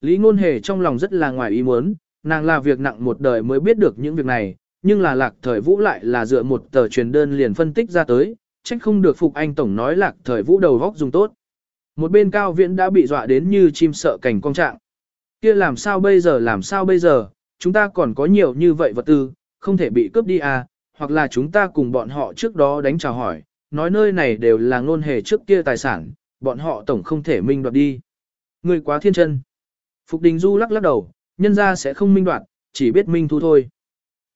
Lý Ngôn Hề trong lòng rất là ngoài ý muốn, nàng là việc nặng một đời mới biết được những việc này, nhưng là lạc thời vũ lại là dựa một tờ truyền đơn liền phân tích ra tới, trách không được Phục Anh Tổng nói lạc thời vũ đầu góc dùng tốt. Một bên cao viễn đã bị dọa đến như chim sợ cảnh cong trạng. kia làm sao bây giờ làm sao bây giờ, chúng ta còn có nhiều như vậy vật tư, không thể bị cướp đi à, hoặc là chúng ta cùng bọn họ trước đó đánh chào hỏi, nói nơi này đều là ngôn hề trước kia tài sản, bọn họ tổng không thể minh đoạt đi. Người quá thiên chân. Phục Đình Du lắc lắc đầu, nhân ra sẽ không minh đoạt, chỉ biết minh thu thôi.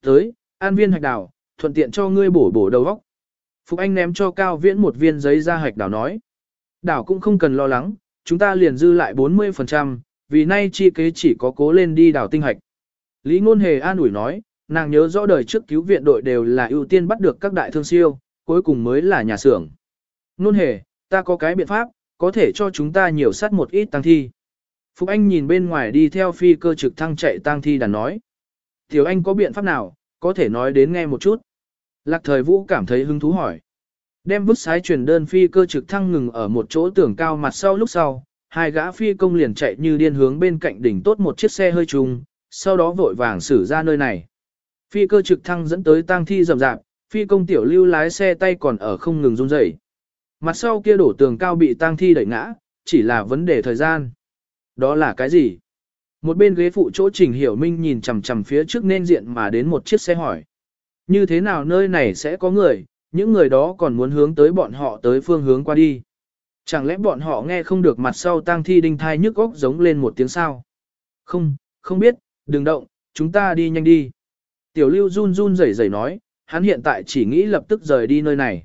Tới, an viên hạch đảo, thuận tiện cho ngươi bổ bổ đầu óc. Phục Anh ném cho Cao Viễn một viên giấy ra hạch đảo nói. Đảo cũng không cần lo lắng, chúng ta liền dư lại 40%, vì nay chi kế chỉ có cố lên đi đảo tinh hạch. Lý Ngôn Hề an ủi nói, nàng nhớ rõ đời trước cứu viện đội đều là ưu tiên bắt được các đại thương siêu, cuối cùng mới là nhà xưởng. Ngôn Hề, ta có cái biện pháp, có thể cho chúng ta nhiều sát một ít tăng thi. Phục Anh nhìn bên ngoài đi theo phi cơ trực thăng chạy tang thi đàn nói. Tiểu Anh có biện pháp nào, có thể nói đến nghe một chút. Lạc thời vũ cảm thấy hứng thú hỏi. Đem vứt sái truyền đơn phi cơ trực thăng ngừng ở một chỗ tường cao mặt sau lúc sau, hai gã phi công liền chạy như điên hướng bên cạnh đỉnh tốt một chiếc xe hơi trùng, sau đó vội vàng xử ra nơi này. Phi cơ trực thăng dẫn tới tang thi rầm rạp, phi công tiểu lưu lái xe tay còn ở không ngừng run rẩy. Mặt sau kia đổ tường cao bị tang thi đẩy ngã, chỉ là vấn đề thời gian. Đó là cái gì? Một bên ghế phụ chỗ Trình Hiểu Minh nhìn chằm chằm phía trước nên diện mà đến một chiếc xe hỏi. Như thế nào nơi này sẽ có người, những người đó còn muốn hướng tới bọn họ tới phương hướng qua đi. Chẳng lẽ bọn họ nghe không được mặt sau tang thi đinh thai nhức góc giống lên một tiếng sao? Không, không biết, đừng động, chúng ta đi nhanh đi. Tiểu lưu run run rẩy rẩy nói, hắn hiện tại chỉ nghĩ lập tức rời đi nơi này.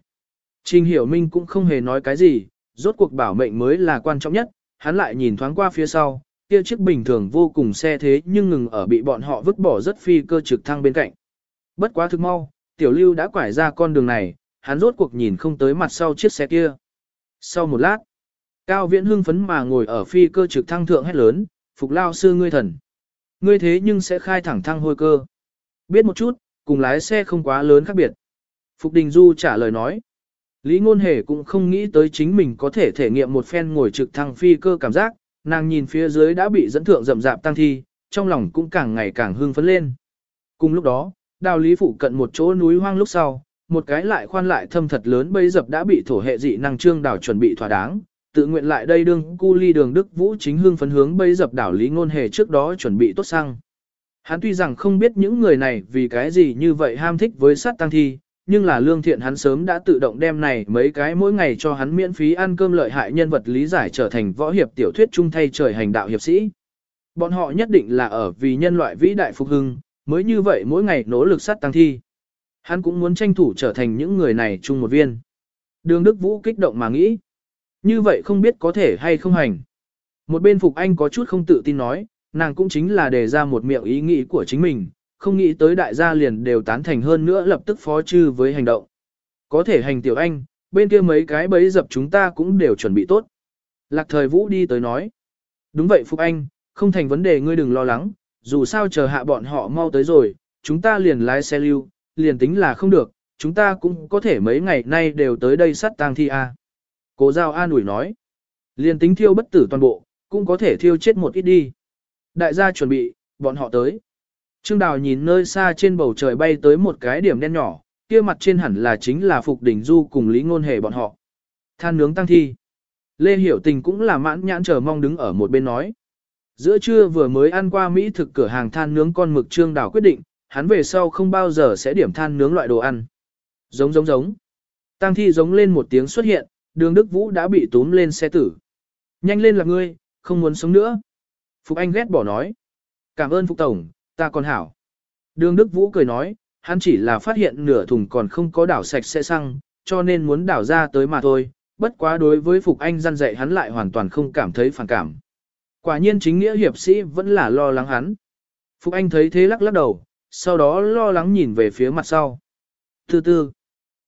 Trình hiểu minh cũng không hề nói cái gì, rốt cuộc bảo mệnh mới là quan trọng nhất, hắn lại nhìn thoáng qua phía sau, kia chiếc bình thường vô cùng xe thế nhưng ngừng ở bị bọn họ vứt bỏ rất phi cơ trực thăng bên cạnh. Bất quá thực mau, tiểu lưu đã quải ra con đường này, hắn rốt cuộc nhìn không tới mặt sau chiếc xe kia. Sau một lát, Cao Viễn hưng phấn mà ngồi ở phi cơ trực thăng thượng hét lớn, phục lao sư ngươi thần. Ngươi thế nhưng sẽ khai thẳng thăng hôi cơ. Biết một chút, cùng lái xe không quá lớn khác biệt. Phục Đình Du trả lời nói. Lý Ngôn Hề cũng không nghĩ tới chính mình có thể thể nghiệm một phen ngồi trực thăng phi cơ cảm giác, nàng nhìn phía dưới đã bị dẫn thượng rậm rạp tăng thi, trong lòng cũng càng ngày càng hưng phấn lên. Cùng lúc đó, đào lý phụ cận một chỗ núi hoang lúc sau, một cái lại khoan lại thâm thật lớn bấy dập đã bị thổ hệ dị năng trương đảo chuẩn bị thỏa đáng, tự nguyện lại đây đương cu ly đường Đức Vũ chính hương phấn hướng bấy dập đảo lý ngôn hề trước đó chuẩn bị tốt xăng. Hắn tuy rằng không biết những người này vì cái gì như vậy ham thích với sát tăng thi, nhưng là lương thiện hắn sớm đã tự động đem này mấy cái mỗi ngày cho hắn miễn phí ăn cơm lợi hại nhân vật lý giải trở thành võ hiệp tiểu thuyết trung thay trời hành đạo hiệp sĩ. Bọn họ nhất định là ở vì nhân loại vĩ đại phục hưng, mới như vậy mỗi ngày nỗ lực sát tăng thi. Hắn cũng muốn tranh thủ trở thành những người này chung một viên. Đường Đức Vũ kích động mà nghĩ. Như vậy không biết có thể hay không hành. Một bên Phục Anh có chút không tự tin nói, nàng cũng chính là đề ra một miệng ý nghĩ của chính mình, không nghĩ tới đại gia liền đều tán thành hơn nữa lập tức phó chư với hành động. Có thể hành tiểu anh, bên kia mấy cái bấy dập chúng ta cũng đều chuẩn bị tốt. Lạc thời vũ đi tới nói. Đúng vậy Phục Anh, không thành vấn đề ngươi đừng lo lắng, dù sao chờ hạ bọn họ mau tới rồi, chúng ta liền lái xe lưu, liền tính là không được, chúng ta cũng có thể mấy ngày nay đều tới đây sát tang thi a. Cố giao an ủi nói. Liền tính thiêu bất tử toàn bộ, cũng có thể thiêu chết một ít đi. Đại gia chuẩn bị, bọn họ tới. Trương Đào nhìn nơi xa trên bầu trời bay tới một cái điểm đen nhỏ, kia mặt trên hẳn là chính là Phục Đỉnh Du cùng Lý Ngôn Hề bọn họ. Than nướng tăng thi. Lê Hiểu Tình cũng là mãn nhãn chờ mong đứng ở một bên nói. Giữa trưa vừa mới ăn qua Mỹ thực cửa hàng than nướng con mực Trương Đào quyết định, hắn về sau không bao giờ sẽ điểm than nướng loại đồ ăn. Giống giống giống. Tăng thi giống lên một tiếng xuất hiện, đường Đức Vũ đã bị túm lên xe tử. Nhanh lên là ngươi, không muốn sống nữa. Phục Anh ghét bỏ nói. Cảm ơn Phục Tổng, ta còn hảo. Đường Đức Vũ cười nói, hắn chỉ là phát hiện nửa thùng còn không có đảo sạch sẽ xăng, cho nên muốn đảo ra tới mà thôi. Bất quá đối với Phục Anh gian dạy hắn lại hoàn toàn không cảm thấy phản cảm. Quả nhiên chính nghĩa hiệp sĩ vẫn là lo lắng hắn. Phục Anh thấy thế lắc lắc đầu, sau đó lo lắng nhìn về phía mặt sau. Từ từ,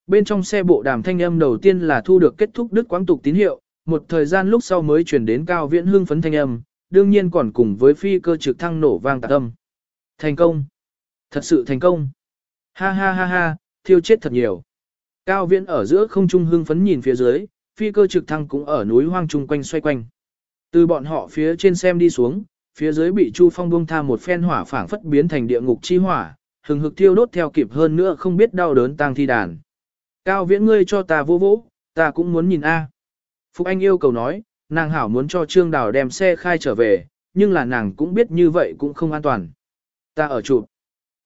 bên trong xe bộ đàm thanh âm đầu tiên là thu được kết thúc đức quáng tục tín hiệu, một thời gian lúc sau mới chuyển đến cao viễn hương phấn thanh âm, đương nhiên còn cùng với phi cơ trực thăng nổ vang tạc âm. Thành công! Thật sự thành công! Ha ha ha ha, thiêu chết thật nhiều. Cao viễn ở giữa không trung hưng phấn nhìn phía dưới, phi cơ trực thăng cũng ở núi hoang chung quanh xoay quanh. Từ bọn họ phía trên xem đi xuống, phía dưới bị Chu Phong buông tha một phen hỏa phảng phất biến thành địa ngục chi hỏa, hừng hực thiêu đốt theo kịp hơn nữa không biết đau đớn tang thi đàn. Cao viễn ngươi cho ta vô vỗ, ta cũng muốn nhìn A. Phục Anh yêu cầu nói, nàng hảo muốn cho Trương Đào đem xe khai trở về, nhưng là nàng cũng biết như vậy cũng không an toàn. Ta ở chụp.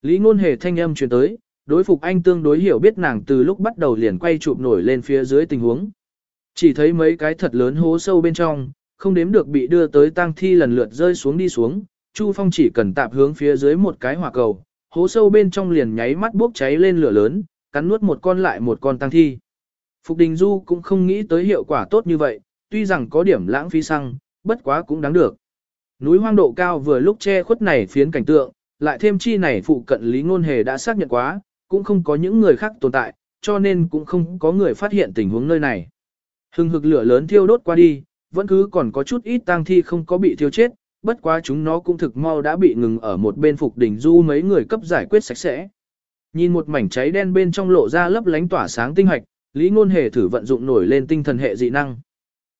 Lý ngôn hề thanh âm truyền tới, đối Phục Anh tương đối hiểu biết nàng từ lúc bắt đầu liền quay chụp nổi lên phía dưới tình huống. Chỉ thấy mấy cái thật lớn hố sâu bên trong, không đếm được bị đưa tới tang thi lần lượt rơi xuống đi xuống, Chu Phong chỉ cần tạp hướng phía dưới một cái hỏa cầu, hố sâu bên trong liền nháy mắt bốc cháy lên lửa lớn, cắn nuốt một con lại một con tang thi. Phục Đình Du cũng không nghĩ tới hiệu quả tốt như vậy, tuy rằng có điểm lãng phí xăng, bất quá cũng đáng được. Núi hoang độ cao vừa lúc che khuất này phiến cảnh tượng, lại thêm chi này phụ cận Lý Ngôn Hề đã xác nhận quá, cũng không có những người khác tồn tại, cho nên cũng không có người phát hiện tình huống nơi này. Hừng hực lửa lớn thiêu đốt qua đi, vẫn cứ còn có chút ít tang thi không có bị thiêu chết, bất quá chúng nó cũng thực mau đã bị ngừng ở một bên phục đỉnh du mấy người cấp giải quyết sạch sẽ. Nhìn một mảnh cháy đen bên trong lộ ra lấp lánh tỏa sáng tinh hạch, Lý Ngôn Hề thử vận dụng nổi lên tinh thần hệ dị năng.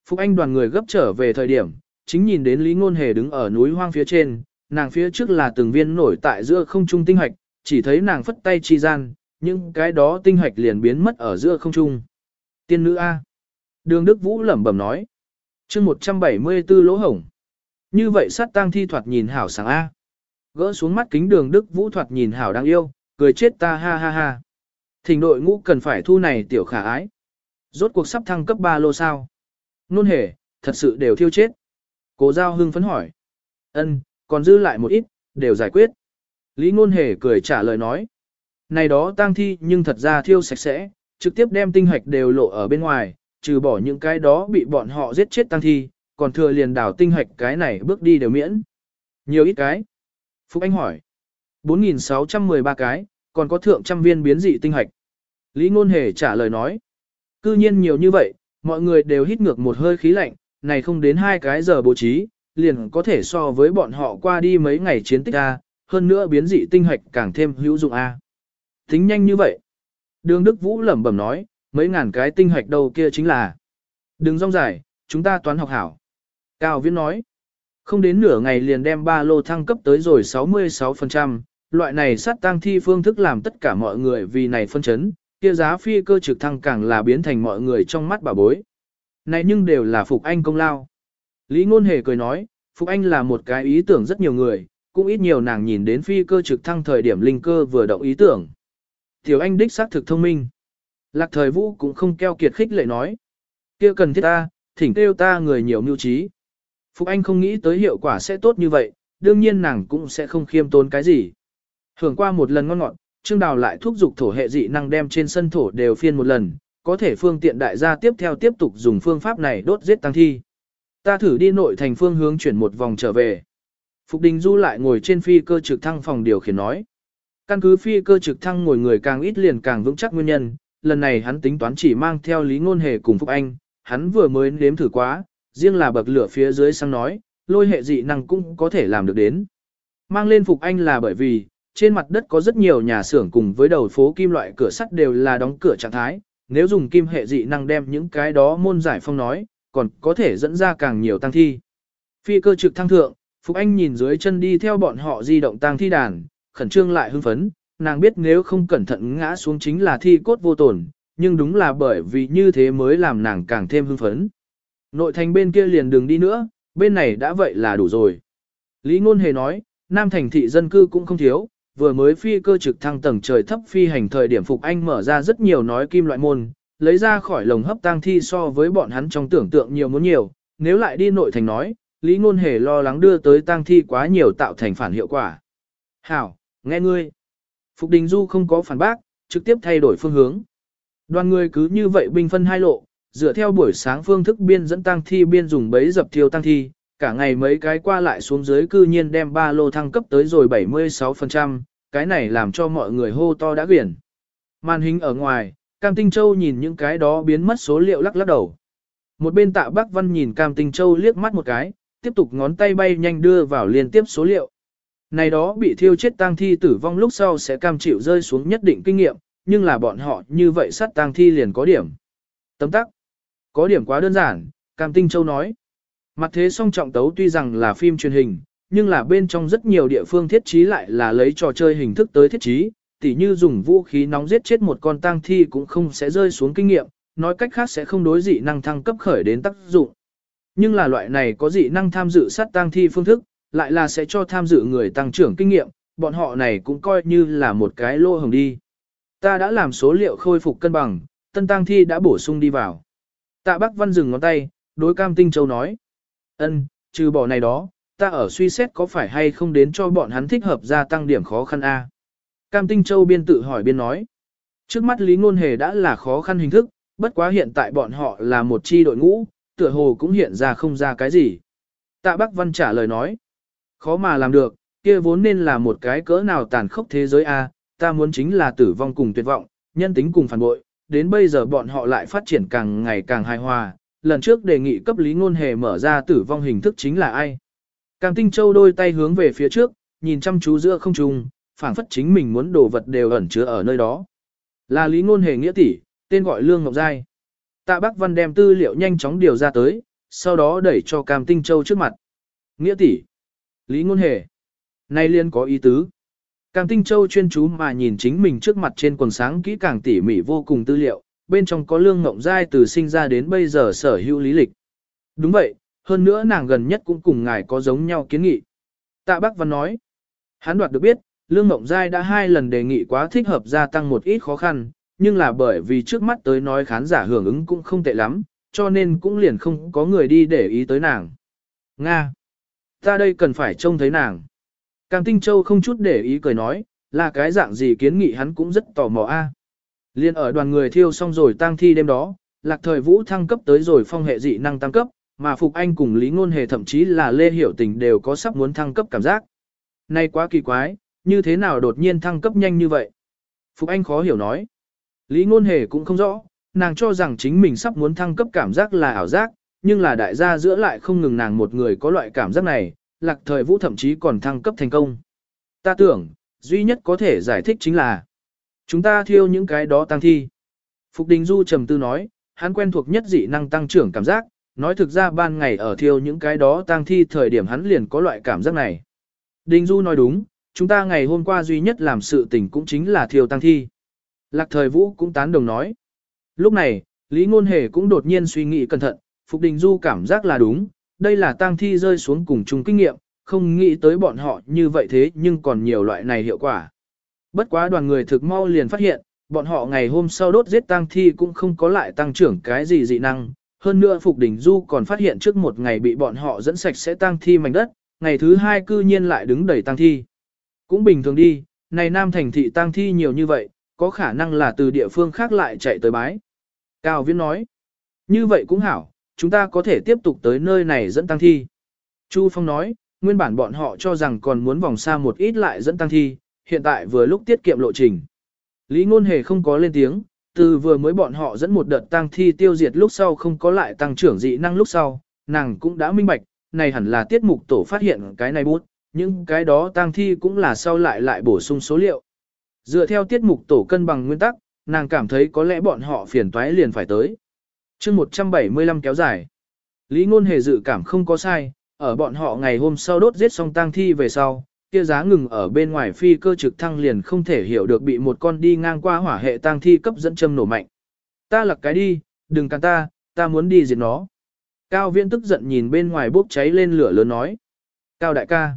Phục Anh đoàn người gấp trở về thời điểm, chính nhìn đến Lý Ngôn Hề đứng ở núi hoang phía trên, nàng phía trước là từng viên nổi tại giữa không trung tinh hoạch chỉ thấy nàng phất tay chi gian, nhưng cái đó tinh hoạch liền biến mất ở giữa không trung. Tiên nữ A. Đường Đức Vũ lẩm bẩm nói. chương 174 lỗ hổng. Như vậy sát tang thi thoạt nhìn hảo sáng A. Gỡ xuống mắt kính đường Đức Vũ thoạt nhìn hảo đang yêu, cười chết ta ha ha ha. Thỉnh đội ngũ cần phải thu này tiểu khả ái. Rốt cuộc sắp thăng cấp 3 lô sao. Nôn hề, thật sự đều thiêu chết. Cố giao hưng phấn hỏi. ân còn dư lại một ít, đều giải quyết. Lý ngôn hề cười trả lời nói. Này đó tang thi nhưng thật ra thiêu sạch sẽ, trực tiếp đem tinh hạch đều lộ ở bên ngoài, trừ bỏ những cái đó bị bọn họ giết chết tang thi, còn thừa liền đảo tinh hạch cái này bước đi đều miễn. Nhiều ít cái. Phúc Anh hỏi. 4.613 cái, còn có thượng trăm viên biến dị tinh hạch. Lý Ngôn Hề trả lời nói. Cư nhiên nhiều như vậy, mọi người đều hít ngược một hơi khí lạnh, này không đến hai cái giờ bố trí, liền có thể so với bọn họ qua đi mấy ngày chiến tích A, hơn nữa biến dị tinh hoạch càng thêm hữu dụng A. Tính nhanh như vậy. Đường Đức Vũ lẩm bẩm nói, mấy ngàn cái tinh hoạch đâu kia chính là. Đừng rong dài, chúng ta toán học hảo. Cao Viễn nói, không đến nửa ngày liền đem ba lô thăng cấp tới rồi 66%, loại này sát tăng thi phương thức làm tất cả mọi người vì này phân chấn, kia giá phi cơ trực thăng càng là biến thành mọi người trong mắt bà bối. Này nhưng đều là Phục Anh công lao. Lý Ngôn Hề cười nói, Phục Anh là một cái ý tưởng rất nhiều người, cũng ít nhiều nàng nhìn đến phi cơ trực thăng thời điểm linh cơ vừa động ý tưởng. Tiểu Anh đích xác thực thông minh. Lạc thời vũ cũng không keo kiệt khích lệ nói. kia cần thiết ta, thỉnh kêu ta người nhiều mưu trí. Phục Anh không nghĩ tới hiệu quả sẽ tốt như vậy, đương nhiên nàng cũng sẽ không khiêm tốn cái gì. Hưởng qua một lần ngon ngọt, Trương Đào lại thúc giục thổ hệ dị năng đem trên sân thổ đều phiên một lần, có thể phương tiện đại gia tiếp theo tiếp tục dùng phương pháp này đốt giết tăng thi. Ta thử đi nội thành phương hướng chuyển một vòng trở về. Phục Đình Du lại ngồi trên phi cơ trực thăng phòng điều khiển nói. Căn cứ phi cơ trực thăng ngồi người càng ít liền càng vững chắc nguyên nhân, lần này hắn tính toán chỉ mang theo lý ngôn hề cùng Phúc Anh, hắn vừa mới nếm thử quá, riêng là bậc lửa phía dưới sang nói, lôi hệ dị năng cũng có thể làm được đến. Mang lên Phục Anh là bởi vì, trên mặt đất có rất nhiều nhà xưởng cùng với đầu phố kim loại cửa sắt đều là đóng cửa trạng thái, nếu dùng kim hệ dị năng đem những cái đó môn giải phong nói, còn có thể dẫn ra càng nhiều tăng thi. Phi cơ trực thăng thượng, Phục Anh nhìn dưới chân đi theo bọn họ di động tăng thi đàn, khẩn trương lại hưng phấn, nàng biết nếu không cẩn thận ngã xuống chính là thi cốt vô tổn, nhưng đúng là bởi vì như thế mới làm nàng càng thêm hưng phấn. Nội thành bên kia liền đừng đi nữa, bên này đã vậy là đủ rồi. Lý Ngôn Hề nói, Nam thành thị dân cư cũng không thiếu, vừa mới phi cơ trực thăng tầng trời thấp phi hành thời điểm Phục Anh mở ra rất nhiều nói kim loại môn, lấy ra khỏi lồng hấp tang thi so với bọn hắn trong tưởng tượng nhiều muốn nhiều, nếu lại đi nội thành nói, Lý Ngôn Hề lo lắng đưa tới tang thi quá nhiều tạo thành phản hiệu quả. Hảo, nghe ngươi. Phục Đình Du không có phản bác, trực tiếp thay đổi phương hướng. Đoàn người cứ như vậy bình phân hai lộ, dựa theo buổi sáng phương thức biên dẫn tang thi biên dùng bấy dập thiêu tang thi, cả ngày mấy cái qua lại xuống dưới cư nhiên đem ba lô thăng cấp tới rồi 76%, cái này làm cho mọi người hô to đã quyển. Màn hình ở ngoài, Cam Tinh Châu nhìn những cái đó biến mất số liệu lắc lắc đầu. Một bên tạ Bắc Văn nhìn Cam Tinh Châu liếc mắt một cái, tiếp tục ngón tay bay nhanh đưa vào liên tiếp số liệu. Này đó bị thiêu chết tang thi tử vong lúc sau sẽ cam chịu rơi xuống nhất định kinh nghiệm, nhưng là bọn họ như vậy sát tang thi liền có điểm. Tấm tắc. Có điểm quá đơn giản, Cam Tinh Châu nói. Mặt thế song trọng tấu tuy rằng là phim truyền hình, nhưng là bên trong rất nhiều địa phương thiết trí lại là lấy trò chơi hình thức tới thiết trí, tỉ như dùng vũ khí nóng giết chết một con tang thi cũng không sẽ rơi xuống kinh nghiệm, nói cách khác sẽ không đối dị năng thăng cấp khởi đến tác dụng. Nhưng là loại này có dị năng tham dự sát tang thi phương thức, lại là sẽ cho tham dự người tăng trưởng kinh nghiệm, bọn họ này cũng coi như là một cái lô hồng đi. Ta đã làm số liệu khôi phục cân bằng, tân tang thi đã bổ sung đi vào. Tạ Bắc Văn dừng ngón tay, đối Cam Tinh Châu nói. ân, trừ bỏ này đó, ta ở suy xét có phải hay không đến cho bọn hắn thích hợp gia tăng điểm khó khăn A. Cam Tinh Châu biên tự hỏi biên nói. Trước mắt Lý Ngôn Hề đã là khó khăn hình thức, bất quá hiện tại bọn họ là một chi đội ngũ, tựa hồ cũng hiện ra không ra cái gì. Tạ Bắc Văn trả lời nói. Khó mà làm được, kia vốn nên là một cái cỡ nào tàn khốc thế giới A, ta muốn chính là tử vong cùng tuyệt vọng, nhân tính cùng phản bội, đến bây giờ bọn họ lại phát triển càng ngày càng hài hòa. Lần trước đề nghị cấp Lý Ngôn Hề mở ra tử vong hình thức chính là ai? Cam Tinh Châu đôi tay hướng về phía trước, nhìn chăm chú giữa không trung, phảng phất chính mình muốn đồ vật đều ẩn chứa ở nơi đó. Là Lý Ngôn Hề nghĩa tỷ, tên gọi Lương Ngọc Giai. Tạ Bắc Văn đem tư liệu nhanh chóng điều ra tới, sau đó đẩy cho Cam Tinh Châu trước mặt. Nghĩa tỷ, Lý Ngôn Hề, nay liên có ý tứ. Cam Tinh Châu chuyên chú mà nhìn chính mình trước mặt trên quần sáng kỹ càng tỉ mỉ vô cùng tư liệu, bên trong có Lương Ngọc Giai từ sinh ra đến bây giờ sở hữu lý lịch. Đúng vậy, hơn nữa nàng gần nhất cũng cùng ngài có giống nhau kiến nghị. Tạ Bắc Văn nói, hắn đoạt được biết, Lương Mộng Giai đã hai lần đề nghị quá thích hợp gia tăng một ít khó khăn, nhưng là bởi vì trước mắt tới nói khán giả hưởng ứng cũng không tệ lắm, cho nên cũng liền không có người đi để ý tới nàng. Nga! Ta đây cần phải trông thấy nàng. Cam Tinh Châu không chút để ý cười nói, là cái dạng gì kiến nghị hắn cũng rất tò mò a. Liên ở đoàn người thiêu xong rồi tang thi đêm đó, lạc thời vũ thăng cấp tới rồi phong hệ dị năng tăng cấp, mà Phục Anh cùng Lý Ngôn Hề thậm chí là Lê Hiểu Tình đều có sắp muốn thăng cấp cảm giác. Này quá kỳ quái, như thế nào đột nhiên thăng cấp nhanh như vậy? Phục Anh khó hiểu nói. Lý Ngôn Hề cũng không rõ, nàng cho rằng chính mình sắp muốn thăng cấp cảm giác là ảo giác, nhưng là đại gia giữa lại không ngừng nàng một người có loại cảm giác này, lạc thời vũ thậm chí còn thăng cấp thành công. Ta tưởng, duy nhất có thể giải thích chính là chúng ta thiêu những cái đó tăng thi. Phục Đình Du trầm tư nói, hắn quen thuộc nhất dị năng tăng trưởng cảm giác, nói thực ra ban ngày ở thiêu những cái đó tăng thi thời điểm hắn liền có loại cảm giác này. Đình Du nói đúng, chúng ta ngày hôm qua duy nhất làm sự tình cũng chính là thiêu tăng thi. Lạc thời vũ cũng tán đồng nói. Lúc này, Lý Ngôn Hề cũng đột nhiên suy nghĩ cẩn thận, Phục Đình Du cảm giác là đúng, đây là tăng thi rơi xuống cùng chung kinh nghiệm, không nghĩ tới bọn họ như vậy thế nhưng còn nhiều loại này hiệu quả. Bất quá đoàn người thực mau liền phát hiện, bọn họ ngày hôm sau đốt giết tăng thi cũng không có lại tăng trưởng cái gì dị năng. Hơn nữa Phục Đình Du còn phát hiện trước một ngày bị bọn họ dẫn sạch sẽ tăng thi mảnh đất, ngày thứ hai cư nhiên lại đứng đầy tăng thi. Cũng bình thường đi, này Nam thành thị tang thi nhiều như vậy, có khả năng là từ địa phương khác lại chạy tới bái. Cao Viễn nói, như vậy cũng hảo, chúng ta có thể tiếp tục tới nơi này dẫn tăng thi. Chu Phong nói, nguyên bản bọn họ cho rằng còn muốn vòng xa một ít lại dẫn tăng thi, hiện tại vừa lúc tiết kiệm lộ trình. Lý Ngôn Hề không có lên tiếng, từ vừa mới bọn họ dẫn một đợt tăng thi tiêu diệt lúc sau không có lại tăng trưởng dị năng lúc sau, nàng cũng đã minh bạch, này hẳn là tiết mục tổ phát hiện cái này bút, những cái đó tang thi cũng là sau lại lại bổ sung số liệu. Dựa theo tiết mục tổ cân bằng nguyên tắc, nàng cảm thấy có lẽ bọn họ phiền toái liền phải tới. chương 175 kéo dài. Lý ngôn hề dự cảm không có sai, ở bọn họ ngày hôm sau đốt giết xong tang thi về sau, kia giá ngừng ở bên ngoài phi cơ trực thăng liền không thể hiểu được bị một con đi ngang qua hỏa hệ tang thi cấp dẫn châm nổ mạnh. Ta lặc cái đi, đừng cản ta, ta muốn đi diệt nó. Cao viễn tức giận nhìn bên ngoài bốc cháy lên lửa lớn nói. Cao đại ca,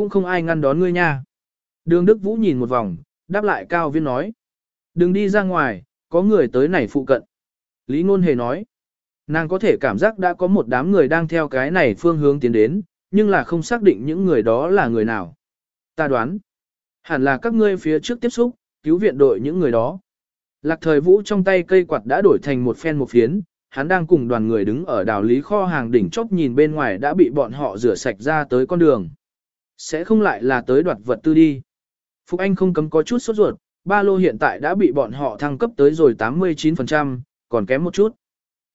cũng không ai ngăn đón ngươi nha. Đường Đức Vũ nhìn một vòng, đáp lại Cao viên nói. Đừng đi ra ngoài, có người tới này phụ cận. Lý Ngôn Hề nói. Nàng có thể cảm giác đã có một đám người đang theo cái này phương hướng tiến đến, nhưng là không xác định những người đó là người nào. Ta đoán, hẳn là các ngươi phía trước tiếp xúc, cứu viện đội những người đó. Lạc thời vũ trong tay cây quạt đã đổi thành một phen một phiến, hắn đang cùng đoàn người đứng ở đảo lý kho hàng đỉnh chốc nhìn bên ngoài đã bị bọn họ rửa sạch ra tới con đường. Sẽ không lại là tới đoạt vật tư đi. Phục Anh không cấm có chút sốt ruột, ba lô hiện tại đã bị bọn họ thăng cấp tới rồi 89%, còn kém một chút.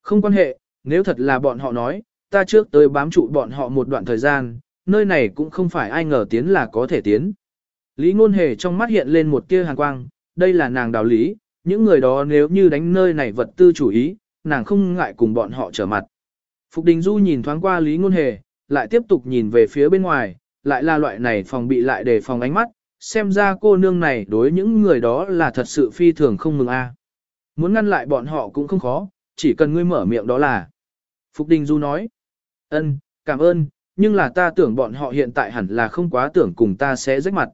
Không quan hệ, nếu thật là bọn họ nói, ta trước tới bám trụ bọn họ một đoạn thời gian, nơi này cũng không phải ai ngờ tiến là có thể tiến. Lý ngôn hề trong mắt hiện lên một tia hàn quang, đây là nàng đạo lý, những người đó nếu như đánh nơi này vật tư chủ ý, nàng không ngại cùng bọn họ trở mặt. Phục Đình Du nhìn thoáng qua Lý ngôn hề, lại tiếp tục nhìn về phía bên ngoài, lại là loại này phòng bị lại để phòng ánh mắt, xem ra cô nương này đối những người đó là thật sự phi thường không mừng a. Muốn ngăn lại bọn họ cũng không khó, chỉ cần ngươi mở miệng đó là. Phục Đình Du nói, ân, cảm ơn, nhưng là ta tưởng bọn họ hiện tại hẳn là không quá tưởng cùng ta sẽ rách mặt.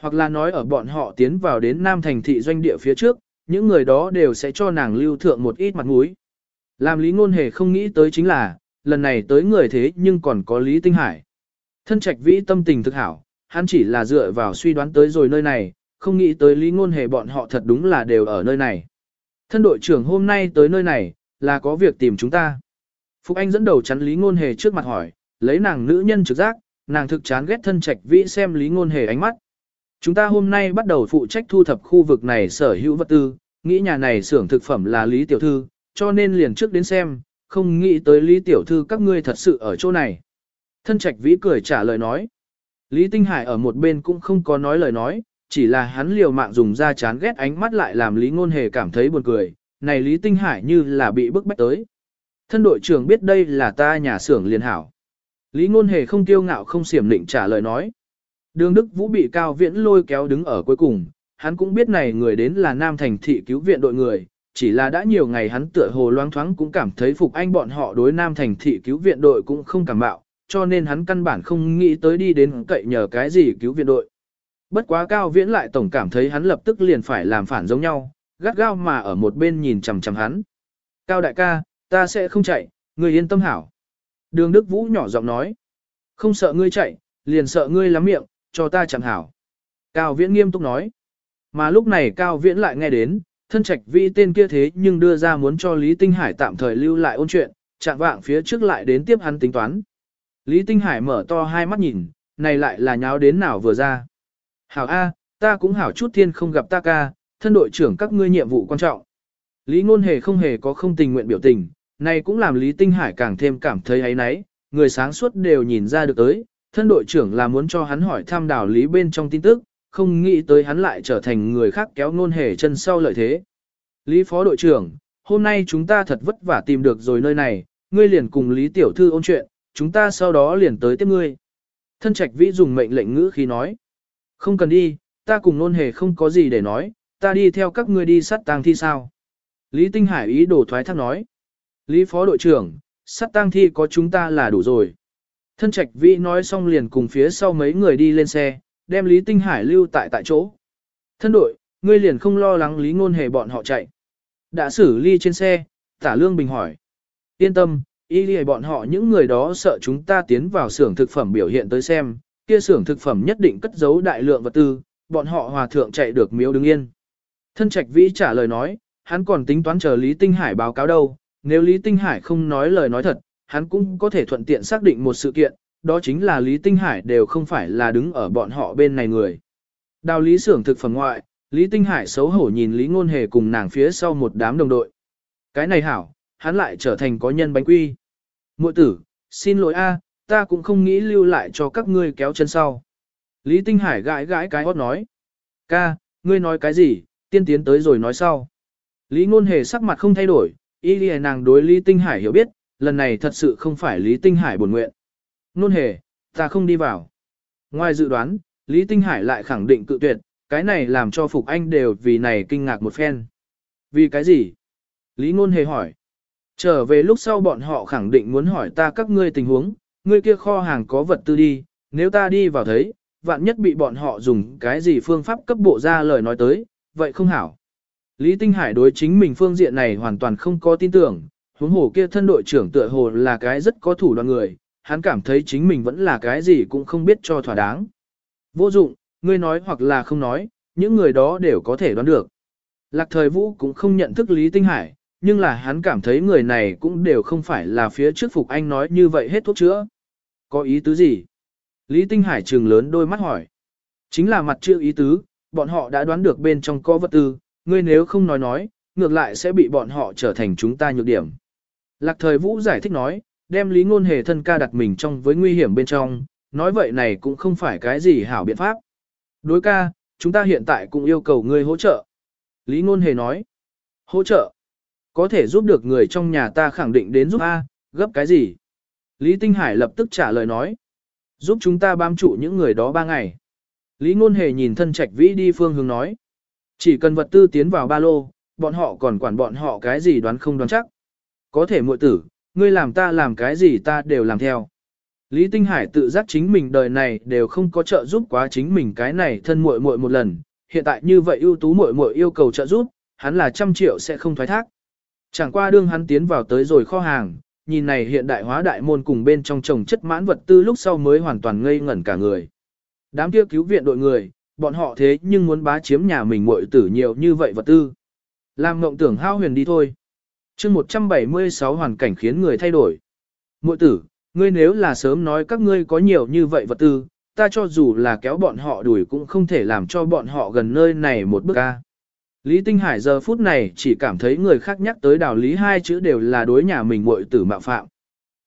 Hoặc là nói ở bọn họ tiến vào đến Nam Thành thị doanh địa phía trước, những người đó đều sẽ cho nàng lưu thượng một ít mặt mũi. Làm Lý Ngôn Hề không nghĩ tới chính là, lần này tới người thế nhưng còn có Lý Tinh Hải. Thân trạch vĩ tâm tình thực hảo, hắn chỉ là dựa vào suy đoán tới rồi nơi này, không nghĩ tới Lý Ngôn Hề bọn họ thật đúng là đều ở nơi này. Thân đội trưởng hôm nay tới nơi này, là có việc tìm chúng ta. Phục Anh dẫn đầu chắn Lý Ngôn Hề trước mặt hỏi, lấy nàng nữ nhân trực giác, nàng thực chán ghét thân trạch vĩ xem Lý Ngôn Hề ánh mắt. Chúng ta hôm nay bắt đầu phụ trách thu thập khu vực này sở hữu vật tư, nghĩ nhà này xưởng thực phẩm là Lý Tiểu Thư, cho nên liền trước đến xem, không nghĩ tới Lý Tiểu Thư các ngươi thật sự ở chỗ này. Thân trạch vĩ cười trả lời nói. Lý Tinh Hải ở một bên cũng không có nói lời nói, chỉ là hắn liều mạng dùng ra chán ghét ánh mắt lại làm Lý Ngôn Hề cảm thấy buồn cười, này Lý Tinh Hải như là bị bức bách tới. Thân đội trưởng biết đây là ta nhà xưởng liền hảo. Lý Ngôn Hề không kiêu ngạo không xiểm định trả lời nói. Đường Đức Vũ bị Cao Viễn lôi kéo đứng ở cuối cùng, hắn cũng biết này người đến là Nam Thành thị cứu viện đội người, chỉ là đã nhiều ngày hắn tựa hồ loáng thoáng cũng cảm thấy phục anh bọn họ đối Nam Thành thị cứu viện đội cũng không cảm bạo, cho nên hắn căn bản không nghĩ tới đi đến cậy nhờ cái gì cứu viện đội. Bất quá Cao Viễn lại tổng cảm thấy hắn lập tức liền phải làm phản giống nhau, gắt gao mà ở một bên nhìn chằm chằm hắn. Cao đại ca, ta sẽ không chạy, người yên tâm hảo. Đường Đức Vũ nhỏ giọng nói, không sợ ngươi chạy, liền sợ ngươi lắm miệng, cho ta chẳng hảo. Cao Viễn nghiêm túc nói. Mà lúc này Cao Viễn lại nghe đến, thân trạch vi tên kia thế nhưng đưa ra muốn cho Lý Tinh Hải tạm thời lưu lại ôn chuyện, chạm vạng phía trước lại đến tiếp hắn tính toán. Lý Tinh Hải mở to hai mắt nhìn, này lại là nháo đến nào vừa ra. Hảo A, ta cũng hảo chút thiên không gặp ta ca, thân đội trưởng các ngươi nhiệm vụ quan trọng. Lý Ngôn Hề không hề có không tình nguyện biểu tình, này cũng làm Lý Tinh Hải càng thêm cảm thấy ấy nấy, người sáng suốt đều nhìn ra được tới, thân đội trưởng là muốn cho hắn hỏi tham đảo Lý bên trong tin tức, không nghĩ tới hắn lại trở thành người khác kéo Ngôn Hề chân sau lợi thế. Lý Phó đội trưởng, hôm nay chúng ta thật vất vả tìm được rồi nơi này, ngươi liền cùng Lý Tiểu Thư ôn chuyện, chúng ta sau đó liền tới tiếp ngươi. Thân trạch vĩ dùng mệnh lệnh ngữ khi nói. Không cần đi, ta cùng nôn hề không có gì để nói, ta đi theo các ngươi đi sát tang thi sao. Lý Tinh Hải ý đồ thoái thác nói. Lý Phó đội trưởng, sát tang thi có chúng ta là đủ rồi. Thân trạch vĩ nói xong liền cùng phía sau mấy người đi lên xe, đem Lý Tinh Hải lưu tại tại chỗ. Thân đội, ngươi liền không lo lắng Lý Ngôn hề bọn họ chạy. Đã xử ly trên xe, tả lương bình hỏi. Yên tâm, Y lì bọn họ những người đó sợ chúng ta tiến vào xưởng thực phẩm biểu hiện tới xem, kia xưởng thực phẩm nhất định cất giấu đại lượng vật tư, bọn họ hòa thượng chạy được miếu đứng yên. Thân trạch vĩ trả lời nói, hắn còn tính toán chờ Lý Tinh Hải báo cáo đâu, nếu Lý Tinh Hải không nói lời nói thật, hắn cũng có thể thuận tiện xác định một sự kiện, đó chính là Lý Tinh Hải đều không phải là đứng ở bọn họ bên này người. Đào lý xưởng thực phẩm ngoại, Lý Tinh Hải xấu hổ nhìn Lý Ngôn Hề cùng nàng phía sau một đám đồng đội. Cái này hảo, hắn lại trở thành có nhân bánh quy. Muội tử, xin lỗi a, ta cũng không nghĩ lưu lại cho các ngươi kéo chân sau. Lý Tinh Hải gãi gãi cái hót nói. Ca, ngươi nói cái gì, tiên tiến tới rồi nói sau. Lý Ngôn Hề sắc mặt không thay đổi, y lì nàng đối Lý Tinh Hải hiểu biết, lần này thật sự không phải Lý Tinh Hải buồn nguyện. Ngôn Hề, ta không đi vào. Ngoài dự đoán, Lý Tinh Hải lại khẳng định cự tuyệt, cái này làm cho Phục Anh đều vì này kinh ngạc một phen. Vì cái gì? Lý Ngôn Hề hỏi. Trở về lúc sau bọn họ khẳng định muốn hỏi ta các ngươi tình huống, ngươi kia kho hàng có vật tư đi, nếu ta đi vào thấy, vạn nhất bị bọn họ dùng cái gì phương pháp cấp bộ ra lời nói tới, vậy không hảo. Lý Tinh Hải đối chính mình phương diện này hoàn toàn không có tin tưởng, huống hồ kia thân đội trưởng tựa hồ là cái rất có thủ đoạn người, hắn cảm thấy chính mình vẫn là cái gì cũng không biết cho thỏa đáng. Vô dụng, ngươi nói hoặc là không nói, những người đó đều có thể đoán được. Lạc thời vũ cũng không nhận thức Lý Tinh Hải, nhưng là hắn cảm thấy người này cũng đều không phải là phía trước Phục Anh nói như vậy hết thuốc chữa. Có ý tứ gì? Lý Tinh Hải trừng lớn đôi mắt hỏi. Chính là mặt chưa ý tứ, bọn họ đã đoán được bên trong có vật tư, ngươi nếu không nói nói, ngược lại sẽ bị bọn họ trở thành chúng ta nhược điểm. Lạc thời Vũ giải thích nói, đem Lý Ngôn Hề thân ca đặt mình trong với nguy hiểm bên trong, nói vậy này cũng không phải cái gì hảo biện pháp. Đối ca, chúng ta hiện tại cũng yêu cầu ngươi hỗ trợ. Lý Ngôn Hề nói, hỗ trợ. Có thể giúp được người trong nhà ta khẳng định đến giúp A, gấp cái gì? Lý Tinh Hải lập tức trả lời nói. Giúp chúng ta bám trụ những người đó ba ngày. Lý Ngôn Hề nhìn thân trạch vĩ đi phương hướng nói. Chỉ cần vật tư tiến vào ba lô, bọn họ còn quản bọn họ cái gì đoán không đoán chắc. Có thể muội tử, ngươi làm ta làm cái gì ta đều làm theo. Lý Tinh Hải tự giác chính mình đời này đều không có trợ giúp quá chính mình cái này thân muội muội một lần, hiện tại như vậy ưu tú muội muội yêu cầu trợ giúp, hắn là trăm triệu sẽ không thoái thác. Chẳng qua đương hắn tiến vào tới rồi kho hàng, nhìn này hiện đại hóa đại môn cùng bên trong trồng chất mãn vật tư lúc sau mới hoàn toàn ngây ngẩn cả người. Đám kia cứu viện đội người, bọn họ thế nhưng muốn bá chiếm nhà mình muội tử nhiều như vậy vật tư. Làm mộng tưởng hao huyền đi thôi. chương 176 hoàn cảnh khiến người thay đổi. Muội tử, ngươi nếu là sớm nói các ngươi có nhiều như vậy vật tư, ta cho dù là kéo bọn họ đuổi cũng không thể làm cho bọn họ gần nơi này một bước ca. Lý Tinh Hải giờ phút này chỉ cảm thấy người khác nhắc tới đào lý hai chữ đều là đối nhà mình muội tử mạo phạm.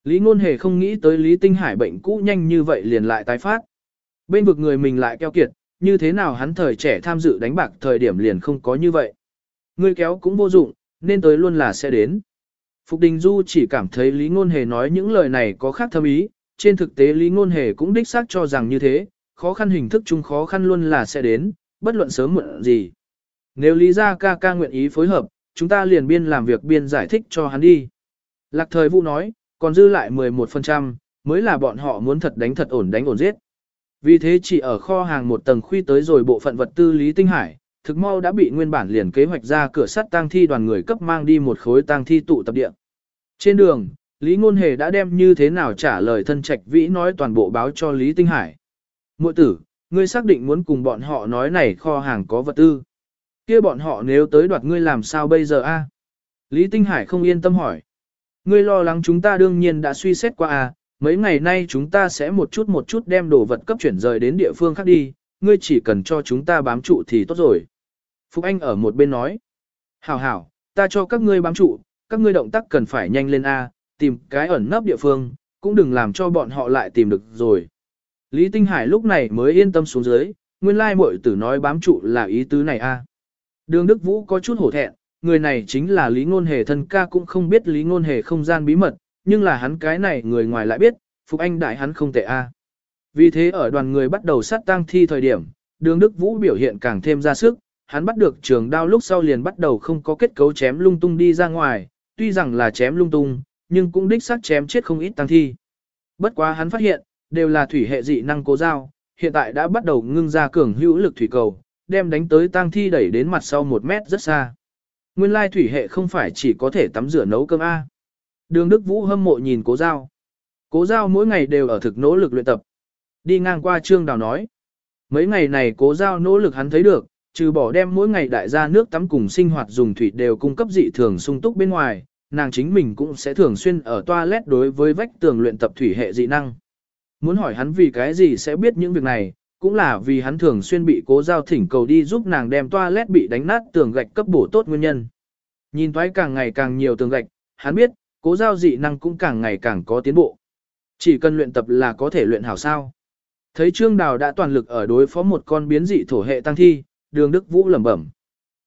Lý Ngôn Hề không nghĩ tới Lý Tinh Hải bệnh cũ nhanh như vậy liền lại tái phát. Bên vực người mình lại keo kiệt, như thế nào hắn thời trẻ tham dự đánh bạc thời điểm liền không có như vậy. Người kéo cũng vô dụng, nên tới luôn là sẽ đến. Phục Đình Du chỉ cảm thấy Lý Ngôn Hề nói những lời này có khác thâm ý, trên thực tế Lý Ngôn Hề cũng đích xác cho rằng như thế, khó khăn hình thức chung khó khăn luôn là sẽ đến, bất luận sớm muộn gì. Nếu Lý Gia ca ca nguyện ý phối hợp, chúng ta liền biên làm việc biên giải thích cho hắn đi. Lạc thời Vũ nói, còn dư lại 11%, mới là bọn họ muốn thật đánh thật ổn đánh ổn giết. Vì thế chỉ ở kho hàng một tầng khuy tới rồi bộ phận vật tư Lý Tinh Hải, thực mau đã bị nguyên bản liền kế hoạch ra cửa sắt tang thi đoàn người cấp mang đi một khối tang thi tụ tập địa. Trên đường, Lý Ngôn Hề đã đem như thế nào trả lời thân trạch vĩ nói toàn bộ báo cho Lý Tinh Hải. Mội tử, ngươi xác định muốn cùng bọn họ nói này kho hàng có vật tư kia bọn họ nếu tới đoạt ngươi làm sao bây giờ a? Lý Tinh Hải không yên tâm hỏi. Ngươi lo lắng chúng ta đương nhiên đã suy xét qua a, mấy ngày nay chúng ta sẽ một chút một chút đem đồ vật cấp chuyển rời đến địa phương khác đi, ngươi chỉ cần cho chúng ta bám trụ thì tốt rồi. Phúc Anh ở một bên nói. Hảo hảo, ta cho các ngươi bám trụ, các ngươi động tác cần phải nhanh lên A, tìm cái ẩn nấp địa phương, cũng đừng làm cho bọn họ lại tìm được rồi. Lý Tinh Hải lúc này mới yên tâm xuống dưới, nguyên lai muội tử nói bám trụ là ý tứ này A. Đường Đức Vũ có chút hổ thẹn, người này chính là Lý Ngôn Hề thân ca cũng không biết Lý Ngôn Hề không gian bí mật, nhưng là hắn cái này người ngoài lại biết, Phục Anh đại hắn không tệ A. Vì thế ở đoàn người bắt đầu sát tang thi thời điểm, đường Đức Vũ biểu hiện càng thêm ra sức, hắn bắt được trường đao lúc sau liền bắt đầu không có kết cấu chém lung tung đi ra ngoài, tuy rằng là chém lung tung, nhưng cũng đích xác chém chết không ít tang thi. Bất quá hắn phát hiện, đều là thủy hệ dị năng cố dao, hiện tại đã bắt đầu ngưng ra cường hữu lực thủy cầu, đem đánh tới tang thi đẩy đến mặt sau một mét rất xa. Nguyên lai thủy hệ không phải chỉ có thể tắm rửa nấu cơm A. Đường Đức Vũ hâm mộ nhìn cố Giao. Cố Giao mỗi ngày đều ở thực nỗ lực luyện tập. Đi ngang qua trương đào nói. Mấy ngày này cố Giao nỗ lực hắn thấy được, trừ bỏ đem mỗi ngày đại gia nước tắm cùng sinh hoạt dùng thủy đều cung cấp dị thường sung túc bên ngoài, nàng chính mình cũng sẽ thường xuyên ở toilet đối với vách tường luyện tập thủy hệ dị năng. Muốn hỏi hắn vì cái gì sẽ biết những việc này, cũng là vì hắn thường xuyên bị cố giao thỉnh cầu đi giúp nàng đem toilet bị đánh nát tường gạch cấp bổ tốt nguyên nhân. Nhìn thoái càng ngày càng nhiều tường gạch, hắn biết, cố giao dị năng cũng càng ngày càng có tiến bộ. Chỉ cần luyện tập là có thể luyện hảo sao. Thấy Trương Đào đã toàn lực ở đối phó một con biến dị thổ hệ tăng thi, đường Đức Vũ lẩm bẩm.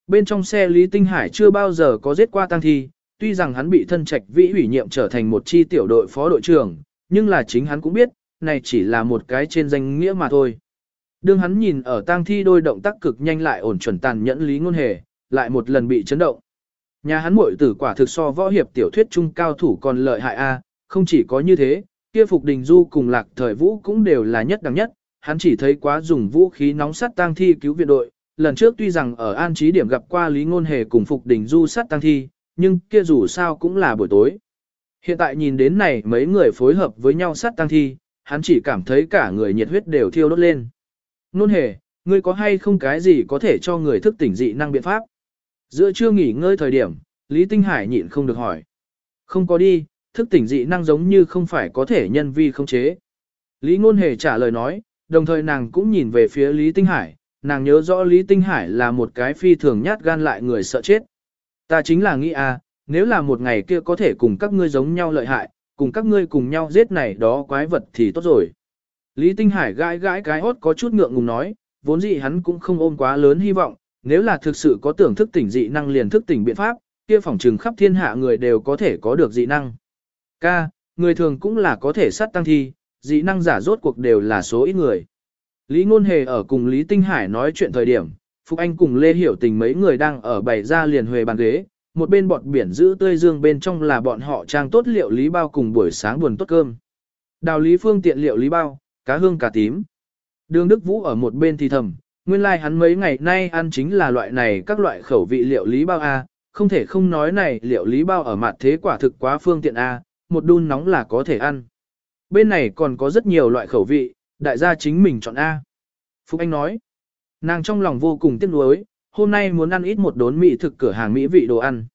Bên trong xe Lý Tinh Hải chưa bao giờ có giết qua tăng thi, tuy rằng hắn bị thân trạch vĩ ủy nhiệm trở thành một chi tiểu đội phó đội trưởng, nhưng là chính hắn cũng biết, này chỉ là một cái trên danh nghĩa mà thôi. Đương hắn nhìn ở tang thi đôi động tác cực nhanh lại ổn chuẩn tàn nhẫn lý ngôn hề, lại một lần bị chấn động. Nhà hắn muội tử quả thực so võ hiệp tiểu thuyết trung cao thủ còn lợi hại a, không chỉ có như thế, kia Phục Đình Du cùng Lạc Thời Vũ cũng đều là nhất đẳng nhất, hắn chỉ thấy quá dùng vũ khí nóng sát tang thi cứu viện đội, lần trước tuy rằng ở An Trí điểm gặp qua Lý Ngôn Hề cùng Phục Đình Du sát tang thi, nhưng kia dù sao cũng là buổi tối. Hiện tại nhìn đến này mấy người phối hợp với nhau sát tang thi, hắn chỉ cảm thấy cả người nhiệt huyết đều thiêu đốt lên. Nôn Hề, ngươi có hay không cái gì có thể cho người thức tỉnh dị năng biện pháp? Giữa trưa nghỉ ngơi thời điểm, Lý Tinh Hải nhịn không được hỏi. Không có đi, thức tỉnh dị năng giống như không phải có thể nhân vi không chế. Lý Ngôn Hề trả lời nói, đồng thời nàng cũng nhìn về phía Lý Tinh Hải, nàng nhớ rõ Lý Tinh Hải là một cái phi thường nhát gan lại người sợ chết. Ta chính là nghĩ à, nếu là một ngày kia có thể cùng các ngươi giống nhau lợi hại, cùng các ngươi cùng nhau giết này đó quái vật thì tốt rồi. Lý Tinh Hải gãi gãi cái hốt có chút ngượng ngùng nói, vốn dĩ hắn cũng không ôm quá lớn hy vọng, nếu là thực sự có tưởng thức tỉnh dị năng liền thức tỉnh biện pháp, kia phòng trừng khắp thiên hạ người đều có thể có được dị năng. Ca, người thường cũng là có thể sát tăng thi, dị năng giả rốt cuộc đều là số ít người. Lý Ngôn Hề ở cùng Lý Tinh Hải nói chuyện thời điểm, Phục Anh cùng Lê Hiểu Tình mấy người đang ở bày ra liền huề bàn ghế, một bên bọt biển giữ tươi dương bên trong là bọn họ trang tốt liệu lý bao cùng buổi sáng buồn tốt cơm. Đào Lý Phương tiện liệu lý bao, cá hương cá tím. Đường Đức Vũ ở một bên thì thầm, nguyên lai like hắn mấy ngày nay ăn chính là loại này các loại khẩu vị liệu lý bao A, không thể không nói này liệu lý bao ở mặt thế quả thực quá phương tiện A, một đun nóng là có thể ăn. Bên này còn có rất nhiều loại khẩu vị, đại gia chính mình chọn A. Phúc Anh nói, nàng trong lòng vô cùng tiếc nuối, hôm nay muốn ăn ít một đốn mỹ thực cửa hàng mỹ vị đồ ăn.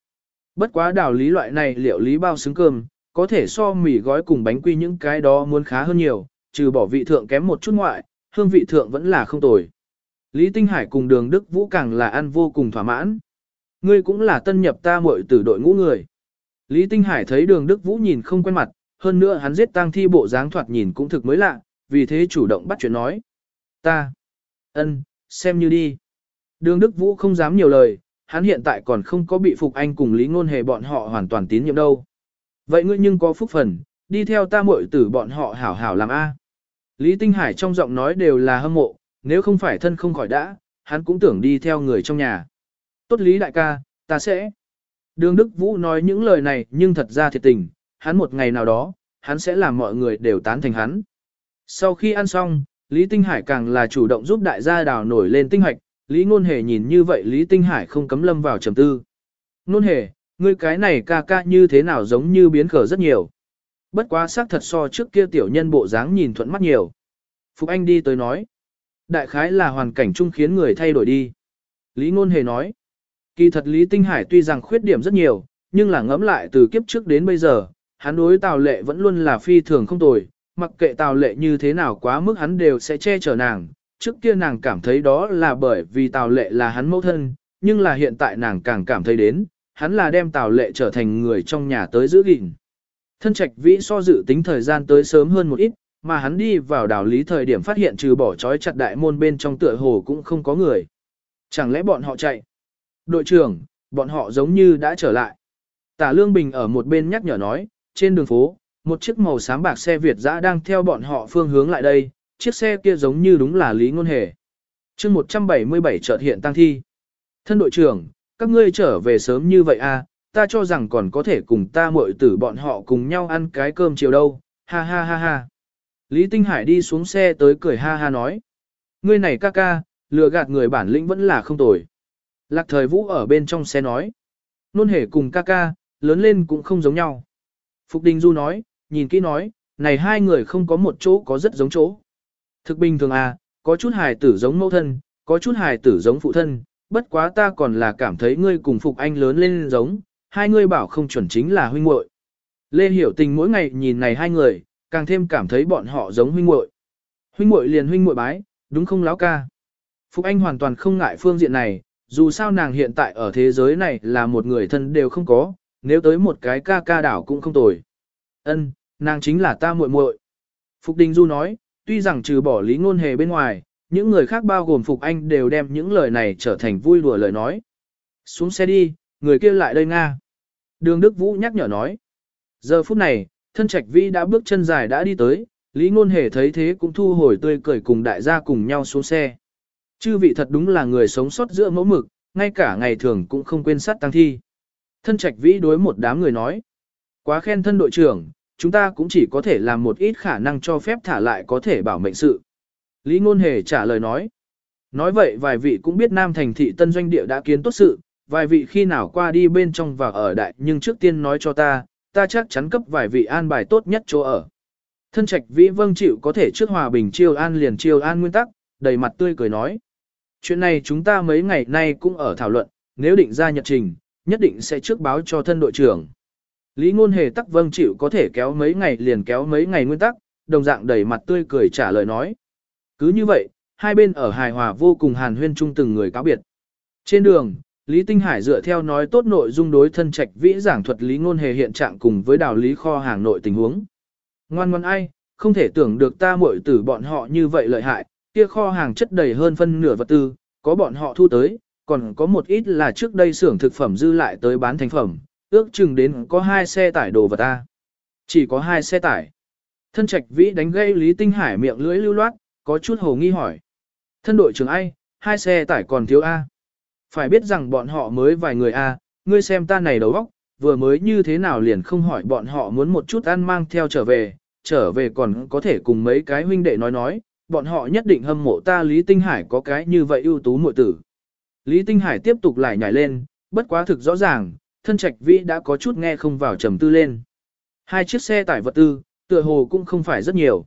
Bất quá đảo lý loại này liệu lý bao xứng cơm, có thể so mì gói cùng bánh quy những cái đó muốn khá hơn nhiều, trừ bỏ vị thượng kém một chút ngoại, hương vị thượng vẫn là không tồi. Lý Tinh Hải cùng đường Đức Vũ càng là ăn vô cùng thỏa mãn. Ngươi cũng là tân nhập ta muội tử đội ngũ người. Lý Tinh Hải thấy đường Đức Vũ nhìn không quen mặt, hơn nữa hắn giết tang thi bộ dáng thoạt nhìn cũng thực mới lạ, vì thế chủ động bắt chuyện nói. Ta, ân, xem như đi. Đường Đức Vũ không dám nhiều lời, hắn hiện tại còn không có bị Phục Anh cùng Lý Ngôn Hề bọn họ hoàn toàn tín nhiệm đâu. Vậy ngươi nhưng có phúc phần, đi theo ta muội tử bọn họ hảo hảo làm A. Lý Tinh Hải trong giọng nói đều là hâm mộ, nếu không phải thân không khỏi đã, hắn cũng tưởng đi theo người trong nhà. Tốt Lý đại ca, ta sẽ. Đường Đức Vũ nói những lời này nhưng thật ra thiệt tình, hắn một ngày nào đó, hắn sẽ làm mọi người đều tán thành hắn. Sau khi ăn xong, Lý Tinh Hải càng là chủ động giúp đại gia đào nổi lên tinh hoạch, Lý Ngôn Hề nhìn như vậy Lý Tinh Hải không cấm lâm vào trầm tư. Ngôn Hề, ngươi cái này ca ca như thế nào giống như biến khở rất nhiều. Bất quá xác thật so trước kia tiểu nhân bộ dáng nhìn thuận mắt nhiều. Phục Anh đi tới nói. Đại khái là hoàn cảnh chung khiến người thay đổi đi. Lý Ngôn Hề nói. Kỳ thật Lý Tinh Hải tuy rằng khuyết điểm rất nhiều, nhưng là ngẫm lại từ kiếp trước đến bây giờ, hắn đối Tào Lệ vẫn luôn là phi thường không tồi, mặc kệ Tào Lệ như thế nào quá mức hắn đều sẽ che chở nàng. Trước kia nàng cảm thấy đó là bởi vì Tào Lệ là hắn mẫu thân, nhưng là hiện tại nàng càng cảm thấy đến, hắn là đem Tào Lệ trở thành người trong nhà tới giữ gìn. Thân trạch vĩ so dự tính thời gian tới sớm hơn một ít, mà hắn đi vào đảo lý thời điểm phát hiện trừ bỏ trói chặt đại môn bên trong tựa hồ cũng không có người. Chẳng lẽ bọn họ chạy? Đội trưởng, bọn họ giống như đã trở lại. Tả Lương Bình ở một bên nhắc nhở nói, trên đường phố, một chiếc màu xám bạc xe Việt dã đang theo bọn họ phương hướng lại đây, chiếc xe kia giống như đúng là Lý Ngôn Hề. chương 177 chợt hiện tăng thi. Thân đội trưởng, các ngươi trở về sớm như vậy à, ta cho rằng còn có thể cùng ta muội tử bọn họ cùng nhau ăn cái cơm chiều đâu, ha ha ha ha. Lý Tinh Hải đi xuống xe tới cười ha ha nói. Ngươi này ca ca, lừa gạt người bản lĩnh vẫn là không tồi. Lạc thời vũ ở bên trong xe nói. Nôn hề cùng ca ca, lớn lên cũng không giống nhau. Phục Đình Du nói, nhìn kỹ nói, này hai người không có một chỗ có rất giống chỗ. Thực bình thường à, có chút hài tử giống mẫu thân, có chút hài tử giống phụ thân, bất quá ta còn là cảm thấy ngươi cùng Phục Anh lớn lên giống, hai người bảo không chuẩn chính là huynh muội. Lê Hiểu Tình mỗi ngày nhìn này hai người, càng thêm cảm thấy bọn họ giống huynh muội. Huynh muội liền huynh muội bái, đúng không láo ca? Phục Anh hoàn toàn không ngại phương diện này, dù sao nàng hiện tại ở thế giới này là một người thân đều không có, nếu tới một cái ca ca đảo cũng không tồi. Ân, nàng chính là ta muội muội. Phục Đình Du nói, tuy rằng trừ bỏ lý ngôn hề bên ngoài, những người khác bao gồm Phục Anh đều đem những lời này trở thành vui đùa lời nói. Xuống xe đi, người kia lại đây Nga. Đường Đức Vũ nhắc nhở nói. Giờ phút này, thân trạch vi đã bước chân dài đã đi tới, Lý Ngôn Hề thấy thế cũng thu hồi tươi cười cùng đại gia cùng nhau xuống xe. Chư vị thật đúng là người sống sót giữa mẫu mực, ngay cả ngày thường cũng không quên sát tăng thi. Thân trạch vĩ đối một đám người nói. Quá khen thân đội trưởng, chúng ta cũng chỉ có thể làm một ít khả năng cho phép thả lại có thể bảo mệnh sự. Lý Ngôn Hề trả lời nói. Nói vậy vài vị cũng biết Nam Thành thị tân doanh địa đã kiến tốt sự, vài vị khi nào qua đi bên trong và ở đại nhưng trước tiên nói cho ta, ta chắc chắn cấp vài vị an bài tốt nhất chỗ ở. Thân trạch vĩ vâng chịu có thể trước hòa bình chiêu an liền chiêu an nguyên tắc, đầy mặt tươi cười nói. Chuyện này chúng ta mấy ngày nay cũng ở thảo luận, nếu định ra nhật trình, nhất định sẽ trước báo cho thân đội trưởng. Lý ngôn hề tắc vâng chịu có thể kéo mấy ngày liền kéo mấy ngày nguyên tắc, đồng dạng đầy mặt tươi cười trả lời nói. Cứ như vậy, hai bên ở hài hòa vô cùng hàn huyên chung từng người cáo biệt. Trên đường, Lý Tinh Hải dựa theo nói tốt nội dung đối thân trạch vĩ giảng thuật lý ngôn hề hiện trạng cùng với đào lý kho hàng nội tình huống. Ngoan ngoan ai, không thể tưởng được ta muội tử bọn họ như vậy lợi hại, kia kho hàng chất đầy hơn phân nửa vật tư, có bọn họ thu tới, còn có một ít là trước đây xưởng thực phẩm dư lại tới bán thành phẩm, ước chừng đến có hai xe tải đồ vật ta. Chỉ có hai xe tải. Thân trạch vĩ đánh gây Lý Tinh Hải miệng lưỡi lưu loát, có chút hồ nghi hỏi. Thân đội trưởng ai, hai xe tải còn thiếu A. Phải biết rằng bọn họ mới vài người A, ngươi xem ta này đầu óc, vừa mới như thế nào liền không hỏi bọn họ muốn một chút ăn mang theo trở về, trở về còn có thể cùng mấy cái huynh đệ nói nói, bọn họ nhất định hâm mộ ta Lý Tinh Hải có cái như vậy ưu tú muội tử. Lý Tinh Hải tiếp tục lại nhảy lên, bất quá thực rõ ràng, thân trạch vĩ đã có chút nghe không vào trầm tư lên. Hai chiếc xe tải vật tư, tựa hồ cũng không phải rất nhiều.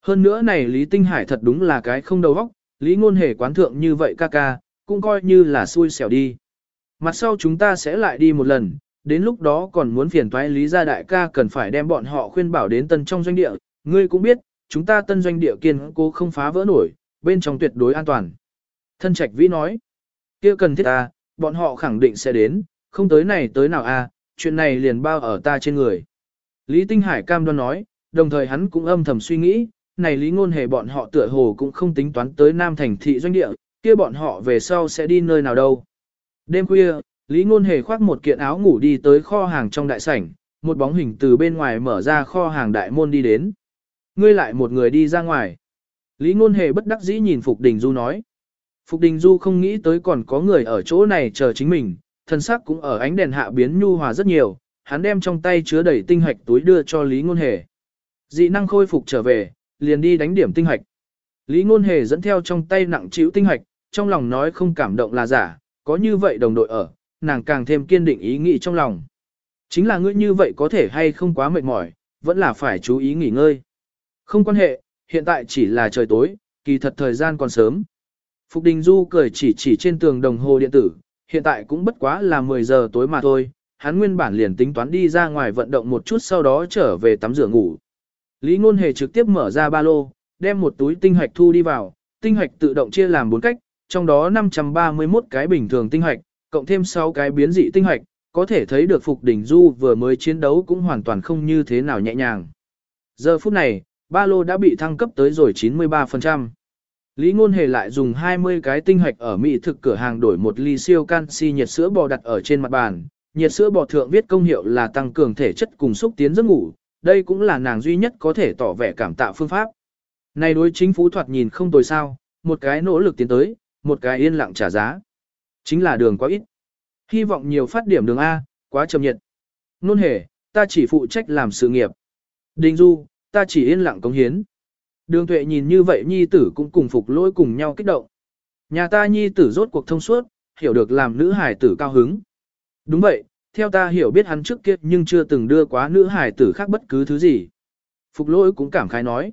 Hơn nữa này Lý Tinh Hải thật đúng là cái không đầu óc, Lý Ngôn Hề quán thượng như vậy ca ca, cũng coi như là xui xẻo đi. Mặt sau chúng ta sẽ lại đi một lần, đến lúc đó còn muốn phiền toái Lý gia đại ca cần phải đem bọn họ khuyên bảo đến tân trong doanh địa, ngươi cũng biết, chúng ta tân doanh địa kiên cố không phá vỡ nổi, bên trong tuyệt đối an toàn. Thân Trạch Vĩ nói, kia cần thiết ta, bọn họ khẳng định sẽ đến, không tới này tới nào a, chuyện này liền bao ở ta trên người. Lý Tinh Hải cam đoan nói, đồng thời hắn cũng âm thầm suy nghĩ, này Lý Ngôn Hề bọn họ tựa hồ cũng không tính toán tới Nam Thành thị doanh địa, kia bọn họ về sau sẽ đi nơi nào đâu. Đêm khuya, Lý Ngôn Hề khoác một kiện áo ngủ đi tới kho hàng trong đại sảnh, một bóng hình từ bên ngoài mở ra kho hàng đại môn đi đến. Ngươi lại một người đi ra ngoài. Lý Ngôn Hề bất đắc dĩ nhìn Phục Đình Du nói. Phục Đình Du không nghĩ tới còn có người ở chỗ này chờ chính mình, thân sắc cũng ở ánh đèn hạ biến nhu hòa rất nhiều, hắn đem trong tay chứa đầy tinh hạch túi đưa cho Lý Ngôn Hề. Dị năng khôi phục trở về, liền đi đánh điểm tinh hạch. Lý Ngôn Hề dẫn theo trong tay nặng chịu tinh hạch, trong lòng nói không cảm động là giả, có như vậy đồng đội ở, nàng càng thêm kiên định ý nghĩ trong lòng. Chính là ngươi như vậy có thể hay không quá mệt mỏi, vẫn là phải chú ý nghỉ ngơi. Không quan hệ, hiện tại chỉ là trời tối, kỳ thật thời gian còn sớm. Phục Đình Du cười chỉ chỉ trên tường đồng hồ điện tử, hiện tại cũng bất quá là 10 giờ tối mà thôi, hắn nguyên bản liền tính toán đi ra ngoài vận động một chút sau đó trở về tắm rửa ngủ. Lý Ngôn Hề trực tiếp mở ra ba lô, đem một túi tinh hạch thu đi vào, tinh hạch tự động chia làm 4 cách, trong đó 531 cái bình thường tinh hạch, cộng thêm 6 cái biến dị tinh hạch, có thể thấy được Phục Đình Du vừa mới chiến đấu cũng hoàn toàn không như thế nào nhẹ nhàng. Giờ phút này, ba lô đã bị thăng cấp tới rồi 93%. Lý Ngôn Hề lại dùng 20 cái tinh hạch ở mỹ thực cửa hàng đổi một ly siêu canxi nhiệt sữa bò đặt ở trên mặt bàn. Nhiệt sữa bò thượng viết công hiệu là tăng cường thể chất cùng xúc tiến giấc ngủ, đây cũng là nàng duy nhất có thể tỏ vẻ cảm tạ phương pháp. Này đối chính phủ thoạt nhìn không tồi sao, một cái nỗ lực tiến tới, một cái yên lặng trả giá. Chính là đường quá ít. Hy vọng nhiều phát điểm đường A, quá chậm nhiệt. Nôn hề, ta chỉ phụ trách làm sự nghiệp. Đình Du, ta chỉ yên lặng cống hiến. Đường tuệ nhìn như vậy nhi tử cũng cùng phục lỗi cùng nhau kích động. Nhà ta nhi tử rốt cuộc thông suốt, hiểu được làm nữ hải tử cao hứng. Đúng vậy, theo ta hiểu biết hắn trước kia nhưng chưa từng đưa quá nữ hải tử khác bất cứ thứ gì. Phục lỗi cũng cảm khái nói.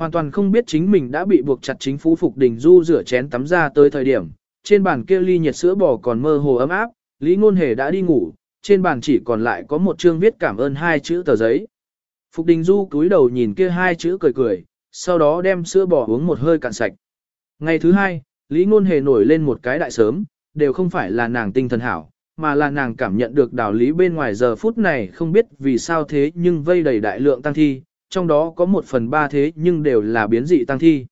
Hoàn toàn không biết chính mình đã bị buộc chặt chính phủ Phục Đình Du rửa chén tắm ra tới thời điểm. Trên bàn kia ly nhiệt sữa bò còn mơ hồ ấm áp, Lý Ngôn Hề đã đi ngủ, trên bàn chỉ còn lại có một chương viết cảm ơn hai chữ tờ giấy. Phục Đình Du cúi đầu nhìn kia hai chữ cười cười, sau đó đem sữa bò uống một hơi cạn sạch. Ngày thứ hai, Lý Ngôn Hề nổi lên một cái đại sớm, đều không phải là nàng tinh thần hảo, mà là nàng cảm nhận được đạo lý bên ngoài giờ phút này không biết vì sao thế nhưng vây đầy đại lượng tăng thi, trong đó có một phần ba thế nhưng đều là biến dị tăng thi.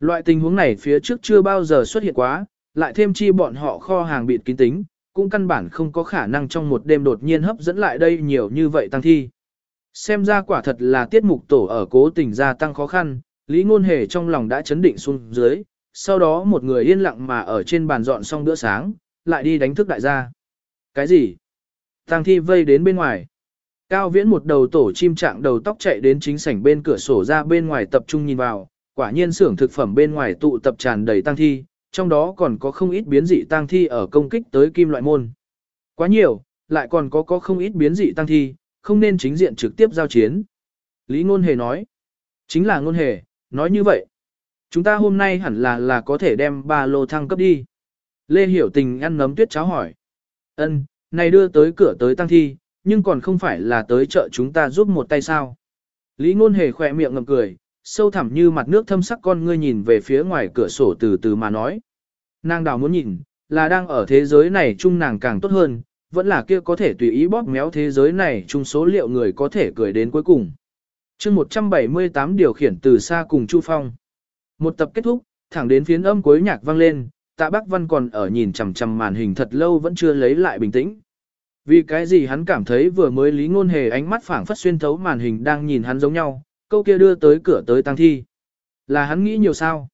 Loại tình huống này phía trước chưa bao giờ xuất hiện quá, lại thêm chi bọn họ kho hàng bịt kín tính, cũng căn bản không có khả năng trong một đêm đột nhiên hấp dẫn lại đây nhiều như vậy tăng thi. Xem ra quả thật là tiết mục tổ ở cố tình gia tăng khó khăn, Lý Ngôn Hề trong lòng đã chấn định xuống dưới, sau đó một người yên lặng mà ở trên bàn dọn xong bữa sáng, lại đi đánh thức đại gia. Cái gì? Tăng thi vây đến bên ngoài. Cao viễn một đầu tổ chim trạng đầu tóc chạy đến chính sảnh bên cửa sổ ra bên ngoài tập trung nhìn vào, quả nhiên xưởng thực phẩm bên ngoài tụ tập tràn đầy tăng thi, trong đó còn có không ít biến dị tăng thi ở công kích tới kim loại môn. Quá nhiều, lại còn có có không ít biến dị tăng thi, không nên chính diện trực tiếp giao chiến. Lý Ngôn Hề nói, chính là Ngôn Hề, nói như vậy. Chúng ta hôm nay hẳn là là có thể đem ba lô thăng cấp đi. Lê Hiểu Tình ăn nấm tuyết cháo hỏi. Ân, này đưa tới cửa tới tăng thi, nhưng còn không phải là tới chợ chúng ta giúp một tay sao. Lý Ngôn Hề khỏe miệng ngậm cười, sâu thẳm như mặt nước thâm sắc con ngươi nhìn về phía ngoài cửa sổ từ từ mà nói. Nàng đào muốn nhìn, là đang ở thế giới này chung nàng càng tốt hơn, vẫn là kia có thể tùy ý bóp méo thế giới này chung số liệu người có thể cười đến cuối cùng. chương 178 điều khiển từ xa cùng Chu Phong. Một tập kết thúc, thẳng đến phiến âm cuối nhạc vang lên, tạ bác văn còn ở nhìn chằm chằm màn hình thật lâu vẫn chưa lấy lại bình tĩnh. Vì cái gì hắn cảm thấy vừa mới lý ngôn hề ánh mắt phảng phất xuyên thấu màn hình đang nhìn hắn giống nhau, câu kia đưa tới cửa tới tang thi. Là hắn nghĩ nhiều sao?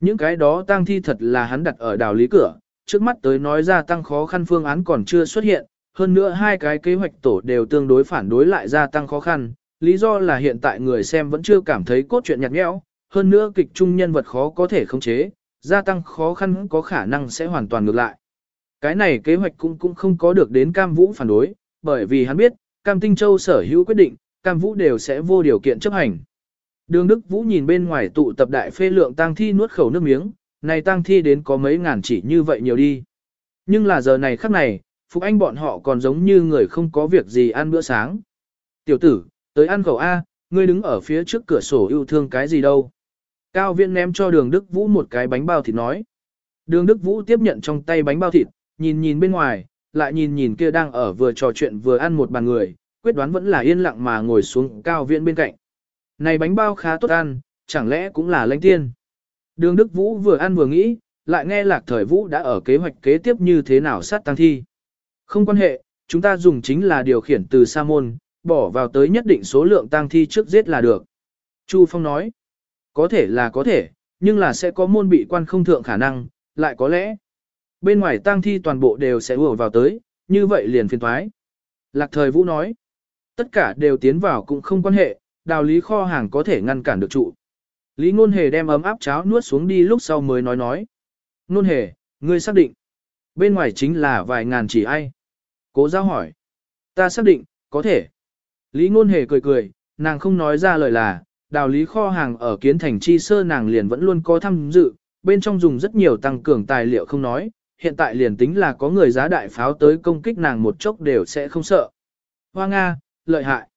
Những cái đó tang thi thật là hắn đặt ở đảo lý cửa, trước mắt tới nói ra tăng khó khăn phương án còn chưa xuất hiện, hơn nữa hai cái kế hoạch tổ đều tương đối phản đối lại gia tăng khó khăn, lý do là hiện tại người xem vẫn chưa cảm thấy cốt truyện nhạt nhẽo, hơn nữa kịch trung nhân vật khó có thể khống chế, gia tăng khó khăn có khả năng sẽ hoàn toàn ngược lại. Cái này kế hoạch cũng cũng không có được đến Cam Vũ phản đối, bởi vì hắn biết, Cam Tinh Châu sở hữu quyết định, Cam Vũ đều sẽ vô điều kiện chấp hành. Đường Đức Vũ nhìn bên ngoài tụ tập đại phê lượng tang thi nuốt khẩu nước miếng, này tang thi đến có mấy ngàn chỉ như vậy nhiều đi. Nhưng là giờ này khắc này, Phục Anh bọn họ còn giống như người không có việc gì ăn bữa sáng. Tiểu tử, tới ăn khẩu A, ngươi đứng ở phía trước cửa sổ yêu thương cái gì đâu. Cao Viễn ném cho đường Đức Vũ một cái bánh bao thịt nói. Đường Đức Vũ tiếp nhận trong tay bánh bao thịt, nhìn nhìn bên ngoài, lại nhìn nhìn kia đang ở vừa trò chuyện vừa ăn một bàn người, quyết đoán vẫn là yên lặng mà ngồi xuống Cao viện bên cạnh. Này bánh bao khá tốt ăn, chẳng lẽ cũng là lãnh tiên. Đường Đức Vũ vừa ăn vừa nghĩ, lại nghe lạc thời Vũ đã ở kế hoạch kế tiếp như thế nào sát tăng thi. Không quan hệ, chúng ta dùng chính là điều khiển từ sa môn, bỏ vào tới nhất định số lượng tăng thi trước giết là được. Chu Phong nói, có thể là có thể, nhưng là sẽ có môn bị quan không thượng khả năng, lại có lẽ. Bên ngoài tang thi toàn bộ đều sẽ ùa vào tới, như vậy liền phiền thoái. Lạc thời Vũ nói, tất cả đều tiến vào cũng không quan hệ, đào lý kho hàng có thể ngăn cản được trụ. Lý Ngôn Hề đem ấm áp cháo nuốt xuống đi lúc sau mới nói nói. Ngôn Hề, ngươi xác định. Bên ngoài chính là vài ngàn chỉ ai. Cố giao hỏi. Ta xác định, có thể. Lý Ngôn Hề cười cười, nàng không nói ra lời là, đào lý kho hàng ở kiến thành chi sơ nàng liền vẫn luôn có tham dự, bên trong dùng rất nhiều tăng cường tài liệu không nói, hiện tại liền tính là có người giá đại pháo tới công kích nàng một chốc đều sẽ không sợ. Hoa Nga, lợi hại.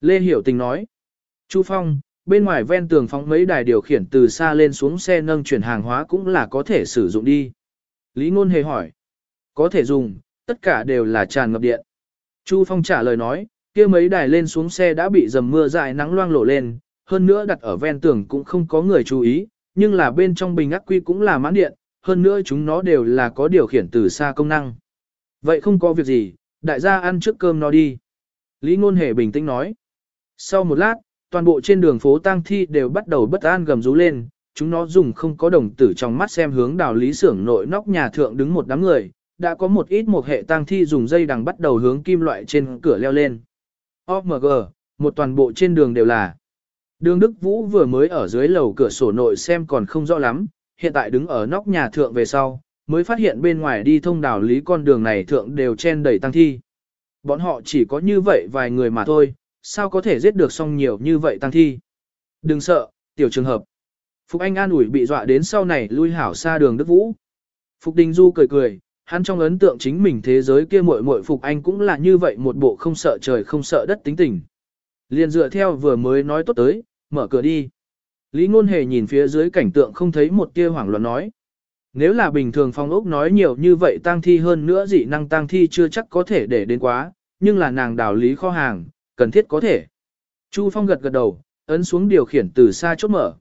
Lê Hiểu Tình nói. Chu Phong, bên ngoài ven tường phóng mấy đài điều khiển từ xa lên xuống xe nâng chuyển hàng hóa cũng là có thể sử dụng đi. Lý Ngôn hề hỏi. Có thể dùng, tất cả đều là tràn ngập điện. Chu Phong trả lời nói, kia mấy đài lên xuống xe đã bị dầm mưa dài nắng loang lộ lên, hơn nữa đặt ở ven tường cũng không có người chú ý, nhưng là bên trong bình ắc quy cũng là mãn điện, hơn nữa chúng nó đều là có điều khiển từ xa công năng. Vậy không có việc gì, đại gia ăn trước cơm nó đi. Lý Ngôn Hề bình tĩnh nói. Sau một lát, toàn bộ trên đường phố tang thi đều bắt đầu bất an gầm rú lên, chúng nó dùng không có đồng tử trong mắt xem hướng đào lý xưởng nội nóc nhà thượng đứng một đám người, đã có một ít một hệ tang thi dùng dây đằng bắt đầu hướng kim loại trên cửa leo lên. OMG, một toàn bộ trên đường đều là. Đường Đức Vũ vừa mới ở dưới lầu cửa sổ nội xem còn không rõ lắm, hiện tại đứng ở nóc nhà thượng về sau, mới phát hiện bên ngoài đi thông đảo lý con đường này thượng đều chen đầy tăng thi. Bọn họ chỉ có như vậy vài người mà thôi, sao có thể giết được xong nhiều như vậy tăng thi. Đừng sợ, tiểu trường hợp. Phục Anh an ủi bị dọa đến sau này lui hảo xa đường Đức Vũ. Phục Đình Du cười cười, hắn trong ấn tượng chính mình thế giới kia muội muội Phục Anh cũng là như vậy một bộ không sợ trời không sợ đất tính tình. Liền dựa theo vừa mới nói tốt tới, mở cửa đi. Lý Ngôn Hề nhìn phía dưới cảnh tượng không thấy một tia hoảng loạn nói. Nếu là bình thường phong ốc nói nhiều như vậy tang thi hơn nữa dị năng tang thi chưa chắc có thể để đến quá, nhưng là nàng đào lý kho hàng, cần thiết có thể. Chu Phong gật gật đầu, ấn xuống điều khiển từ xa chốt mở.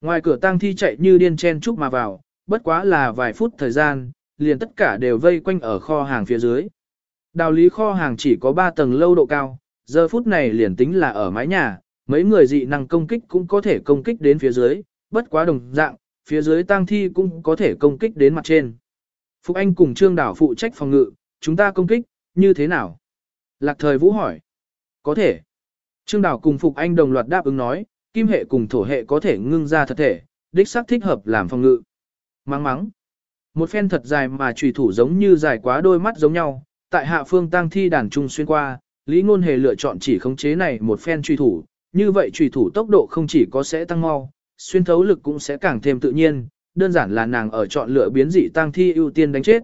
Ngoài cửa tang thi chạy như điên chen chúc mà vào, bất quá là vài phút thời gian, liền tất cả đều vây quanh ở kho hàng phía dưới. Đào lý kho hàng chỉ có 3 tầng lâu độ cao, giờ phút này liền tính là ở mái nhà, mấy người dị năng công kích cũng có thể công kích đến phía dưới, bất quá đồng dạng, phía dưới tang thi cũng có thể công kích đến mặt trên. Phục Anh cùng Trương Đảo phụ trách phòng ngự, chúng ta công kích, như thế nào? Lạc thời Vũ hỏi. Có thể. Trương Đảo cùng Phục Anh đồng loạt đáp ứng nói, kim hệ cùng thổ hệ có thể ngưng ra thật thể, đích xác thích hợp làm phòng ngự. Mắng mắng. Một phen thật dài mà trùy thủ giống như dài quá đôi mắt giống nhau, tại hạ phương tang thi đàn trung xuyên qua, Lý Ngôn Hề lựa chọn chỉ khống chế này một phen truy thủ, như vậy trùy thủ tốc độ không chỉ có sẽ tăng mau, xuyên thấu lực cũng sẽ càng thêm tự nhiên, đơn giản là nàng ở chọn lựa biến dị tang thi ưu tiên đánh chết.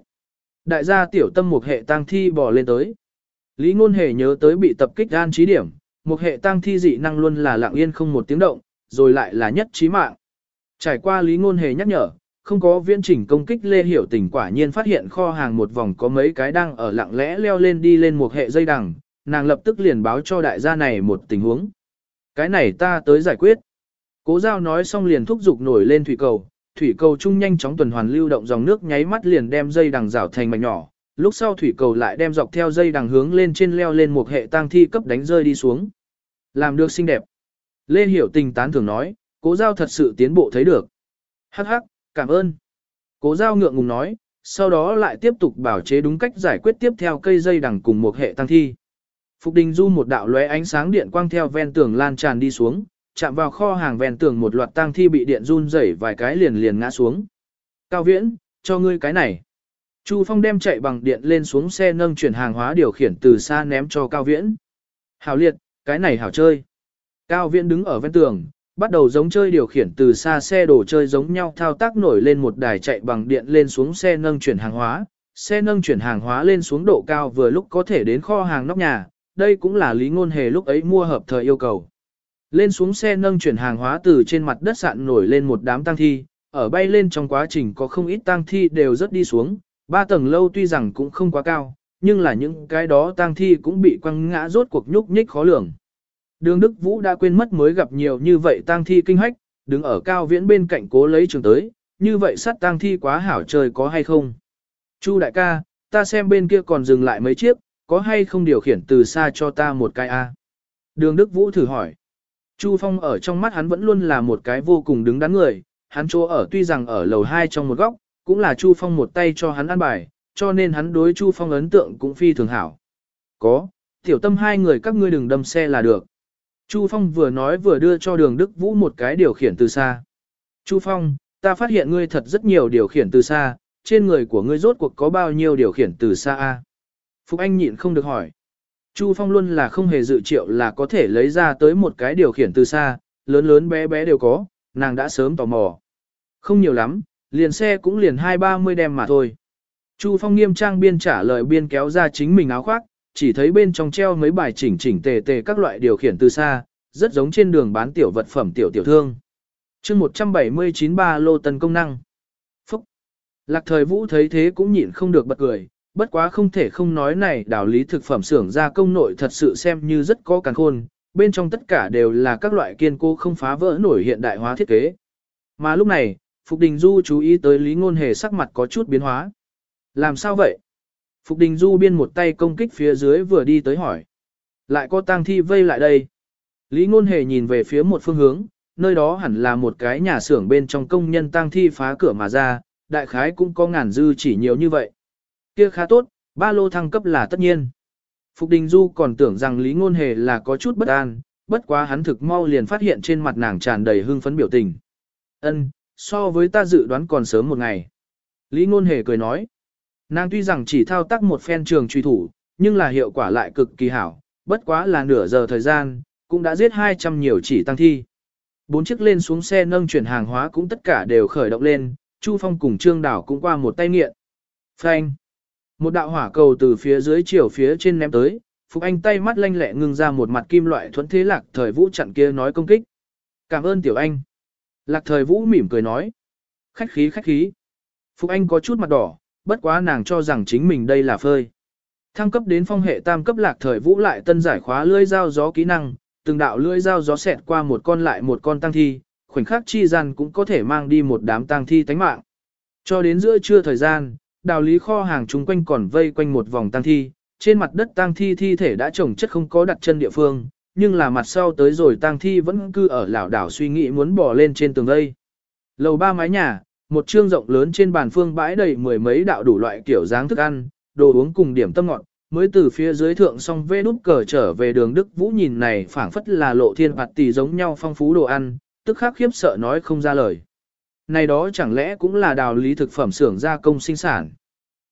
Đại gia tiểu tâm một hệ tang thi bò lên tới. Lý Ngôn Hề nhớ tới bị tập kích gan trí điểm, một hệ tang thi dị năng luôn là lặng yên không một tiếng động, rồi lại là nhất trí mạng. Trải qua Lý Ngôn Hề nhắc nhở, không có viễn chỉnh công kích Lê Hiểu Tình quả nhiên phát hiện kho hàng một vòng có mấy cái đang ở lặng lẽ leo lên đi lên một hệ dây đằng, nàng lập tức liền báo cho đại gia này một tình huống. Cái này ta tới giải quyết. Cố giao nói xong liền thúc giục nổi lên thủy cầu, thủy cầu chung nhanh chóng tuần hoàn lưu động dòng nước nháy mắt liền đem dây đằng rảo thành mảnh nhỏ, lúc sau thủy cầu lại đem dọc theo dây đằng hướng lên trên leo lên một hệ tang thi cấp đánh rơi đi xuống. Làm được xinh đẹp. Lê Hiểu Tình tán thường nói, cố giao thật sự tiến bộ thấy được. Hắc hắc, cảm ơn. Cố giao ngượng ngùng nói, sau đó lại tiếp tục bảo chế đúng cách giải quyết tiếp theo cây dây đằng cùng một hệ tăng thi. Phục đình du một đạo lóe ánh sáng điện quang theo ven tường lan tràn đi xuống, chạm vào kho hàng ven tường một loạt tang thi bị điện run rẩy vài cái liền liền ngã xuống. Cao viễn, cho ngươi cái này. Chu Phong đem chạy bằng điện lên xuống xe nâng chuyển hàng hóa điều khiển từ xa ném cho Cao Viễn. Hảo liệt, cái này hảo chơi. Cao Viễn đứng ở ven tường, bắt đầu giống chơi điều khiển từ xa xe đồ chơi giống nhau thao tác nổi lên một đài chạy bằng điện lên xuống xe nâng chuyển hàng hóa. Xe nâng chuyển hàng hóa lên xuống độ cao vừa lúc có thể đến kho hàng nóc nhà, đây cũng là lý ngôn hề lúc ấy mua hợp thời yêu cầu. Lên xuống xe nâng chuyển hàng hóa từ trên mặt đất sạn nổi lên một đám tang thi, ở bay lên trong quá trình có không ít tang thi đều rất đi xuống, ba tầng lâu tuy rằng cũng không quá cao, nhưng là những cái đó tang thi cũng bị quăng ngã rốt cuộc nhúc nhích khó lường. Đường Đức Vũ đã quên mất mới gặp nhiều như vậy tang thi kinh hách, đứng ở cao viễn bên cạnh cố lấy trường tới, như vậy sát tang thi quá hảo trời có hay không? Chu đại ca, ta xem bên kia còn dừng lại mấy chiếc, có hay không điều khiển từ xa cho ta một cái A? Đường Đức Vũ thử hỏi. Chu Phong ở trong mắt hắn vẫn luôn là một cái vô cùng đứng đắn người, hắn chỗ ở tuy rằng ở lầu 2 trong một góc, cũng là Chu Phong một tay cho hắn ăn bài, cho nên hắn đối Chu Phong ấn tượng cũng phi thường hảo. Có, tiểu tâm hai người các ngươi đừng đâm xe là được. Chu Phong vừa nói vừa đưa cho đường Đức Vũ một cái điều khiển từ xa. Chu Phong, ta phát hiện ngươi thật rất nhiều điều khiển từ xa, trên người của ngươi rốt cuộc có bao nhiêu điều khiển từ xa a? Phục Anh nhịn không được hỏi. Chu Phong luôn là không hề dự triệu là có thể lấy ra tới một cái điều khiển từ xa, lớn lớn bé bé đều có, nàng đã sớm tò mò. Không nhiều lắm, liền xe cũng liền hai ba mươi đem mà thôi. Chu Phong nghiêm trang biên trả lời biên kéo ra chính mình áo khoác, chỉ thấy bên trong treo mấy bài chỉnh chỉnh tề tề các loại điều khiển từ xa, rất giống trên đường bán tiểu vật phẩm tiểu tiểu thương. chương 179 ba lô tần công năng. Phúc! Lạc thời vũ thấy thế cũng nhịn không được bật cười, bất quá không thể không nói này đạo lý thực phẩm xưởng gia công nội thật sự xem như rất có càng khôn, bên trong tất cả đều là các loại kiên cố không phá vỡ nổi hiện đại hóa thiết kế. Mà lúc này, Phục Đình Du chú ý tới Lý Ngôn Hề sắc mặt có chút biến hóa. Làm sao vậy? Phục Đình Du biên một tay công kích phía dưới vừa đi tới hỏi. Lại có tang thi vây lại đây. Lý Ngôn Hề nhìn về phía một phương hướng, nơi đó hẳn là một cái nhà xưởng bên trong công nhân tang thi phá cửa mà ra, đại khái cũng có ngàn dư chỉ nhiều như vậy. Kia khá tốt, ba lô thăng cấp là tất nhiên. Phục Đình Du còn tưởng rằng Lý Ngôn Hề là có chút bất an, bất quá hắn thực mau liền phát hiện trên mặt nàng tràn đầy hưng phấn biểu tình. Ân, so với ta dự đoán còn sớm một ngày. Lý Ngôn Hề cười nói. Nàng tuy rằng chỉ thao tác một phen trường truy thủ, nhưng là hiệu quả lại cực kỳ hảo, bất quá là nửa giờ thời gian, cũng đã giết 200 nhiều chỉ tăng thi. Bốn chiếc lên xuống xe nâng chuyển hàng hóa cũng tất cả đều khởi động lên, Chu Phong cùng Trương Đảo cũng qua một tay nghiện. Phanh! Một đạo hỏa cầu từ phía dưới chiều phía trên ném tới, Phục Anh tay mắt lanh lẹ ngưng ra một mặt kim loại thuẫn thế lạc thời vũ chặn kia nói công kích. Cảm ơn Tiểu Anh. Lạc thời vũ mỉm cười nói. Khách khí khách khí. Phục Anh có chút mặt đỏ, bất quá nàng cho rằng chính mình đây là phơi. Thăng cấp đến phong hệ tam cấp lạc thời vũ lại tân giải khóa lưỡi dao gió kỹ năng, từng đạo lưỡi dao gió xẹt qua một con lại một con tăng thi, khoảnh khắc chi gian cũng có thể mang đi một đám tăng thi tánh mạng. Cho đến giữa trưa thời gian, đào lý kho hàng chung quanh còn vây quanh một vòng tang thi, trên mặt đất tang thi thi thể đã trồng chất không có đặt chân địa phương, nhưng là mặt sau tới rồi tang thi vẫn cứ ở lảo đảo suy nghĩ muốn bỏ lên trên tường vây. Lầu ba mái nhà, một trương rộng lớn trên bàn phương bãi đầy mười mấy đạo đủ loại kiểu dáng thức ăn, đồ uống cùng điểm tâm ngọt, mới từ phía dưới thượng xong vê nút cờ trở về đường Đức Vũ nhìn này phảng phất là lộ thiên hoạt tỷ giống nhau phong phú đồ ăn, tức khắc khiếp sợ nói không ra lời. Này đó chẳng lẽ cũng là đào lý thực phẩm xưởng gia công sinh sản.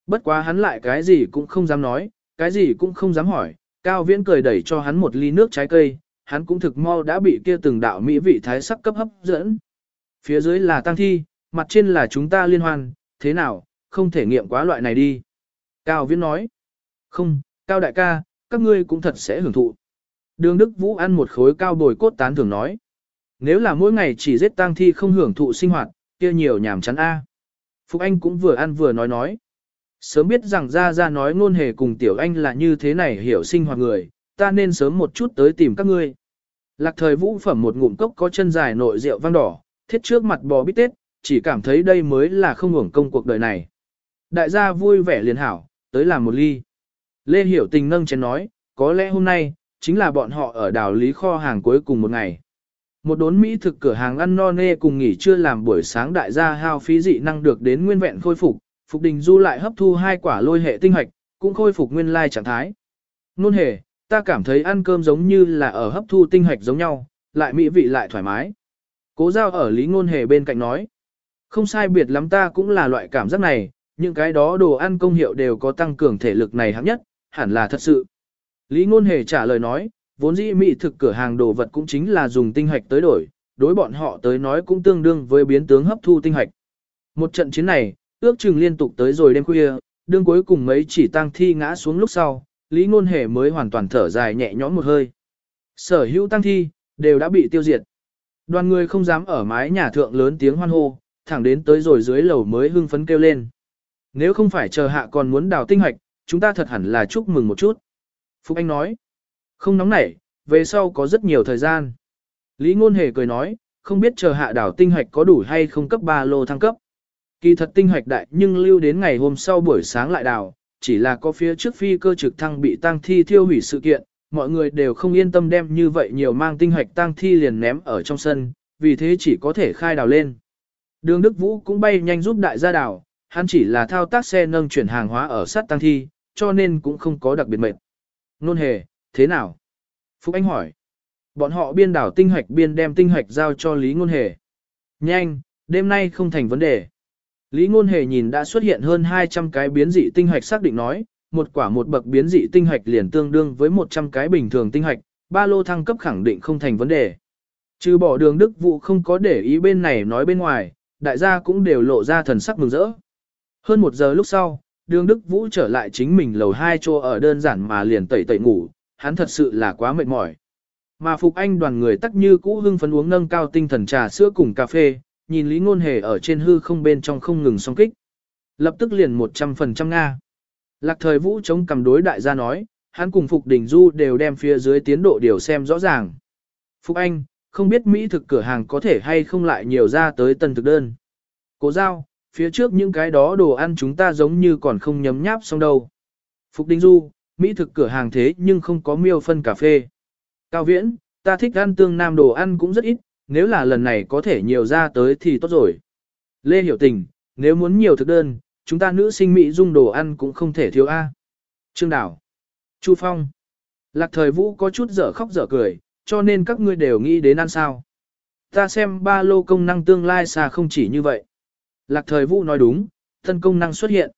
Bất quá hắn lại cái gì cũng không dám nói, cái gì cũng không dám hỏi, Cao Viễn cười đẩy cho hắn một ly nước trái cây, hắn cũng thực mau đã bị kia từng đạo mỹ vị thái sắc cấp hấp dẫn. Phía dưới là tăng thi, mặt trên là chúng ta liên hoan, thế nào, không thể nghiệm quá loại này đi. Cao Viễn nói, không, Cao đại ca, các ngươi cũng thật sẽ hưởng thụ. Đường Đức Vũ ăn một khối cao bồi cốt tán thường nói, nếu là mỗi ngày chỉ giết tăng thi không hưởng thụ sinh hoạt, kia nhiều nhảm chán a. Phục Anh cũng vừa ăn vừa nói nói. Sớm biết rằng ra ra nói ngôn hề cùng Tiểu Anh là như thế này hiểu sinh hoạt người, ta nên sớm một chút tới tìm các ngươi. Lạc thời vũ phẩm một ngụm cốc có chân dài nội rượu vang đỏ, thiết trước mặt bò bít tết, chỉ cảm thấy đây mới là không hưởng công cuộc đời này. Đại gia vui vẻ liền hảo, tới làm một ly. Lê Hiểu Tình nâng chén nói, có lẽ hôm nay, chính là bọn họ ở đảo lý kho hàng cuối cùng một ngày. Một đốn Mỹ thực cửa hàng ăn no nê cùng nghỉ trưa làm buổi sáng đại gia hao phí dị năng được đến nguyên vẹn khôi phục, Phục Đình Du lại hấp thu hai quả lôi hệ tinh hạch, cũng khôi phục nguyên lai trạng thái. Nôn hề, ta cảm thấy ăn cơm giống như là ở hấp thu tinh hạch giống nhau, lại mỹ vị lại thoải mái. Cố giao ở Lý Ngôn Hề bên cạnh nói. Không sai biệt lắm ta cũng là loại cảm giác này, những cái đó đồ ăn công hiệu đều có tăng cường thể lực này hạng nhất, hẳn là thật sự. Lý Ngôn Hề trả lời nói, vốn dĩ mỹ thực cửa hàng đồ vật cũng chính là dùng tinh hạch tới đổi, đối bọn họ tới nói cũng tương đương với biến tướng hấp thu tinh hạch. Một trận chiến này, ước chừng liên tục tới rồi đêm khuya, đương cuối cùng mấy chỉ tăng thi ngã xuống lúc sau, Lý Ngôn Hề mới hoàn toàn thở dài nhẹ nhõm một hơi. Sở hữu tăng thi, đều đã bị tiêu diệt. Đoàn người không dám ở mái nhà thượng lớn tiếng hoan hô, thẳng đến tới rồi dưới lầu mới hưng phấn kêu lên. Nếu không phải chờ hạ còn muốn đào tinh hoạch, chúng ta thật hẳn là chúc mừng một chút. Phúc Anh nói, không nóng nảy, về sau có rất nhiều thời gian. Lý Ngôn Hề cười nói, không biết chờ hạ đảo tinh hoạch có đủ hay không cấp 3 lô thăng cấp. Kỳ thật tinh hoạch đại nhưng lưu đến ngày hôm sau buổi sáng lại đảo, chỉ là có phía trước phi cơ trực thăng bị tang thi thiêu hủy sự kiện, mọi người đều không yên tâm đem như vậy nhiều mang tinh hoạch tang thi liền ném ở trong sân, vì thế chỉ có thể khai đào lên. Đường Đức Vũ cũng bay nhanh giúp đại gia đảo, hắn chỉ là thao tác xe nâng chuyển hàng hóa ở sát tăng thi, cho nên cũng không có đặc biệt mệt. Nôn hề, thế nào? Phúc Anh hỏi. Bọn họ biên đảo tinh hoạch biên đem tinh hoạch giao cho Lý Ngôn Hề. Nhanh, đêm nay không thành vấn đề. Lý Ngôn Hề nhìn đã xuất hiện hơn 200 cái biến dị tinh hoạch xác định nói, một quả một bậc biến dị tinh hoạch liền tương đương với 100 cái bình thường tinh hoạch, ba lô thăng cấp khẳng định không thành vấn đề. Trừ bỏ đường đức vụ không có để ý bên này nói bên ngoài, đại gia cũng đều lộ ra thần sắc mừng rỡ. Hơn một giờ lúc sau, đường đức vũ trở lại chính mình lầu hai chỗ ở đơn giản mà liền tẩy tẩy ngủ, hắn thật sự là quá mệt mỏi. Mà Phục Anh đoàn người tắc như cũ hưng phấn uống nâng cao tinh thần trà sữa cùng cà phê, nhìn Lý Ngôn Hề ở trên hư không bên trong không ngừng song kích. Lập tức liền 100% Nga. Lạc thời vũ chống cầm đối đại gia nói, hắn cùng Phục Đình Du đều đem phía dưới tiến độ điều xem rõ ràng. Phục Anh, không biết Mỹ thực cửa hàng có thể hay không lại nhiều ra tới tân thực đơn. Cố giao, phía trước những cái đó đồ ăn chúng ta giống như còn không nhấm nháp xong đâu. Phục Đình Du, Mỹ thực cửa hàng thế nhưng không có miêu phân cà phê. Cao Viễn, ta thích ăn tương nam đồ ăn cũng rất ít, nếu là lần này có thể nhiều ra tới thì tốt rồi. Lê Hiểu Tình, nếu muốn nhiều thực đơn, chúng ta nữ sinh Mỹ dung đồ ăn cũng không thể thiếu A. Trương Đảo, Chu Phong, Lạc Thời Vũ có chút dở khóc dở cười, cho nên các ngươi đều nghĩ đến ăn sao. Ta xem ba lô công năng tương lai xa không chỉ như vậy. Lạc Thời Vũ nói đúng, thân công năng xuất hiện.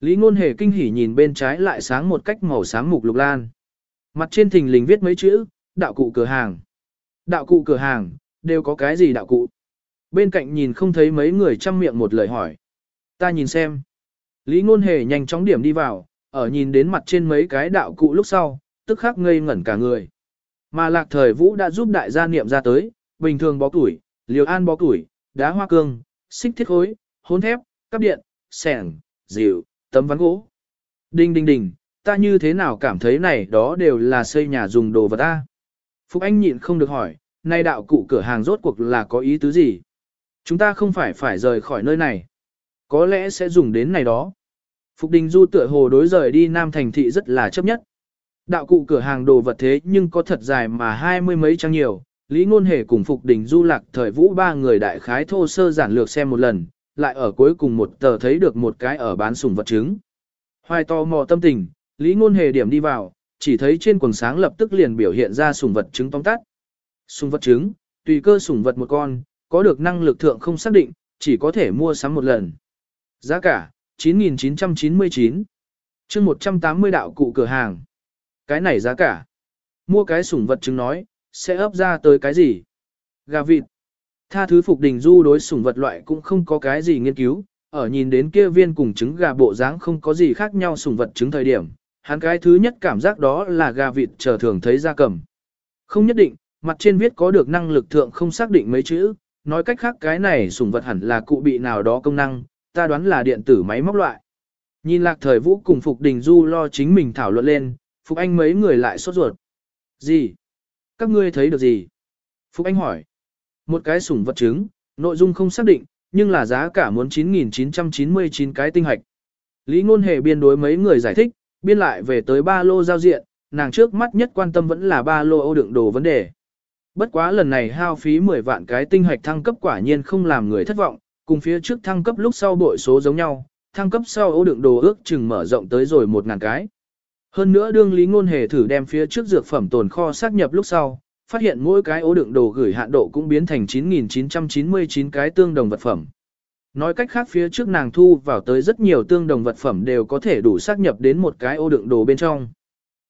Lý Ngôn Hề kinh hỉ nhìn bên trái lại sáng một cách màu sáng mục lục lan. Mặt trên thình lình viết mấy chữ, đạo cụ cửa hàng. Đạo cụ cửa hàng, đều có cái gì đạo cụ? Bên cạnh nhìn không thấy mấy người chăm miệng một lời hỏi. Ta nhìn xem. Lý ngôn hề nhanh chóng điểm đi vào, ở nhìn đến mặt trên mấy cái đạo cụ lúc sau, tức khắc ngây ngẩn cả người. Mà lạc thời vũ đã giúp đại gia niệm ra tới, bình thường bó tuổi, liều an bó tuổi, đá hoa cương, xích thiết khối, hôn thép, cắp điện, sẻng, dịu, tấm ván gỗ. Đinh đinh đinh, ta như thế nào cảm thấy này đó đều là xây nhà dùng đồ vật ta. Phúc Anh nhịn không được hỏi, nay đạo cụ cửa hàng rốt cuộc là có ý tứ gì? Chúng ta không phải phải rời khỏi nơi này. Có lẽ sẽ dùng đến này đó. Phục Đình Du tựa hồ đối rời đi Nam Thành Thị rất là chấp nhất. Đạo cụ cửa hàng đồ vật thế nhưng có thật dài mà hai mươi mấy trang nhiều. Lý Ngôn Hề cùng Phục Đình Du lạc thời vũ ba người đại khái thô sơ giản lược xem một lần, lại ở cuối cùng một tờ thấy được một cái ở bán sủng vật trứng. Hoài to mò tâm tình, Lý Ngôn Hề điểm đi vào, chỉ thấy trên quần sáng lập tức liền biểu hiện ra sủng vật trứng tóm tắt. sủng vật trứng, tùy cơ sủng vật một con, có được năng lực thượng không xác định, chỉ có thể mua sắm một lần. Giá cả, 9.999. chương 180 đạo cụ cửa hàng. Cái này giá cả. Mua cái sủng vật trứng nói, sẽ ấp ra tới cái gì? Gà vịt. Tha thứ phục đình du đối sủng vật loại cũng không có cái gì nghiên cứu, ở nhìn đến kia viên cùng trứng gà bộ dáng không có gì khác nhau sủng vật trứng thời điểm, hắn cái thứ nhất cảm giác đó là gà vịt trở thường thấy ra cầm. Không nhất định, mặt trên viết có được năng lực thượng không xác định mấy chữ, nói cách khác cái này sủng vật hẳn là cụ bị nào đó công năng, ta đoán là điện tử máy móc loại. Nhìn lạc thời vũ cùng Phục Đình Du lo chính mình thảo luận lên, Phục Anh mấy người lại sốt ruột. Gì? Các ngươi thấy được gì? Phục Anh hỏi. Một cái sủng vật trứng, nội dung không xác định, nhưng là giá cả muốn 9.999 cái tinh hạch. Lý ngôn hề biên đối mấy người giải thích, biên lại về tới ba lô giao diện, nàng trước mắt nhất quan tâm vẫn là ba lô ô đựng đồ vấn đề. Bất quá lần này hao phí 10 vạn cái tinh hạch thăng cấp quả nhiên không làm người thất vọng, cùng phía trước thăng cấp lúc sau bội số giống nhau, thăng cấp sau ô đựng đồ ước chừng mở rộng tới rồi 1.000 cái. Hơn nữa đương lý ngôn hề thử đem phía trước dược phẩm tồn kho xác nhập lúc sau, phát hiện mỗi cái ố đựng đồ gửi hạn độ cũng biến thành 9.999 cái tương đồng vật phẩm. Nói cách khác phía trước nàng thu vào tới rất nhiều tương đồng vật phẩm đều có thể đủ xác nhập đến một cái ô đựng đồ bên trong.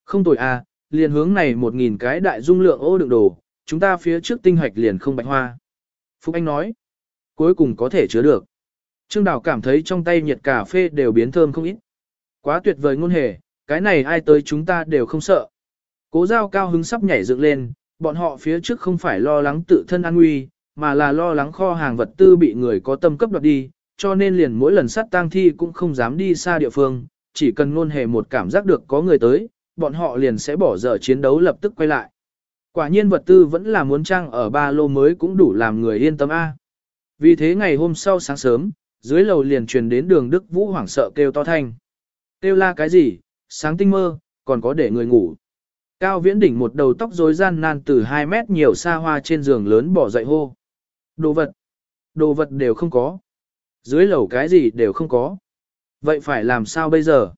Không tồi à, liền hướng này 1.000 cái đại dung lượng ô đựng đồ, chúng ta phía trước tinh hoạch liền không bạch hoa. Phúc Anh nói, cuối cùng có thể chứa được. Trương Đào cảm thấy trong tay nhiệt cà phê đều biến thơm không ít. Quá tuyệt vời ngôn hề, cái này ai tới chúng ta đều không sợ. Cố giao cao hứng sắp nhảy dựng lên, bọn họ phía trước không phải lo lắng tự thân an nguy, mà là lo lắng kho hàng vật tư bị người có tâm cấp đoạt đi, cho nên liền mỗi lần sát tang thi cũng không dám đi xa địa phương, chỉ cần ngôn hề một cảm giác được có người tới, bọn họ liền sẽ bỏ dở chiến đấu lập tức quay lại. Quả nhiên vật tư vẫn là muốn trang ở ba lô mới cũng đủ làm người yên tâm A. Vì thế ngày hôm sau sáng sớm, dưới lầu liền truyền đến đường Đức Vũ hoảng sợ kêu to thanh. Kêu la cái gì, sáng tinh mơ, còn có để người ngủ. Cao viễn đỉnh một đầu tóc rối gian nan từ 2 mét nhiều xa hoa trên giường lớn bỏ dậy hô. Đồ vật, đồ vật đều không có. Dưới lầu cái gì đều không có. Vậy phải làm sao bây giờ?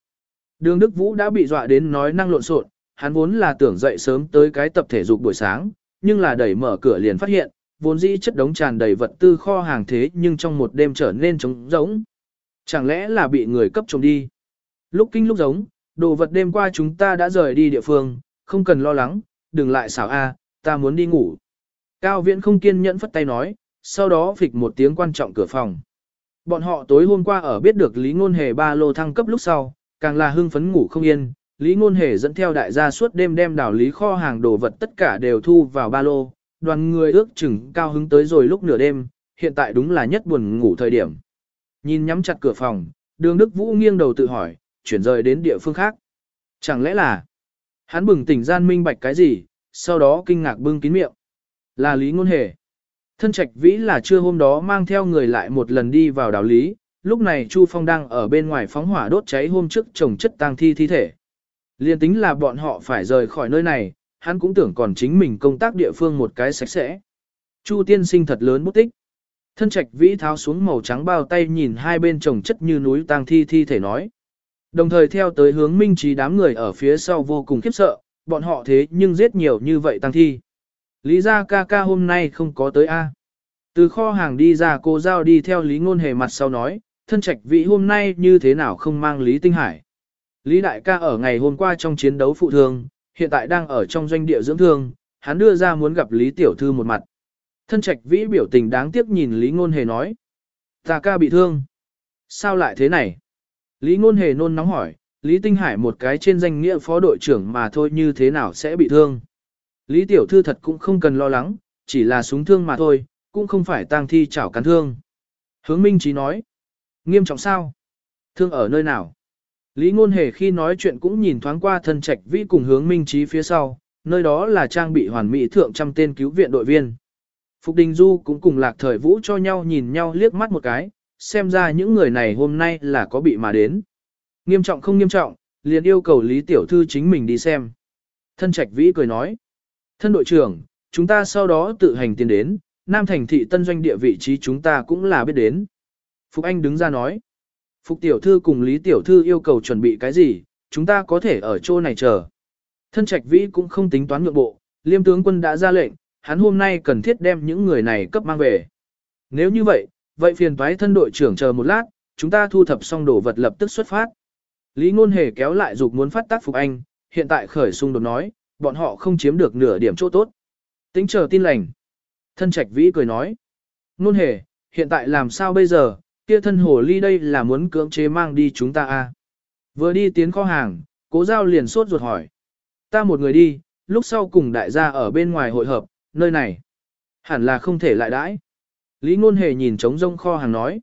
Đường Đức Vũ đã bị dọa đến nói năng lộn xộn, hắn vốn là tưởng dậy sớm tới cái tập thể dục buổi sáng, nhưng là đẩy mở cửa liền phát hiện, vốn dĩ chất đống tràn đầy vật tư kho hàng thế nhưng trong một đêm trở nên trống rỗng. Chẳng lẽ là bị người cấp trộm đi? Lúc kinh lúc giống, đồ vật đêm qua chúng ta đã rời đi địa phương, không cần lo lắng, đừng lại xảo a, ta muốn đi ngủ. Cao Viễn không kiên nhẫn phất tay nói, sau đó phịch một tiếng quan trọng cửa phòng. Bọn họ tối hôm qua ở biết được Lý Ngôn Hề ba lô thăng cấp lúc sau, càng là hưng phấn ngủ không yên, Lý Ngôn Hề dẫn theo đại gia suốt đêm đem đảo lý kho hàng đồ vật tất cả đều thu vào ba lô, đoàn người ước chừng cao hứng tới rồi lúc nửa đêm, hiện tại đúng là nhất buồn ngủ thời điểm. Nhìn nhắm chặt cửa phòng, đường Đức Vũ nghiêng đầu tự hỏi, chuyển rời đến địa phương khác. Chẳng lẽ là, hắn bừng tỉnh gian minh bạch cái gì, sau đó kinh ngạc bưng kín miệng. Là Lý Ngôn Hề. Thân trạch vĩ là trưa hôm đó mang theo người lại một lần đi vào đảo lý, lúc này Chu Phong đang ở bên ngoài phóng hỏa đốt cháy hôm trước trồng chất tang thi thi thể. Liên tính là bọn họ phải rời khỏi nơi này, hắn cũng tưởng còn chính mình công tác địa phương một cái sạch sẽ. Chu tiên sinh thật lớn bút tích. Thân trạch vĩ tháo xuống màu trắng bao tay nhìn hai bên trồng chất như núi tang thi thi thể nói. Đồng thời theo tới hướng minh trí đám người ở phía sau vô cùng khiếp sợ, bọn họ thế nhưng giết nhiều như vậy tăng thi. Lý gia ca ca hôm nay không có tới A. Từ kho hàng đi ra cô giao đi theo Lý Ngôn Hề mặt sau nói, thân trạch vị hôm nay như thế nào không mang Lý Tinh Hải. Lý Đại ca ở ngày hôm qua trong chiến đấu phụ thương, hiện tại đang ở trong doanh địa dưỡng thương, hắn đưa ra muốn gặp Lý Tiểu Thư một mặt. Thân trạch vĩ biểu tình đáng tiếc nhìn Lý Ngôn Hề nói. Ta ca bị thương. Sao lại thế này? Lý Ngôn Hề nôn nóng hỏi, Lý Tinh Hải một cái trên danh nghĩa phó đội trưởng mà thôi như thế nào sẽ bị thương? Lý Tiểu Thư thật cũng không cần lo lắng, chỉ là súng thương mà thôi, cũng không phải tang thi chảo cắn thương. Hướng Minh Chí nói, nghiêm trọng sao? Thương ở nơi nào? Lý Ngôn Hề khi nói chuyện cũng nhìn thoáng qua thân trạch vĩ cùng hướng Minh Chí phía sau, nơi đó là trang bị hoàn mỹ thượng trăm tên cứu viện đội viên. Phục Đình Du cũng cùng lạc thời vũ cho nhau nhìn nhau liếc mắt một cái, xem ra những người này hôm nay là có bị mà đến. Nghiêm trọng không nghiêm trọng, liền yêu cầu Lý Tiểu Thư chính mình đi xem. Thân trạch vĩ cười nói, thân đội trưởng, chúng ta sau đó tự hành tiến đến, Nam thành thị tân doanh địa vị trí chúng ta cũng là biết đến. Phục Anh đứng ra nói. Phục tiểu thư cùng Lý tiểu thư yêu cầu chuẩn bị cái gì, chúng ta có thể ở chỗ này chờ. Thân trạch vĩ cũng không tính toán nhượng bộ, liêm tướng quân đã ra lệnh, hắn hôm nay cần thiết đem những người này cấp mang về. Nếu như vậy, vậy phiền toái thân đội trưởng chờ một lát, chúng ta thu thập xong đồ vật lập tức xuất phát. Lý ngôn hề kéo lại dục muốn phát tác Phục Anh, hiện tại khởi xung đột nói, bọn họ không chiếm được nửa điểm chỗ tốt. Tính chờ tin lành. Thân trạch vĩ cười nói. ngôn hề, hiện tại làm sao bây giờ, kia thân hồ ly đây là muốn cưỡng chế mang đi chúng ta à? Vừa đi tiến kho hàng, cố giao liền sốt ruột hỏi. Ta một người đi, lúc sau cùng đại gia ở bên ngoài hội hợp, nơi này. Hẳn là không thể lại đãi. Lý ngôn hề nhìn trống rông kho hàng nói.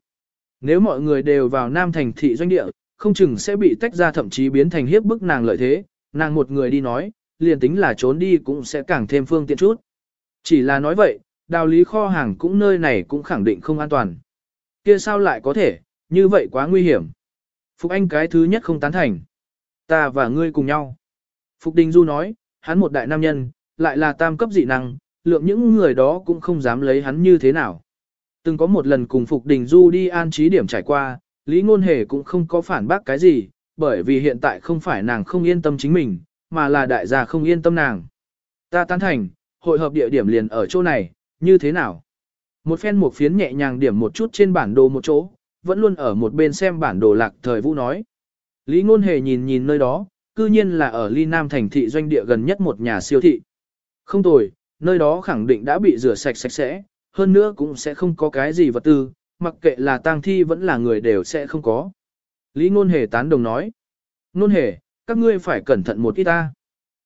Nếu mọi người đều vào Nam thành thị doanh địa, không chừng sẽ bị tách ra thậm chí biến thành hiếp bức nàng lợi thế, nàng một người đi nói, liền tính là trốn đi cũng sẽ càng thêm phương tiện chút. Chỉ là nói vậy, đào lý kho hàng cũng nơi này cũng khẳng định không an toàn. Kia sao lại có thể, như vậy quá nguy hiểm. Phục Anh cái thứ nhất không tán thành. Ta và ngươi cùng nhau. Phục Đình Du nói, hắn một đại nam nhân, lại là tam cấp dị năng, lượng những người đó cũng không dám lấy hắn như thế nào. Từng có một lần cùng Phục Đình Du đi an trí điểm trải qua, Lý Ngôn Hề cũng không có phản bác cái gì, bởi vì hiện tại không phải nàng không yên tâm chính mình, mà là đại gia không yên tâm nàng. Ta tán thành, hội hợp địa điểm liền ở chỗ này, như thế nào? Một phen một phiến nhẹ nhàng điểm một chút trên bản đồ một chỗ, vẫn luôn ở một bên xem bản đồ lạc thời vũ nói. Lý Ngôn Hề nhìn nhìn nơi đó, cư nhiên là ở ly nam thành thị doanh địa gần nhất một nhà siêu thị. Không tồi, nơi đó khẳng định đã bị rửa sạch sạch sẽ, hơn nữa cũng sẽ không có cái gì vật tư, mặc kệ là tang thi vẫn là người đều sẽ không có. Lý Ngôn Hề tán đồng nói. Ngôn Hề, các ngươi phải cẩn thận một ít ta.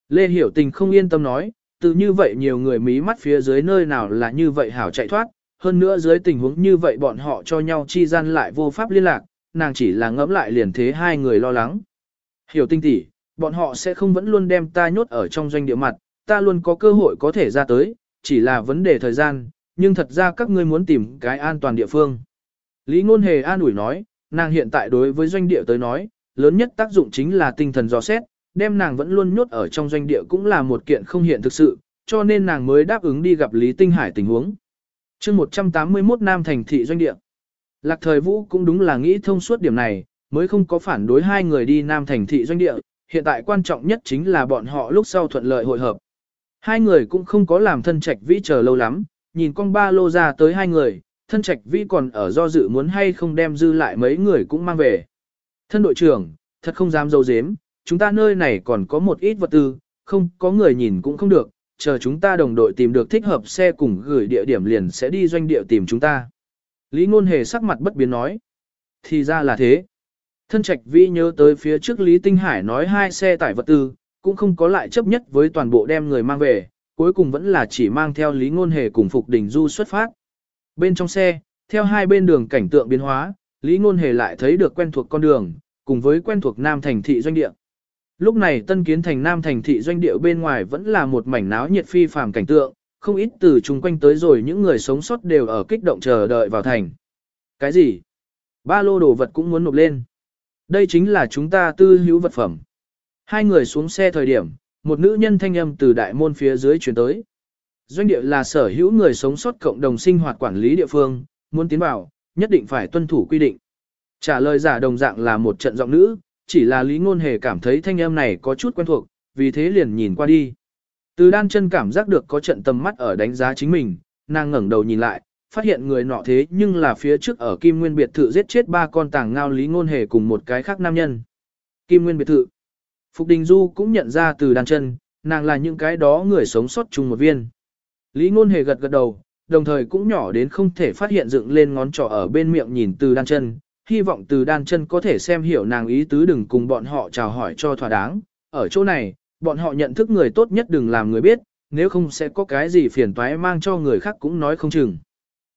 Lê Hiểu Tình không yên tâm nói, từ như vậy nhiều người mí mắt phía dưới nơi nào là như vậy hảo chạy thoát, hơn nữa dưới tình huống như vậy bọn họ cho nhau chi gian lại vô pháp liên lạc, nàng chỉ là ngẫm lại liền thế hai người lo lắng. Hiểu tinh tỷ, bọn họ sẽ không vẫn luôn đem ta nhốt ở trong doanh địa mặt, ta luôn có cơ hội có thể ra tới, chỉ là vấn đề thời gian, nhưng thật ra các ngươi muốn tìm cái an toàn địa phương. Lý Ngôn Hề an ủi nói, nàng hiện tại đối với doanh địa tới nói, lớn nhất tác dụng chính là tinh thần dò xét, đem nàng vẫn luôn nhốt ở trong doanh địa cũng là một kiện không hiện thực sự, cho nên nàng mới đáp ứng đi gặp Lý Tinh Hải tình huống. chương 181 Nam Thành thị doanh địa. Lạc thời vũ cũng đúng là nghĩ thông suốt điểm này, mới không có phản đối hai người đi Nam Thành thị doanh địa, hiện tại quan trọng nhất chính là bọn họ lúc sau thuận lợi hội hợp. Hai người cũng không có làm thân trạch vĩ chờ lâu lắm, nhìn con ba lô ra tới hai người, thân trạch vĩ còn ở do dự muốn hay không đem dư lại mấy người cũng mang về. Thân đội trưởng, thật không dám dâu dếm, chúng ta nơi này còn có một ít vật tư, không có người nhìn cũng không được, chờ chúng ta đồng đội tìm được thích hợp xe cùng gửi địa điểm liền sẽ đi doanh địa tìm chúng ta. Lý Ngôn Hề sắc mặt bất biến nói. Thì ra là thế. Thân trạch vi nhớ tới phía trước Lý Tinh Hải nói hai xe tải vật tư, cũng không có lại chấp nhất với toàn bộ đem người mang về, cuối cùng vẫn là chỉ mang theo Lý Ngôn Hề cùng Phục Đình Du xuất phát. Bên trong xe, theo hai bên đường cảnh tượng biến hóa, Lý Ngôn Hề lại thấy được quen thuộc con đường, cùng với quen thuộc Nam Thành thị doanh địa. Lúc này tân kiến thành Nam Thành thị doanh địa bên ngoài vẫn là một mảnh náo nhiệt phi phàm cảnh tượng, không ít từ chung quanh tới rồi những người sống sót đều ở kích động chờ đợi vào thành. Cái gì? Ba lô đồ vật cũng muốn nộp lên. Đây chính là chúng ta tư hữu vật phẩm. Hai người xuống xe thời điểm, một nữ nhân thanh âm từ đại môn phía dưới chuyển tới. Doanh địa là sở hữu người sống sót cộng đồng sinh hoạt quản lý địa phương, muốn tiến vào, nhất định phải tuân thủ quy định. Trả lời giả đồng dạng là một trận giọng nữ, chỉ là Lý Ngôn Hề cảm thấy thanh âm này có chút quen thuộc, vì thế liền nhìn qua đi. Từ đan chân cảm giác được có trận tầm mắt ở đánh giá chính mình, nàng ngẩng đầu nhìn lại, phát hiện người nọ thế nhưng là phía trước ở Kim Nguyên biệt thự giết chết ba con tàng ngao Lý Ngôn Hề cùng một cái khác nam nhân. Kim Nguyên biệt thự. Phục Đình Du cũng nhận ra từ đan chân, nàng là những cái đó người sống sót chung một viên. Lý Ngôn Hề gật gật đầu, đồng thời cũng nhỏ đến không thể phát hiện dựng lên ngón trỏ ở bên miệng nhìn từ đan chân, hy vọng từ đan chân có thể xem hiểu nàng ý tứ đừng cùng bọn họ chào hỏi cho thỏa đáng. Ở chỗ này, bọn họ nhận thức người tốt nhất đừng làm người biết, nếu không sẽ có cái gì phiền toái mang cho người khác cũng nói không chừng.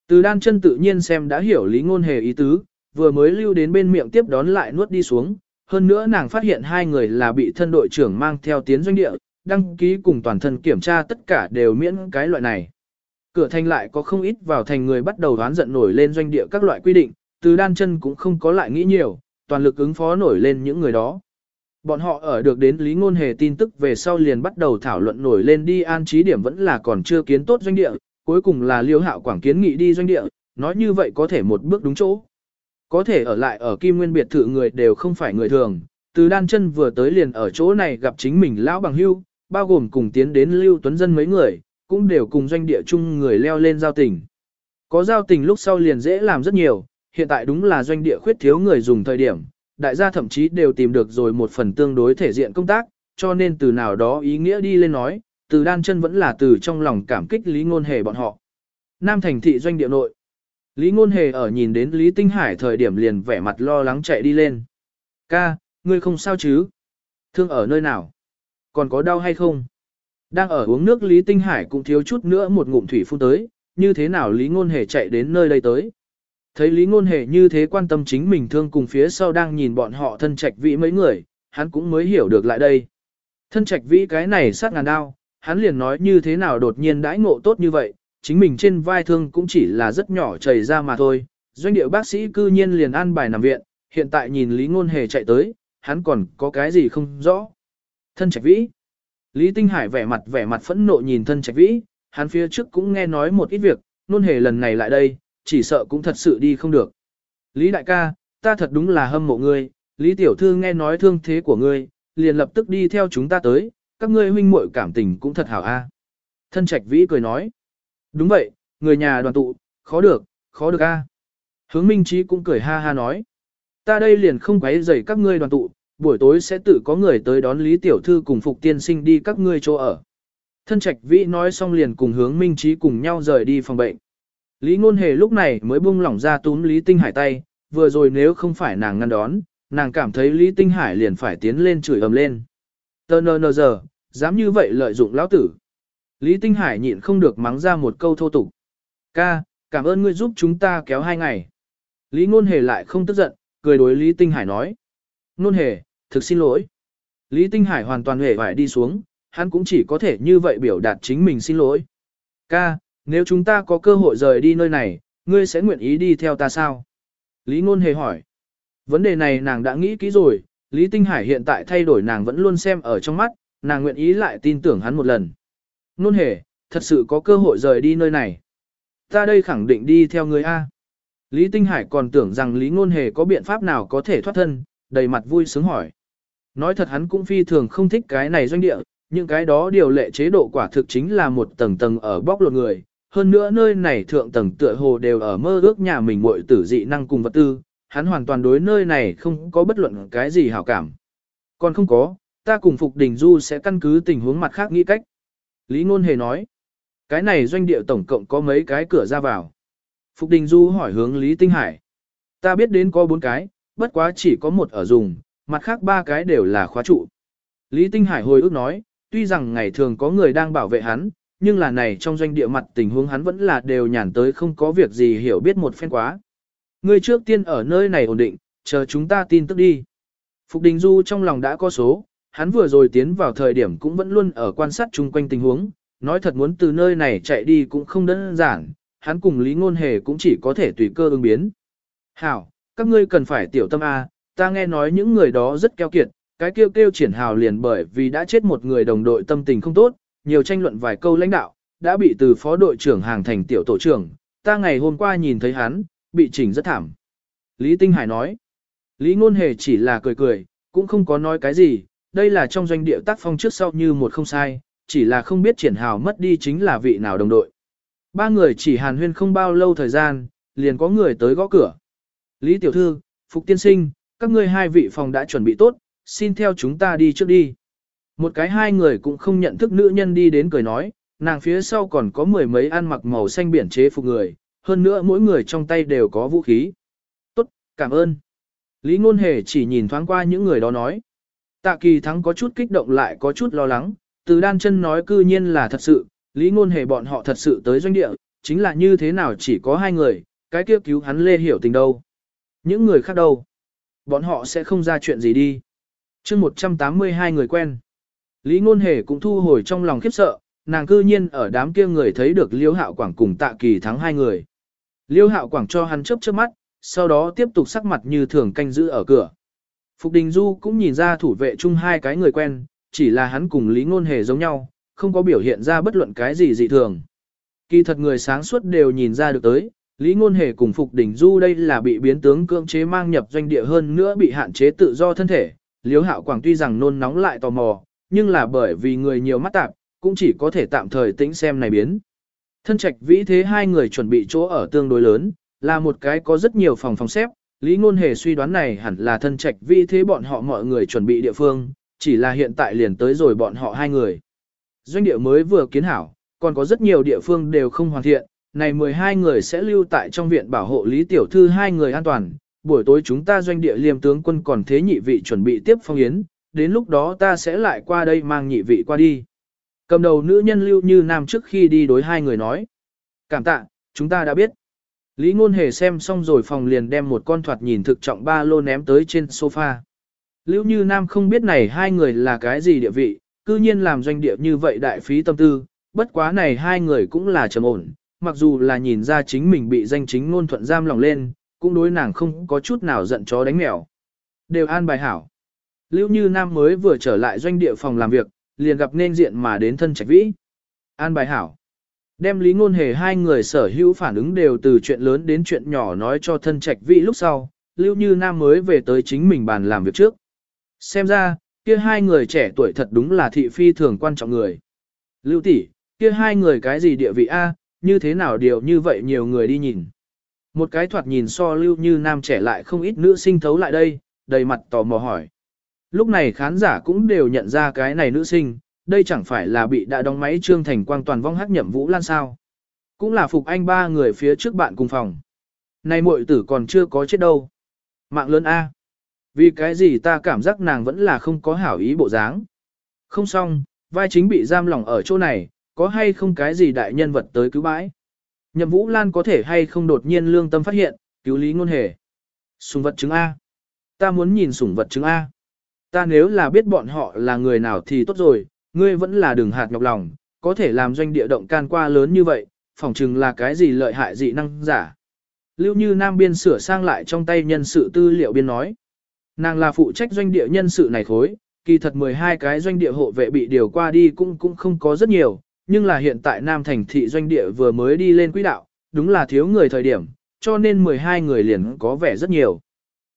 Từ đan chân tự nhiên xem đã hiểu lý ngôn hề ý tứ, vừa mới lưu đến bên miệng tiếp đón lại nuốt đi xuống, hơn nữa nàng phát hiện hai người là bị thân đội trưởng mang theo tiến doanh địa, đăng ký cùng toàn thân kiểm tra tất cả đều miễn cái loại này. Cửa thành lại có không ít vào thành người bắt đầu đoán giận nổi lên doanh địa các loại quy định, từ đan chân cũng không có lại nghĩ nhiều, toàn lực ứng phó nổi lên những người đó. Bọn họ ở được đến Lý Ngôn Hề tin tức về sau liền bắt đầu thảo luận nổi lên đi an trí điểm vẫn là còn chưa kiến tốt doanh địa, cuối cùng là liêu hạo quảng kiến nghị đi doanh địa, nói như vậy có thể một bước đúng chỗ. Có thể ở lại ở Kim Nguyên biệt thự người đều không phải người thường, từ đan chân vừa tới liền ở chỗ này gặp chính mình lão bằng hưu, bao gồm cùng tiến đến Lưu Tuấn Dân mấy người, cũng đều cùng doanh địa chung người leo lên giao tình. Có giao tình lúc sau liền dễ làm rất nhiều, hiện tại đúng là doanh địa khuyết thiếu người dùng thời điểm, đại gia thậm chí đều tìm được rồi một phần tương đối thể diện công tác, cho nên từ nào đó ý nghĩa đi lên nói, từ đan chân vẫn là từ trong lòng cảm kích Lý Ngôn Hề bọn họ. Nam thành thị doanh địa nội. Lý Ngôn Hề ở nhìn đến Lý Tinh Hải thời điểm liền vẻ mặt lo lắng chạy đi lên. Ca, ngươi không sao chứ? Thương ở nơi nào? Còn có đau hay không? Đang ở uống nước Lý Tinh Hải cũng thiếu chút nữa một ngụm thủy phun tới, như thế nào Lý Ngôn Hề chạy đến nơi đây tới? Thấy Lý Ngôn Hề như thế quan tâm chính mình thương cùng phía sau đang nhìn bọn họ thân trạch vĩ mấy người, hắn cũng mới hiểu được lại đây. Thân trạch vĩ cái này sát ngàn đao, hắn liền nói như thế nào đột nhiên đãi ngộ tốt như vậy, chính mình trên vai thương cũng chỉ là rất nhỏ chảy ra mà thôi. Doanh điệu bác sĩ cư nhiên liền an bài nằm viện, hiện tại nhìn Lý Ngôn Hề chạy tới, hắn còn có cái gì không rõ. Thân trạch vĩ. Lý Tinh Hải vẻ mặt vẻ mặt phẫn nộ nhìn thân trạch vĩ, hắn phía trước cũng nghe nói một ít việc, Ngôn hề lần này lại đây, chỉ sợ cũng thật sự đi không được. Lý đại ca, ta thật đúng là hâm mộ ngươi, Lý tiểu thư nghe nói thương thế của ngươi, liền lập tức đi theo chúng ta tới, các ngươi huynh muội cảm tình cũng thật hảo a. Thân trạch vĩ cười nói. Đúng vậy, người nhà đoàn tụ, khó được, khó được a. Hướng minh trí cũng cười ha ha nói. Ta đây liền không quấy rầy các ngươi đoàn tụ, buổi tối sẽ tự có người tới đón Lý Tiểu Thư cùng Phục Tiên Sinh đi các ngươi chỗ ở. Thân trạch vĩ nói xong liền cùng hướng minh trí cùng nhau rời đi phòng bệnh. Lý Ngôn Hề lúc này mới buông lỏng ra túm Lý Tinh Hải tay, vừa rồi nếu không phải nàng ngăn đón, nàng cảm thấy Lý Tinh Hải liền phải tiến lên chửi ầm lên. Tờ nờ nờ giờ, dám như vậy lợi dụng lão tử. Lý Tinh Hải nhịn không được mắng ra một câu thô tục. Ca, cảm ơn ngươi giúp chúng ta kéo hai ngày. Lý Ngôn Hề lại không tức giận, cười đối Lý Tinh Hải nói. Ngôn Hề, thực xin lỗi. Lý Tinh Hải hoàn toàn hề vải đi xuống, hắn cũng chỉ có thể như vậy biểu đạt chính mình xin lỗi. Ca, nếu chúng ta có cơ hội rời đi nơi này, ngươi sẽ nguyện ý đi theo ta sao? Lý Ngôn Hề hỏi. Vấn đề này nàng đã nghĩ kỹ rồi, Lý Tinh Hải hiện tại thay đổi nàng vẫn luôn xem ở trong mắt, nàng nguyện ý lại tin tưởng hắn một lần. Nôn Hề, thật sự có cơ hội rời đi nơi này. Ta đây khẳng định đi theo người A. Lý Tinh Hải còn tưởng rằng Lý Ngôn Hề có biện pháp nào có thể thoát thân, đầy mặt vui sướng hỏi. Nói thật hắn cũng phi thường không thích cái này doanh địa, những cái đó điều lệ chế độ quả thực chính là một tầng tầng ở bóc lột người. Hơn nữa nơi này thượng tầng tựa hồ đều ở mơ ước nhà mình muội tử dị năng cùng vật tư, hắn hoàn toàn đối nơi này không có bất luận cái gì hảo cảm. Còn không có, ta cùng Phục Đình Du sẽ căn cứ tình huống mặt khác nghĩ cách. Lý Ngôn Hề nói, cái này doanh địa tổng cộng có mấy cái cửa ra vào. Phục Đình Du hỏi hướng Lý Tinh Hải. Ta biết đến có bốn cái, bất quá chỉ có một ở dùng, mặt khác ba cái đều là khóa trụ. Lý Tinh Hải hồi ức nói, tuy rằng ngày thường có người đang bảo vệ hắn, nhưng là này trong doanh địa mặt tình huống hắn vẫn là đều nhàn tới không có việc gì hiểu biết một phen quá. Ngươi trước tiên ở nơi này ổn định, chờ chúng ta tin tức đi. Phục Đình Du trong lòng đã có số, hắn vừa rồi tiến vào thời điểm cũng vẫn luôn ở quan sát chung quanh tình huống, nói thật muốn từ nơi này chạy đi cũng không đơn giản, hắn cùng Lý Ngôn Hề cũng chỉ có thể tùy cơ ứng biến. Hảo, các ngươi cần phải tiểu tâm A, ta nghe nói những người đó rất keo kiệt, cái kêu kêu triển hào liền bởi vì đã chết một người đồng đội tâm tình không tốt, nhiều tranh luận vài câu lãnh đạo, đã bị từ phó đội trưởng hàng thành tiểu tổ trưởng, ta ngày hôm qua nhìn thấy hắn, bị chỉnh rất thảm. Lý Tinh Hải nói, Lý Ngôn Hề chỉ là cười cười, cũng không có nói cái gì, đây là trong doanh địa tác phong trước sau như một không sai, chỉ là không biết triển hào mất đi chính là vị nào đồng đội. Ba người chỉ hàn huyên không bao lâu thời gian, liền có người tới gõ cửa. Lý Tiểu Thư, Phục Tiên Sinh, các ngươi hai vị phòng đã chuẩn bị tốt, xin theo chúng ta đi trước đi. Một cái hai người cũng không nhận thức nữ nhân đi đến cười nói, nàng phía sau còn có mười mấy ăn mặc màu xanh biển chế phục người, hơn nữa mỗi người trong tay đều có vũ khí. Tốt, cảm ơn. Lý Ngôn Hề chỉ nhìn thoáng qua những người đó nói. Tạ Kỳ Thắng có chút kích động lại có chút lo lắng, từ đan chân nói cư nhiên là thật sự, Lý Ngôn Hề bọn họ thật sự tới doanh địa, chính là như thế nào chỉ có hai người, cái kia cứu hắn lê hiểu tình đâu. Những người khác đâu? Bọn họ sẽ không ra chuyện gì đi. chương 182 người quen. Lý Ngôn Hề cũng thu hồi trong lòng khiếp sợ, nàng cư nhiên ở đám kia người thấy được Liêu Hạo Quảng cùng Tạ Kỳ thắng hai người. Liêu Hạo Quảng cho hắn chớp chớp mắt, sau đó tiếp tục sắc mặt như thường canh giữ ở cửa. Phục Đình Du cũng nhìn ra thủ vệ chung hai cái người quen, chỉ là hắn cùng Lý Ngôn Hề giống nhau, không có biểu hiện ra bất luận cái gì dị thường. Kỳ thật người sáng suốt đều nhìn ra được tới, Lý Ngôn Hề cùng Phục Đình Du đây là bị biến tướng cưỡng chế mang nhập doanh địa hơn nữa bị hạn chế tự do thân thể. Liễu Hạo Quảng tuy rằng nôn nóng lại tò mò, nhưng là bởi vì người nhiều mắt tạp, cũng chỉ có thể tạm thời tĩnh xem này biến. Thân trạch vĩ thế hai người chuẩn bị chỗ ở tương đối lớn, là một cái có rất nhiều phòng phòng xếp. Lý Ngôn Hề suy đoán này hẳn là thân trạch vì thế bọn họ mọi người chuẩn bị địa phương, chỉ là hiện tại liền tới rồi bọn họ hai người. Doanh địa mới vừa kiến hảo, còn có rất nhiều địa phương đều không hoàn thiện, này 12 người sẽ lưu tại trong viện bảo hộ Lý Tiểu Thư hai người an toàn, buổi tối chúng ta doanh địa liêm tướng quân còn thế nhị vị chuẩn bị tiếp phong yến, đến lúc đó ta sẽ lại qua đây mang nhị vị qua đi. Cầm đầu nữ nhân lưu như nam trước khi đi đối hai người nói. Cảm tạ, chúng ta đã biết. Lý Ngôn Hề xem xong rồi phòng liền đem một con thoạt nhìn thực trọng ba lô ném tới trên sofa. Lưu Như Nam không biết này hai người là cái gì địa vị, cư nhiên làm doanh địa như vậy đại phí tâm tư, bất quá này hai người cũng là trầm ổn, mặc dù là nhìn ra chính mình bị danh chính ngôn thuận giam lòng lên, cũng đối nàng không có chút nào giận chó đánh mèo. Đều an bài hảo. Lưu Như Nam mới vừa trở lại doanh địa phòng làm việc, liền gặp nên diện mà đến thân trạch vĩ. An bài hảo. Đem Lý Ngôn Hề hai người sở hữu phản ứng đều từ chuyện lớn đến chuyện nhỏ nói cho thân trạch vị lúc sau, Lưu Như Nam mới về tới chính mình bàn làm việc trước. Xem ra, kia hai người trẻ tuổi thật đúng là thị phi thường quan trọng người. Lưu tỷ, kia hai người cái gì địa vị A, như thế nào điều như vậy nhiều người đi nhìn. Một cái thoạt nhìn so Lưu Như Nam trẻ lại không ít nữ sinh thấu lại đây, đầy mặt tò mò hỏi. Lúc này khán giả cũng đều nhận ra cái này nữ sinh, đây chẳng phải là bị đã đóng máy trương thành quang toàn vong hắc nhậm vũ lan sao. Cũng là phục anh ba người phía trước bạn cùng phòng. Này muội tử còn chưa có chết đâu. Mạng lớn A. Vì cái gì ta cảm giác nàng vẫn là không có hảo ý bộ dáng. Không xong, vai chính bị giam lỏng ở chỗ này, có hay không cái gì đại nhân vật tới cứu bãi. Nhậm Vũ Lan có thể hay không đột nhiên lương tâm phát hiện, cứu lý ngôn hề. Sùng vật chứng A. Ta muốn nhìn sủng vật chứng A. Ta nếu là biết bọn họ là người nào thì tốt rồi, ngươi vẫn là đường hạt nhọc lòng, có thể làm doanh địa động can qua lớn như vậy, phỏng chừng là cái gì lợi hại dị năng giả. Lưu Như Nam biên sửa sang lại trong tay nhân sự tư liệu biên nói. Nàng là phụ trách doanh địa nhân sự này khối, kỳ thật 12 cái doanh địa hộ vệ bị điều qua đi cũng cũng không có rất nhiều, nhưng là hiện tại Nam Thành thị doanh địa vừa mới đi lên quỹ đạo, đúng là thiếu người thời điểm, cho nên 12 người liền có vẻ rất nhiều.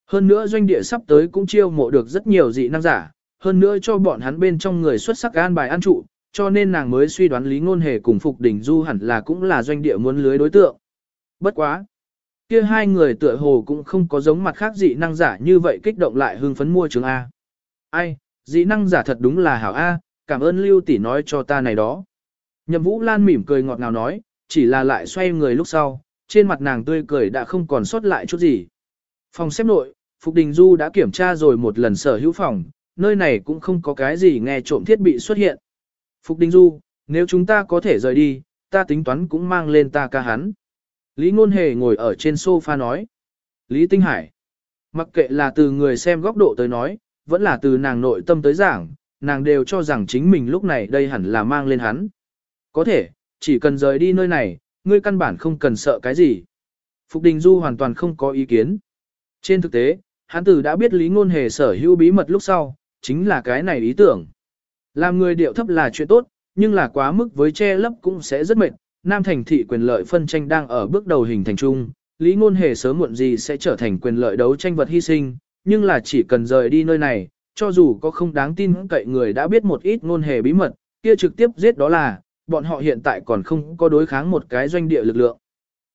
Hơn nữa doanh địa sắp tới cũng chiêu mộ được rất nhiều dị năng giả, hơn nữa cho bọn hắn bên trong người xuất sắc an bài ăn trụ, cho nên nàng mới suy đoán Lý Ngôn Hề cùng Phục Đình Du hẳn là cũng là doanh địa muốn lưới đối tượng. Bất quá. Kia hai người tựa hồ cũng không có giống mặt khác dị năng giả như vậy kích động lại hưng phấn mua trường A. Ai, dị năng giả thật đúng là hảo A, cảm ơn Lưu tỷ nói cho ta này đó. Nhậm Vũ Lan mỉm cười ngọt ngào nói, chỉ là lại xoay người lúc sau, trên mặt nàng tươi cười đã không còn sót lại chút gì. Phòng xếp nội, Phục Đình Du đã kiểm tra rồi một lần sở hữu phòng, nơi này cũng không có cái gì nghe trộm thiết bị xuất hiện. Phục Đình Du, nếu chúng ta có thể rời đi, ta tính toán cũng mang lên ta ca hắn. Lý Ngôn Hề ngồi ở trên sofa nói. Lý Tinh Hải. Mặc kệ là từ người xem góc độ tới nói, vẫn là từ nàng nội tâm tới giảng, nàng đều cho rằng chính mình lúc này đây hẳn là mang lên hắn. Có thể, chỉ cần rời đi nơi này, ngươi căn bản không cần sợ cái gì. Phục Đình Du hoàn toàn không có ý kiến. Trên thực tế, hắn tử đã biết Lý Ngôn Hề sở hữu bí mật lúc sau, chính là cái này ý tưởng. Làm người điệu thấp là chuyện tốt, nhưng là quá mức với che lấp cũng sẽ rất mệt. Nam thành thị quyền lợi phân tranh đang ở bước đầu hình thành chung, Lý Ngôn Hề sớm muộn gì sẽ trở thành quyền lợi đấu tranh vật hy sinh, nhưng là chỉ cần rời đi nơi này, cho dù có không đáng tin cậy người đã biết một ít ngôn hề bí mật, kia trực tiếp giết đó là, bọn họ hiện tại còn không có đối kháng một cái doanh địa lực lượng.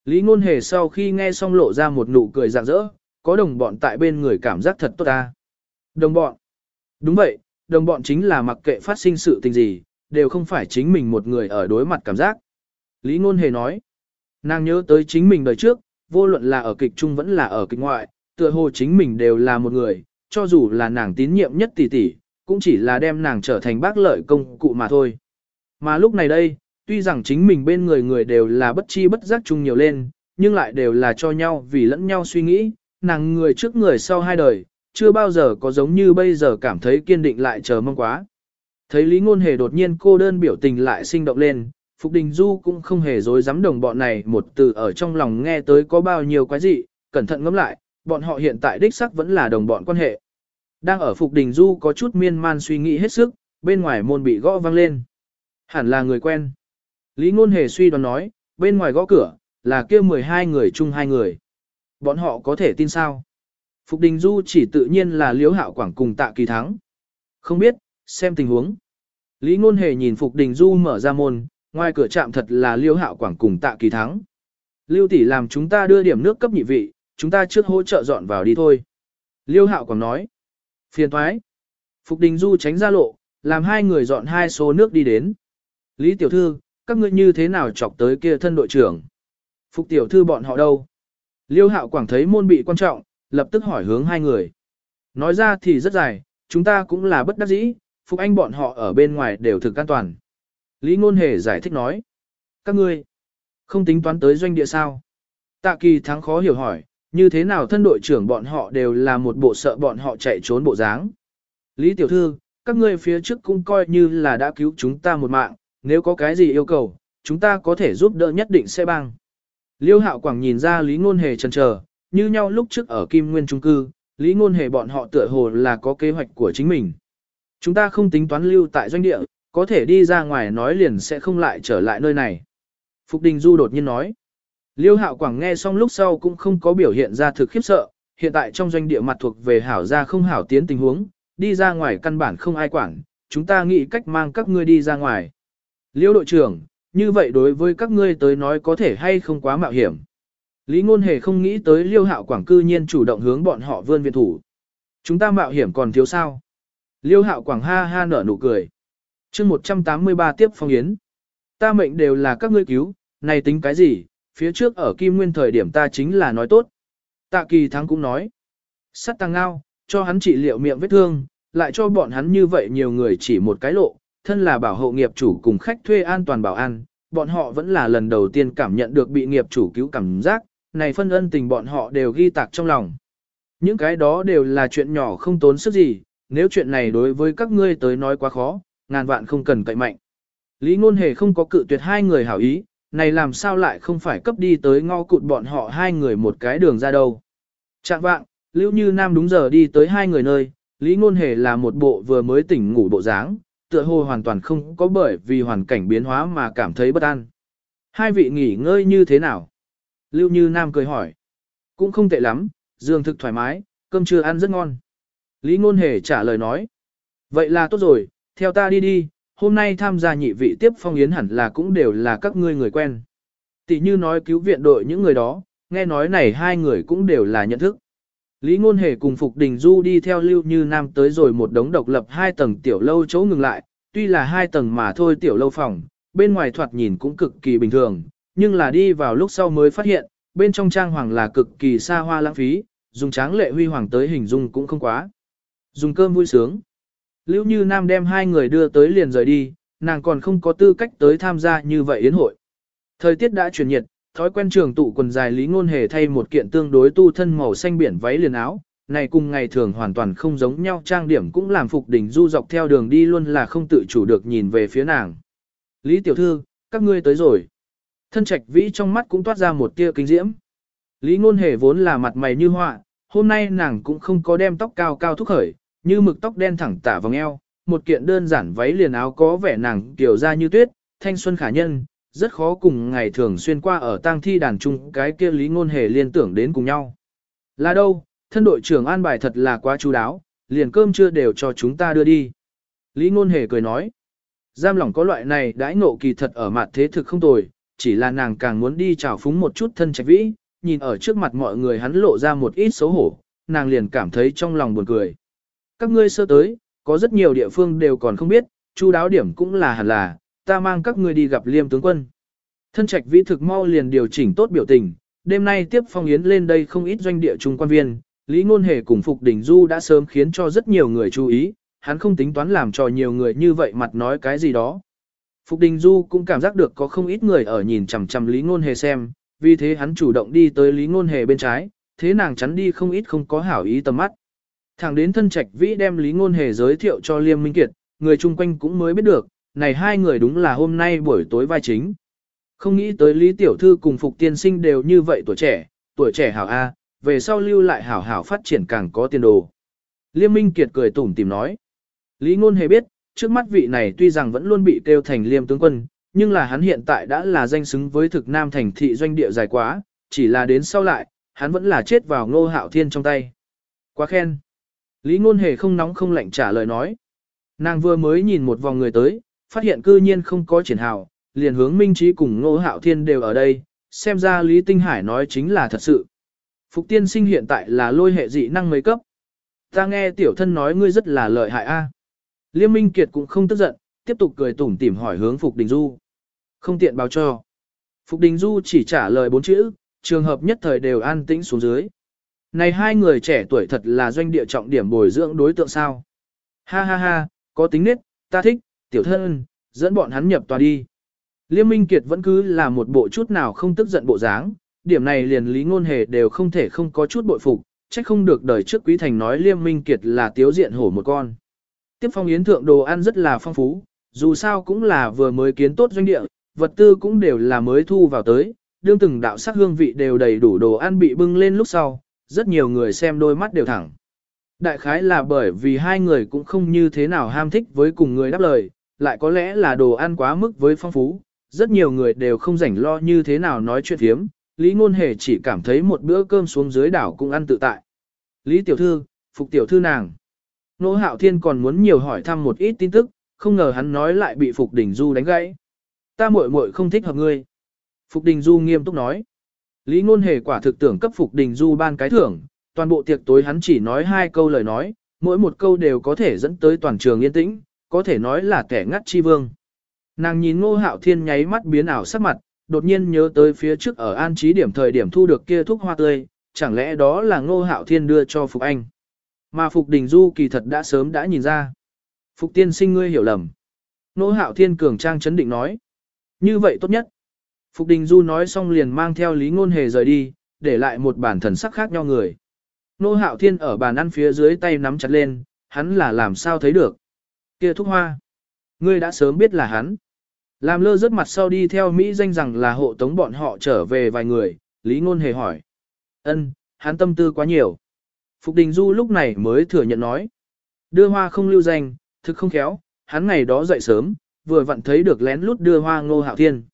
Lý ngôn hề sau khi nghe xong lộ ra một nụ cười rạng rỡ, có đồng bọn tại bên người cảm giác thật tốt ta. Đồng bọn. Đúng vậy, đồng bọn chính là mặc kệ phát sinh sự tình gì, đều không phải chính mình một người ở đối mặt cảm giác. Lý ngôn hề nói. Nàng nhớ tới chính mình đời trước, vô luận là ở kịch trung vẫn là ở kịch ngoại, tựa hồ chính mình đều là một người, cho dù là nàng tín nhiệm nhất tỷ tỷ, cũng chỉ là đem nàng trở thành bác lợi công cụ mà thôi. Mà lúc này đây, tuy rằng chính mình bên người người đều là bất chi bất giác chung nhiều lên, nhưng lại đều là cho nhau vì lẫn nhau suy nghĩ, nàng người trước người sau hai đời, chưa bao giờ có giống như bây giờ cảm thấy kiên định lại chờ mong quá. Thấy Lý Ngôn Hề đột nhiên cô đơn biểu tình lại sinh động lên, Phục Đình Du cũng không hề dối dám đồng bọn này một từ ở trong lòng nghe tới có bao nhiêu quái gì, cẩn thận ngẫm lại, bọn họ hiện tại đích sắc vẫn là đồng bọn quan hệ. Đang ở Phục Đình Du có chút miên man suy nghĩ hết sức, bên ngoài môn bị gõ vang lên. Hẳn là người quen. Lý Ngôn Hề suy đoán nói, bên ngoài gõ cửa, là kia 12 người chung hai người. Bọn họ có thể tin sao? Phục Đình Du chỉ tự nhiên là Liễu Hạo Quảng cùng Tạ Kỳ Thắng. Không biết, xem tình huống. Lý Ngôn Hề nhìn Phục Đình Du mở ra môn, ngoài cửa trạm thật là Liễu Hạo Quảng cùng Tạ Kỳ Thắng. Lưu tỷ làm chúng ta đưa điểm nước cấp nhị vị, chúng ta trước hỗ trợ dọn vào đi thôi. Liêu hạo còn nói. Phiền thoái. Phục Đình Du tránh ra lộ, làm hai người dọn hai số nước đi đến. Lý Tiểu Thư, các ngươi như thế nào chọc tới kia thân đội trưởng? Phục Tiểu Thư bọn họ đâu? Liêu hạo quảng thấy môn bị quan trọng, lập tức hỏi hướng hai người. Nói ra thì rất dài, chúng ta cũng là bất đắc dĩ, Phục Anh bọn họ ở bên ngoài đều thực an toàn. Lý Ngôn Hề giải thích nói. Các ngươi, không tính toán tới doanh địa sao? Tạ kỳ thắng khó hiểu hỏi, như thế nào thân đội trưởng bọn họ đều là một bộ sợ bọn họ chạy trốn bộ dáng. Lý tiểu thư, các ngươi phía trước cũng coi như là đã cứu chúng ta một mạng, nếu có cái gì yêu cầu, chúng ta có thể giúp đỡ nhất định sẽ bằng. Liêu hạo quảng nhìn ra Lý Ngôn Hề chần chờ, như nhau lúc trước ở Kim Nguyên Trung Cư, Lý Ngôn Hề bọn họ tựa hồ là có kế hoạch của chính mình. Chúng ta không tính toán lưu tại doanh địa, có thể đi ra ngoài nói liền sẽ không lại trở lại nơi này. Phục Đình Du đột nhiên nói. Liêu Hạo Quảng nghe xong lúc sau cũng không có biểu hiện ra thực khiếp sợ, hiện tại trong doanh địa mặt thuộc về hảo gia không hảo tiến tình huống, đi ra ngoài căn bản không ai quản, chúng ta nghĩ cách mang các ngươi đi ra ngoài. Liêu đội trưởng, như vậy đối với các ngươi tới nói có thể hay không quá mạo hiểm. Lý Ngôn Hề không nghĩ tới Liêu Hạo Quảng cư nhiên chủ động hướng bọn họ vươn viện thủ. Chúng ta mạo hiểm còn thiếu sao? Liêu Hạo Quảng ha ha nở nụ cười. chương 183 tiếp phong yến. Ta mệnh đều là các ngươi cứu, này tính cái gì, phía trước ở Kim Nguyên thời điểm ta chính là nói tốt. Tạ kỳ thắng cũng nói. Sắt tăng ngao, cho hắn trị liệu miệng vết thương, lại cho bọn hắn như vậy nhiều người chỉ một cái lộ, thân là bảo hộ nghiệp chủ cùng khách thuê an toàn bảo an, bọn họ vẫn là lần đầu tiên cảm nhận được bị nghiệp chủ cứu cảm giác, này phân ân tình bọn họ đều ghi tạc trong lòng. Những cái đó đều là chuyện nhỏ không tốn sức gì, nếu chuyện này đối với các ngươi tới nói quá khó, ngàn vạn không cần cậy mạnh. Lý ngôn hề không có cự tuyệt hai người hảo ý, này làm sao lại không phải cấp đi tới ngõ cụt bọn họ hai người một cái đường ra đâu. Chạm vạng, Lưu Như Nam đúng giờ đi tới hai người nơi, Lý Ngôn Hề là một bộ vừa mới tỉnh ngủ bộ dáng, tựa hồ hoàn toàn không có bởi vì hoàn cảnh biến hóa mà cảm thấy bất an. Hai vị nghỉ ngơi như thế nào? Lưu Như Nam cười hỏi. Cũng không tệ lắm, giường thực thoải mái, cơm trưa ăn rất ngon. Lý Ngôn Hề trả lời nói. Vậy là tốt rồi, theo ta đi đi, hôm nay tham gia nhị vị tiếp phong yến hẳn là cũng đều là các ngươi người quen. Tỷ như nói cứu viện đội những người đó, nghe nói này hai người cũng đều là nhận thức. Lý Ngôn Hề cùng Phục Đình Du đi theo Lưu Như Nam tới rồi một đống độc lập hai tầng tiểu lâu chỗ ngừng lại, tuy là hai tầng mà thôi tiểu lâu phòng, bên ngoài thoạt nhìn cũng cực kỳ bình thường, nhưng là đi vào lúc sau mới phát hiện, bên trong trang hoàng là cực kỳ xa hoa lãng phí, dùng tráng lệ huy hoàng tới hình dung cũng không quá. Dùng cơm vui sướng. Lưu Như Nam đem hai người đưa tới liền rời đi, nàng còn không có tư cách tới tham gia như vậy yến hội. Thời tiết đã chuyển nhiệt, thói quen trường tụ quần dài Lý Ngôn Hề thay một kiện tương đối tu thân màu xanh biển váy liền áo, này cùng ngày thường hoàn toàn không giống nhau trang điểm cũng làm phục đỉnh du dọc theo đường đi luôn là không tự chủ được nhìn về phía nàng. Lý tiểu thư, các ngươi tới rồi. Thân trạch vĩ trong mắt cũng toát ra một tia kinh diễm. Lý ngôn hề vốn là mặt mày như họa, hôm nay nàng cũng không có đem tóc cao cao thúc khởi, như mực tóc đen thẳng tả vòng eo, một kiện đơn giản váy liền áo có vẻ nàng kiểu ra như tuyết, thanh xuân khả nhân, rất khó cùng ngày thường xuyên qua ở tang thi đàn trung cái kia lý ngôn hề liên tưởng đến cùng nhau. Là đâu, thân đội trưởng an bài thật là quá chú đáo, liền cơm chưa đều cho chúng ta đưa đi. Lý ngôn hề cười nói, giam lỏng có loại này đãi ngộ kỳ thật ở mặt thế thực không tồi, chỉ là nàng càng muốn đi chào phúng một chút thân trạch vĩ, nhìn ở trước mặt mọi người hắn lộ ra một ít xấu hổ, nàng liền cảm thấy trong lòng buồn cười. Các ngươi sơ tới, có rất nhiều địa phương đều còn không biết, chu đáo điểm cũng là hẳn là, ta mang các ngươi đi gặp liêm tướng quân. Thân trạch vĩ thực mau liền điều chỉnh tốt biểu tình, đêm nay tiếp phong yến lên đây không ít doanh địa trung quan viên, Lý Ngôn Hề cùng Phục Đình Du đã sớm khiến cho rất nhiều người chú ý, hắn không tính toán làm cho nhiều người như vậy mặt nói cái gì đó. Phục Đình Du cũng cảm giác được có không ít người ở nhìn chằm chằm Lý Ngôn Hề xem, vì thế hắn chủ động đi tới Lý Ngôn Hề bên trái, thế nàng chắn đi không ít không có hảo ý tầm mắt. Thẳng đến thân trạch vĩ đem Lý Ngôn Hề giới thiệu cho Liêm Minh Kiệt, người chung quanh cũng mới biết được, này hai người đúng là hôm nay buổi tối vai chính. Không nghĩ tới Lý Tiểu Thư cùng Phục Tiên Sinh đều như vậy tuổi trẻ, tuổi trẻ hảo A, về sau lưu lại hảo hảo phát triển càng có tiền đồ. Liêm Minh Kiệt cười tủm tìm nói. Lý Ngôn Hề biết, trước mắt vị này tuy rằng vẫn luôn bị kêu thành liêm tướng quân, nhưng là hắn hiện tại đã là danh xứng với thực nam thành thị doanh địa dài quá, chỉ là đến sau lại, hắn vẫn là chết vào ngô hạo thiên trong tay. Quá khen. Lý ngôn hề không nóng không lạnh trả lời nói. Nàng vừa mới nhìn một vòng người tới, phát hiện cư nhiên không có triển hào, liền hướng minh trí cùng ngô hạo thiên đều ở đây, xem ra Lý Tinh Hải nói chính là thật sự. Phục tiên sinh hiện tại là lôi hệ dị năng mấy cấp. Ta nghe tiểu thân nói ngươi rất là lợi hại a. Liêm Minh Kiệt cũng không tức giận, tiếp tục cười tủm tỉm hỏi hướng Phục Đình Du. Không tiện báo cho. Phục Đình Du chỉ trả lời bốn chữ, trường hợp nhất thời đều an tĩnh xuống dưới. Này hai người trẻ tuổi thật là doanh địa trọng điểm bồi dưỡng đối tượng sao. Ha ha ha, có tính nết, ta thích, tiểu thân, dẫn bọn hắn nhập tòa đi. Liêm Minh Kiệt vẫn cứ là một bộ chút nào không tức giận bộ dáng, điểm này liền lý ngôn hề đều không thể không có chút bội phục, trách không được đời trước quý thành nói Liêm Minh Kiệt là tiếu diện hổ một con. Tiếp phong yến thượng đồ ăn rất là phong phú, dù sao cũng là vừa mới kiến tốt doanh địa, vật tư cũng đều là mới thu vào tới, đương từng đạo sắc hương vị đều đầy đủ đồ ăn bị bưng lên lúc sau, rất nhiều người xem đôi mắt đều thẳng. Đại khái là bởi vì hai người cũng không như thế nào ham thích với cùng người đáp lời, lại có lẽ là đồ ăn quá mức với phong phú, rất nhiều người đều không rảnh lo như thế nào nói chuyện thiếm, Lý Ngôn Hề chỉ cảm thấy một bữa cơm xuống dưới đảo cũng ăn tự tại. Lý Tiểu Thư, Phục Tiểu Thư nàng. Nô Hạo Thiên còn muốn nhiều hỏi thăm một ít tin tức, không ngờ hắn nói lại bị Phục Đình Du đánh gãy. Ta muội muội không thích hợp ngươi. Phục Đình Du nghiêm túc nói. Lý Ngôn Hề quả thực tưởng cấp Phục Đình Du ban cái thưởng, toàn bộ tiệc tối hắn chỉ nói hai câu lời nói, mỗi một câu đều có thể dẫn tới toàn trường yên tĩnh, có thể nói là kẻ ngắt chi vương. Nàng nhìn Ngô Hạo Thiên nháy mắt biến ảo sắc mặt, đột nhiên nhớ tới phía trước ở an trí điểm thời điểm thu được kia thuốc hoa tươi, chẳng lẽ đó là Ngô Hạo Thiên đưa cho Phục Anh. Mà Phục Đình Du kỳ thật đã sớm đã nhìn ra. Phục tiên sinh ngươi hiểu lầm. Nỗ Hạo Thiên cường trang chấn định nói. Như vậy tốt nhất. Phục Đình Du nói xong liền mang theo Lý Ngôn Hề rời đi, để lại một bản thần sắc khác nhau người. Nô Hạo Thiên ở bàn ăn phía dưới tay nắm chặt lên, hắn là làm sao thấy được. Kia thúc hoa. Ngươi đã sớm biết là hắn. Làm lơ rớt mặt sau đi theo Mỹ danh rằng là hộ tống bọn họ trở về vài người, Lý Ngôn hề hỏi. ân, hắn tâm tư quá nhiều. Phục Đình Du lúc này mới thừa nhận nói. Đưa hoa không lưu danh, thực không khéo, hắn ngày đó dậy sớm, vừa vặn thấy được lén lút đưa hoa ngô hạo thiên.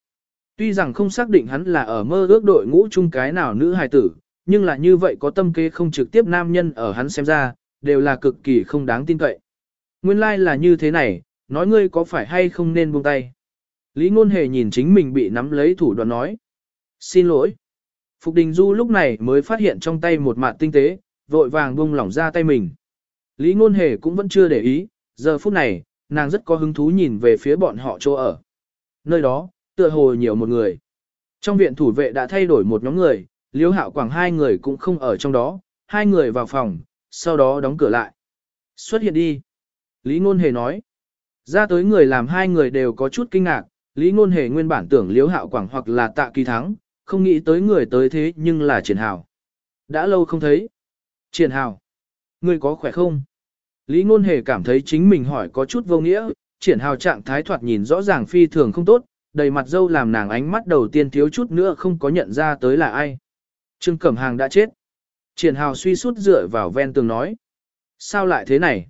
Tuy rằng không xác định hắn là ở mơ ước đội ngũ chung cái nào nữ hài tử, nhưng là như vậy có tâm kế không trực tiếp nam nhân ở hắn xem ra, đều là cực kỳ không đáng tin cậy. Nguyên lai like là như thế này, nói ngươi có phải hay không nên buông tay. Lý Ngôn Hề nhìn chính mình bị nắm lấy thủ đoạn nói. Xin lỗi. Phục Đình Du lúc này mới phát hiện trong tay một mạt tinh tế, vội vàng buông lỏng ra tay mình. Lý Ngôn Hề cũng vẫn chưa để ý, giờ phút này, nàng rất có hứng thú nhìn về phía bọn họ chỗ ở. Nơi đó, tựa hồ nhiều một người. Trong viện thủ vệ đã thay đổi một nhóm người, Liễu Hạo Quảng hai người cũng không ở trong đó, hai người vào phòng, sau đó đóng cửa lại. Xuất hiện đi. Lý Ngôn Hề nói. Ra tới người làm hai người đều có chút kinh ngạc, Lý Ngôn Hề nguyên bản tưởng Liễu Hạo Quảng hoặc là Tạ Kỳ Thắng, không nghĩ tới người tới thế nhưng là Triển Hào. Đã lâu không thấy. Triển Hào. Ngươi có khỏe không? Lý Ngôn Hề cảm thấy chính mình hỏi có chút vô nghĩa, Triển Hào trạng thái thoạt nhìn rõ ràng phi thường không tốt, đầy mặt dâu làm nàng ánh mắt đầu tiên thiếu chút nữa không có nhận ra tới là ai. Trương Cẩm Hàng đã chết. Triển Hào suy sút dựa vào ven tường nói. Sao lại thế này?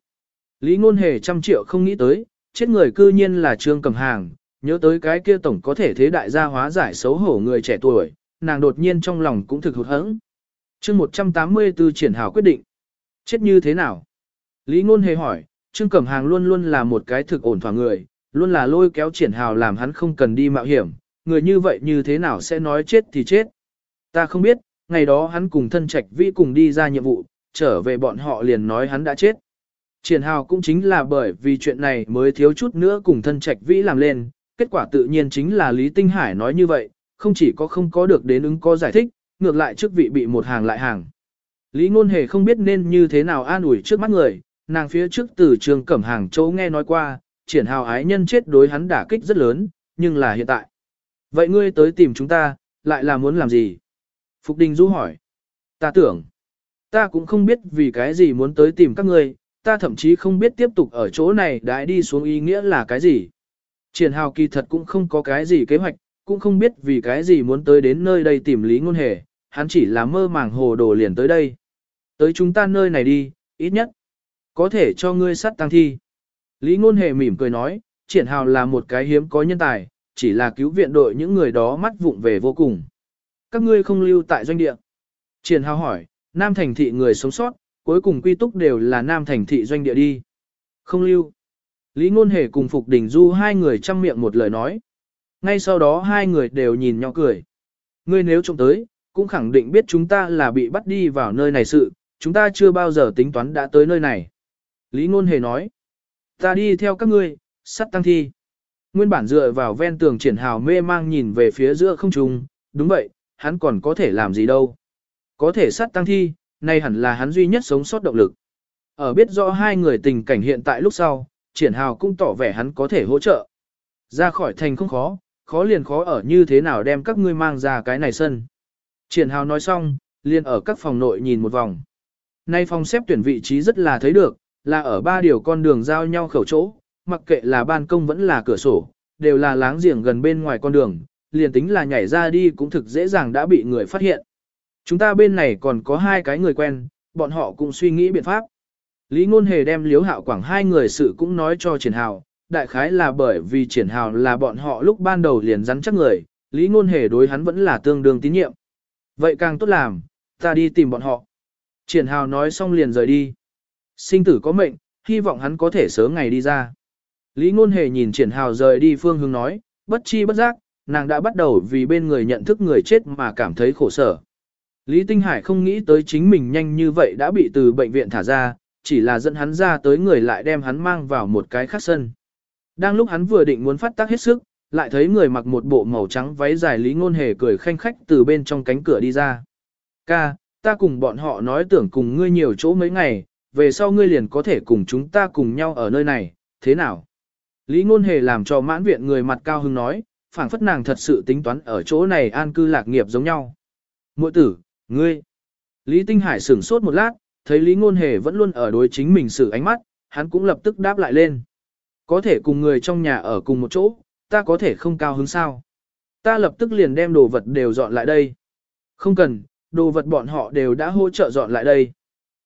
Lý Ngôn Hề trăm triệu không nghĩ tới, chết người cư nhiên là Trương Cẩm Hàng, nhớ tới cái kia tổng có thể thế đại gia hóa giải xấu hổ người trẻ tuổi, nàng đột nhiên trong lòng cũng thực hụt hẫng. Chương 184 Triển Hào quyết định. Chết như thế nào? Lý Ngôn Hề hỏi, Trương Cẩm Hàng luôn luôn là một cái thực ổn thỏa người, luôn là lôi kéo Triển Hào làm hắn không cần đi mạo hiểm, người như vậy như thế nào sẽ nói chết thì chết. Ta không biết, ngày đó hắn cùng thân trạch vĩ cùng đi ra nhiệm vụ, trở về bọn họ liền nói hắn đã chết. Triển hào cũng chính là bởi vì chuyện này mới thiếu chút nữa cùng thân trạch vĩ làm lên, kết quả tự nhiên chính là Lý Tinh Hải nói như vậy, không chỉ có không có được đến ứng có giải thích, ngược lại trước vị bị một hàng lại hàng. Lý Ngôn Hề không biết nên như thế nào an ủi trước mắt người, nàng phía trước từ trường cẩm hàng chỗ nghe nói qua, triển hào ái nhân chết đối hắn đả kích rất lớn, nhưng là hiện tại. Vậy ngươi tới tìm chúng ta, lại là muốn làm gì? Phục Đình Du hỏi. Ta tưởng, ta cũng không biết vì cái gì muốn tới tìm các ngươi, ta thậm chí không biết tiếp tục ở chỗ này đãi đi xuống ý nghĩa là cái gì. Triển hào kỳ thật cũng không có cái gì kế hoạch, cũng không biết vì cái gì muốn tới đến nơi đây tìm lý ngôn hề, hắn chỉ là mơ màng hồ đồ liền tới đây. Tới chúng ta nơi này đi, ít nhất, có thể cho ngươi sát tăng thi. Lý ngôn hề mỉm cười nói, triển hào là một cái hiếm có nhân tài, chỉ là cứu viện đội những người đó mắt vụng về vô cùng các ngươi không lưu tại doanh địa. Triển hào hỏi, Nam thành thị người sống sót, cuối cùng quy túc đều là Nam thành thị doanh địa đi. Không lưu. Lý Ngôn Hề cùng Phục Đình Du hai người chăm miệng một lời nói. Ngay sau đó hai người đều nhìn nhau cười. Ngươi nếu trông tới, cũng khẳng định biết chúng ta là bị bắt đi vào nơi này sự, chúng ta chưa bao giờ tính toán đã tới nơi này. Lý Ngôn Hề nói. Ta đi theo các ngươi, sắt tăng thi. Nguyên bản dựa vào ven tường triển hào mê mang nhìn về phía giữa không trung, đúng vậy, hắn còn có thể làm gì đâu. Có thể sát tăng thi, nay hẳn là hắn duy nhất sống sót động lực. Ở biết rõ hai người tình cảnh hiện tại lúc sau, triển hào cũng tỏ vẻ hắn có thể hỗ trợ. Ra khỏi thành không khó, khó liền khó ở như thế nào đem các ngươi mang ra cái này sân. Triển hào nói xong, liền ở các phòng nội nhìn một vòng. Nay phòng xếp tuyển vị trí rất là thấy được, là ở ba điều con đường giao nhau khẩu chỗ, mặc kệ là ban công vẫn là cửa sổ, đều là láng giềng gần bên ngoài con đường, liền tính là nhảy ra đi cũng thực dễ dàng đã bị người phát hiện. Chúng ta bên này còn có hai cái người quen, bọn họ cũng suy nghĩ biện pháp. Lý Ngôn Hề đem Liếu Hạo Quảng hai người sự cũng nói cho Triển Hào, đại khái là bởi vì triển hào là bọn họ lúc ban đầu liền rắn chắc người, Lý Ngôn Hề đối hắn vẫn là tương đương tín nhiệm. Vậy càng tốt làm, ta đi tìm bọn họ. Triển hào nói xong liền rời đi. Sinh tử có mệnh, hy vọng hắn có thể sớm ngày đi ra. Lý Ngôn Hề nhìn triển hào rời đi phương hướng nói, bất chi bất giác, nàng đã bắt đầu vì bên người nhận thức người chết mà cảm thấy khổ sở. Lý Tinh Hải không nghĩ tới chính mình nhanh như vậy đã bị từ bệnh viện thả ra, chỉ là dẫn hắn ra tới người lại đem hắn mang vào một cái khác sân. Đang lúc hắn vừa định muốn phát tác hết sức, lại thấy người mặc một bộ màu trắng váy dài Lý Ngôn Hề cười khanh khách từ bên trong cánh cửa đi ra. Ca, ta cùng bọn họ nói tưởng cùng ngươi nhiều chỗ mấy ngày, về sau ngươi liền có thể cùng chúng ta cùng nhau ở nơi này, thế nào? Lý Ngôn Hề làm cho mãn viện người mặt cao hưng nói, phảng phất nàng thật sự tính toán ở chỗ này an cư lạc nghiệp giống nhau. Mội tử, ngươi. Lý Tinh Hải sửng sốt một lát, thấy Lý Ngôn Hề vẫn luôn ở đối chính mình sự ánh mắt, hắn cũng lập tức đáp lại lên. Có thể cùng người trong nhà ở cùng một chỗ, ta có thể không cao hứng sao. Ta lập tức liền đem đồ vật đều dọn lại đây. Không cần, đồ vật bọn họ đều đã hỗ trợ dọn lại đây.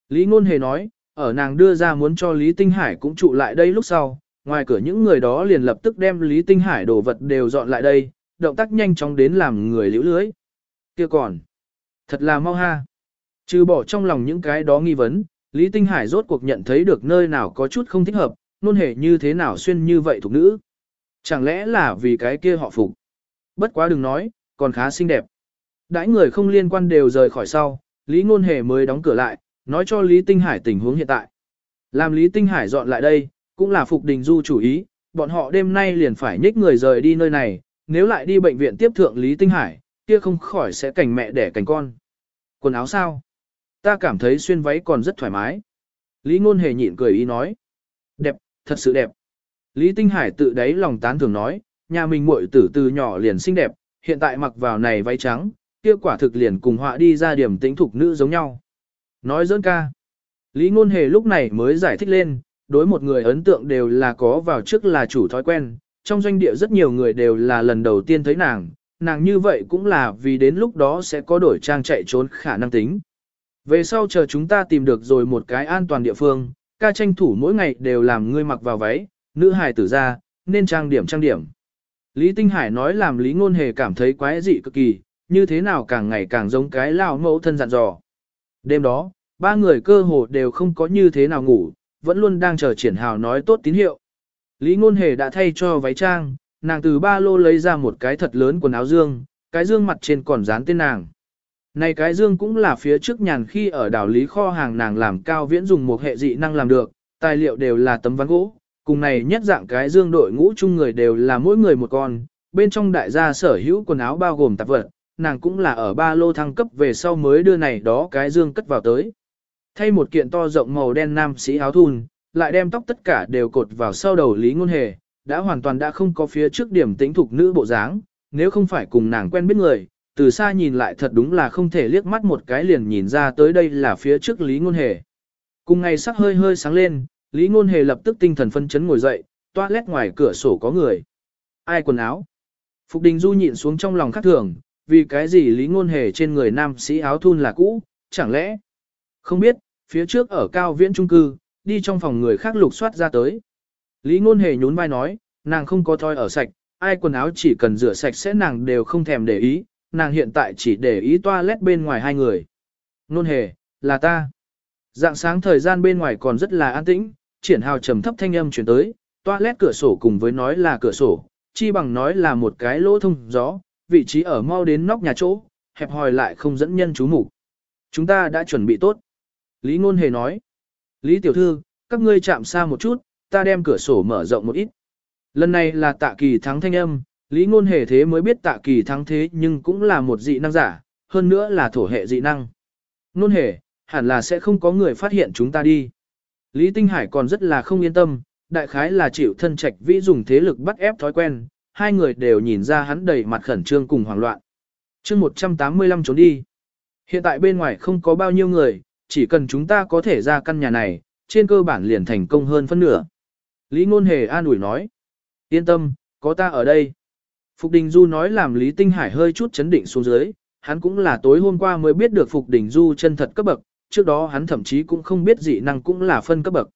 Lý Ngôn Hề nói, ở nàng đưa ra muốn cho Lý Tinh Hải cũng trụ lại đây lúc sau, ngoài cửa những người đó liền lập tức đem Lý Tinh Hải đồ vật đều dọn lại đây, động tác nhanh chóng đến làm người liễu lưới. Kia còn, thật là mau ha. Trừ bỏ trong lòng những cái đó nghi vấn, Lý Tinh Hải rốt cuộc nhận thấy được nơi nào có chút không thích hợp, nôn hề như thế nào xuyên như vậy thuộc nữ. Chẳng lẽ là vì cái kia họ phục. Bất quá đừng nói, còn khá xinh đẹp. Đãi người không liên quan đều rời khỏi sau, Lý Ngôn Hề mới đóng cửa lại, nói cho Lý Tinh Hải tình huống hiện tại. Làm Lý Tinh Hải dọn lại đây, cũng là Phục Đình Du chủ ý, bọn họ đêm nay liền phải nhích người rời đi nơi này, nếu lại đi bệnh viện tiếp thượng Lý Tinh Hải, kia không khỏi sẽ cảnh mẹ đẻ cảnh con. Quần áo sao? Ta cảm thấy xuyên váy còn rất thoải mái. Lý Ngôn Hề nhịn cười ý nói. Đẹp, thật sự đẹp. Lý Tinh Hải tự đáy lòng tán thưởng nói, nhà mình muội tử từ nhỏ liền xinh đẹp, hiện tại mặc vào này váy trắng, kia quả thực liền cùng họa đi ra điểm tĩnh thục nữ giống nhau. Nói dỡn ca. Lý Ngôn Hề lúc này mới giải thích lên, đối một người ấn tượng đều là có vào trước là chủ thói quen, trong doanh địa rất nhiều người đều là lần đầu tiên thấy nàng, nàng như vậy cũng là vì đến lúc đó sẽ có đổi trang chạy trốn khả năng tính. Về sau chờ chúng ta tìm được rồi một cái an toàn địa phương, ca tranh thủ mỗi ngày đều làm ngươi mặc vào váy, nữ hài tử ra, nên trang điểm trang điểm. Lý Tinh Hải nói làm Lý Ngôn Hề cảm thấy quái dị cực kỳ, như thế nào càng ngày càng giống cái lao mẫu thân dặn dò. Đêm đó, ba người cơ hồ đều không có như thế nào ngủ, vẫn luôn đang chờ triển hào nói tốt tín hiệu. Lý Ngôn Hề đã thay cho váy trang, nàng từ ba lô lấy ra một cái thật lớn quần áo dương, cái dương mặt trên còn dán tên nàng. Này cái dương cũng là phía trước nhàn khi ở đảo Lý kho hàng nàng làm cao viễn dùng một hệ dị năng làm được, tài liệu đều là tấm ván gỗ, cùng này nhất dạng cái dương đội ngũ chung người đều là mỗi người một con, bên trong đại gia sở hữu quần áo bao gồm tạp vật, nàng cũng là ở ba lô thăng cấp về sau mới đưa này đó cái dương cất vào tới. Thay một kiện to rộng màu đen nam sĩ áo thun, lại đem tóc tất cả đều cột vào sau đầu Lý Ngôn Hề, đã hoàn toàn đã không có phía trước điểm tính thuộc nữ bộ dáng, nếu không phải cùng nàng quen biết người, từ xa nhìn lại thật đúng là không thể liếc mắt một cái liền nhìn ra tới đây là phía trước Lý Ngôn Hề. Cùng ngày sắc hơi hơi sáng lên, Lý Ngôn Hề lập tức tinh thần phân chấn ngồi dậy, toilet ngoài cửa sổ có người. Ai quần áo? Phục Đình Du nhịn xuống trong lòng khắc thường, vì cái gì Lý Ngôn Hề trên người nam sĩ áo thun là cũ, chẳng lẽ? Không biết, phía trước ở cao viễn trung cư, đi trong phòng người khác lục soát ra tới. Lý Ngôn Hề nhún vai nói, nàng không có thoi ở sạch, ai quần áo chỉ cần rửa sạch sẽ nàng đều không thèm để ý, nàng hiện tại chỉ để ý toilet bên ngoài hai người. Ngôn Hề, là ta. Dạng sáng thời gian bên ngoài còn rất là an tĩnh, triển hào trầm thấp thanh âm chuyển tới, toilet cửa sổ cùng với nói là cửa sổ, chi bằng nói là một cái lỗ thông gió, vị trí ở mau đến nóc nhà chỗ, hẹp hòi lại không dẫn nhân chú mục Chúng ta đã chuẩn bị tốt. Lý Ngôn Hề nói, Lý Tiểu Thư, các ngươi chạm xa một chút, ta đem cửa sổ mở rộng một ít. Lần này là tạ kỳ thắng thanh âm, Lý Ngôn Hề thế mới biết tạ kỳ thắng thế nhưng cũng là một dị năng giả, hơn nữa là thổ hệ dị năng. Ngôn Hề, hẳn là sẽ không có người phát hiện chúng ta đi. Lý Tinh Hải còn rất là không yên tâm, đại khái là chịu thân trạch vĩ dùng thế lực bắt ép thói quen, hai người đều nhìn ra hắn đầy mặt khẩn trương cùng hoảng loạn. chương 185 trốn đi. Hiện tại bên ngoài không có bao nhiêu người, chỉ cần chúng ta có thể ra căn nhà này, trên cơ bản liền thành công hơn phân nửa. Lý Ngôn Hề an ủi nói. Yên tâm, có ta ở đây. Phục Đình Du nói làm Lý Tinh Hải hơi chút chấn định xuống dưới, hắn cũng là tối hôm qua mới biết được Phục Đình Du chân thật cấp bậc, trước đó hắn thậm chí cũng không biết dị năng cũng là phân cấp bậc.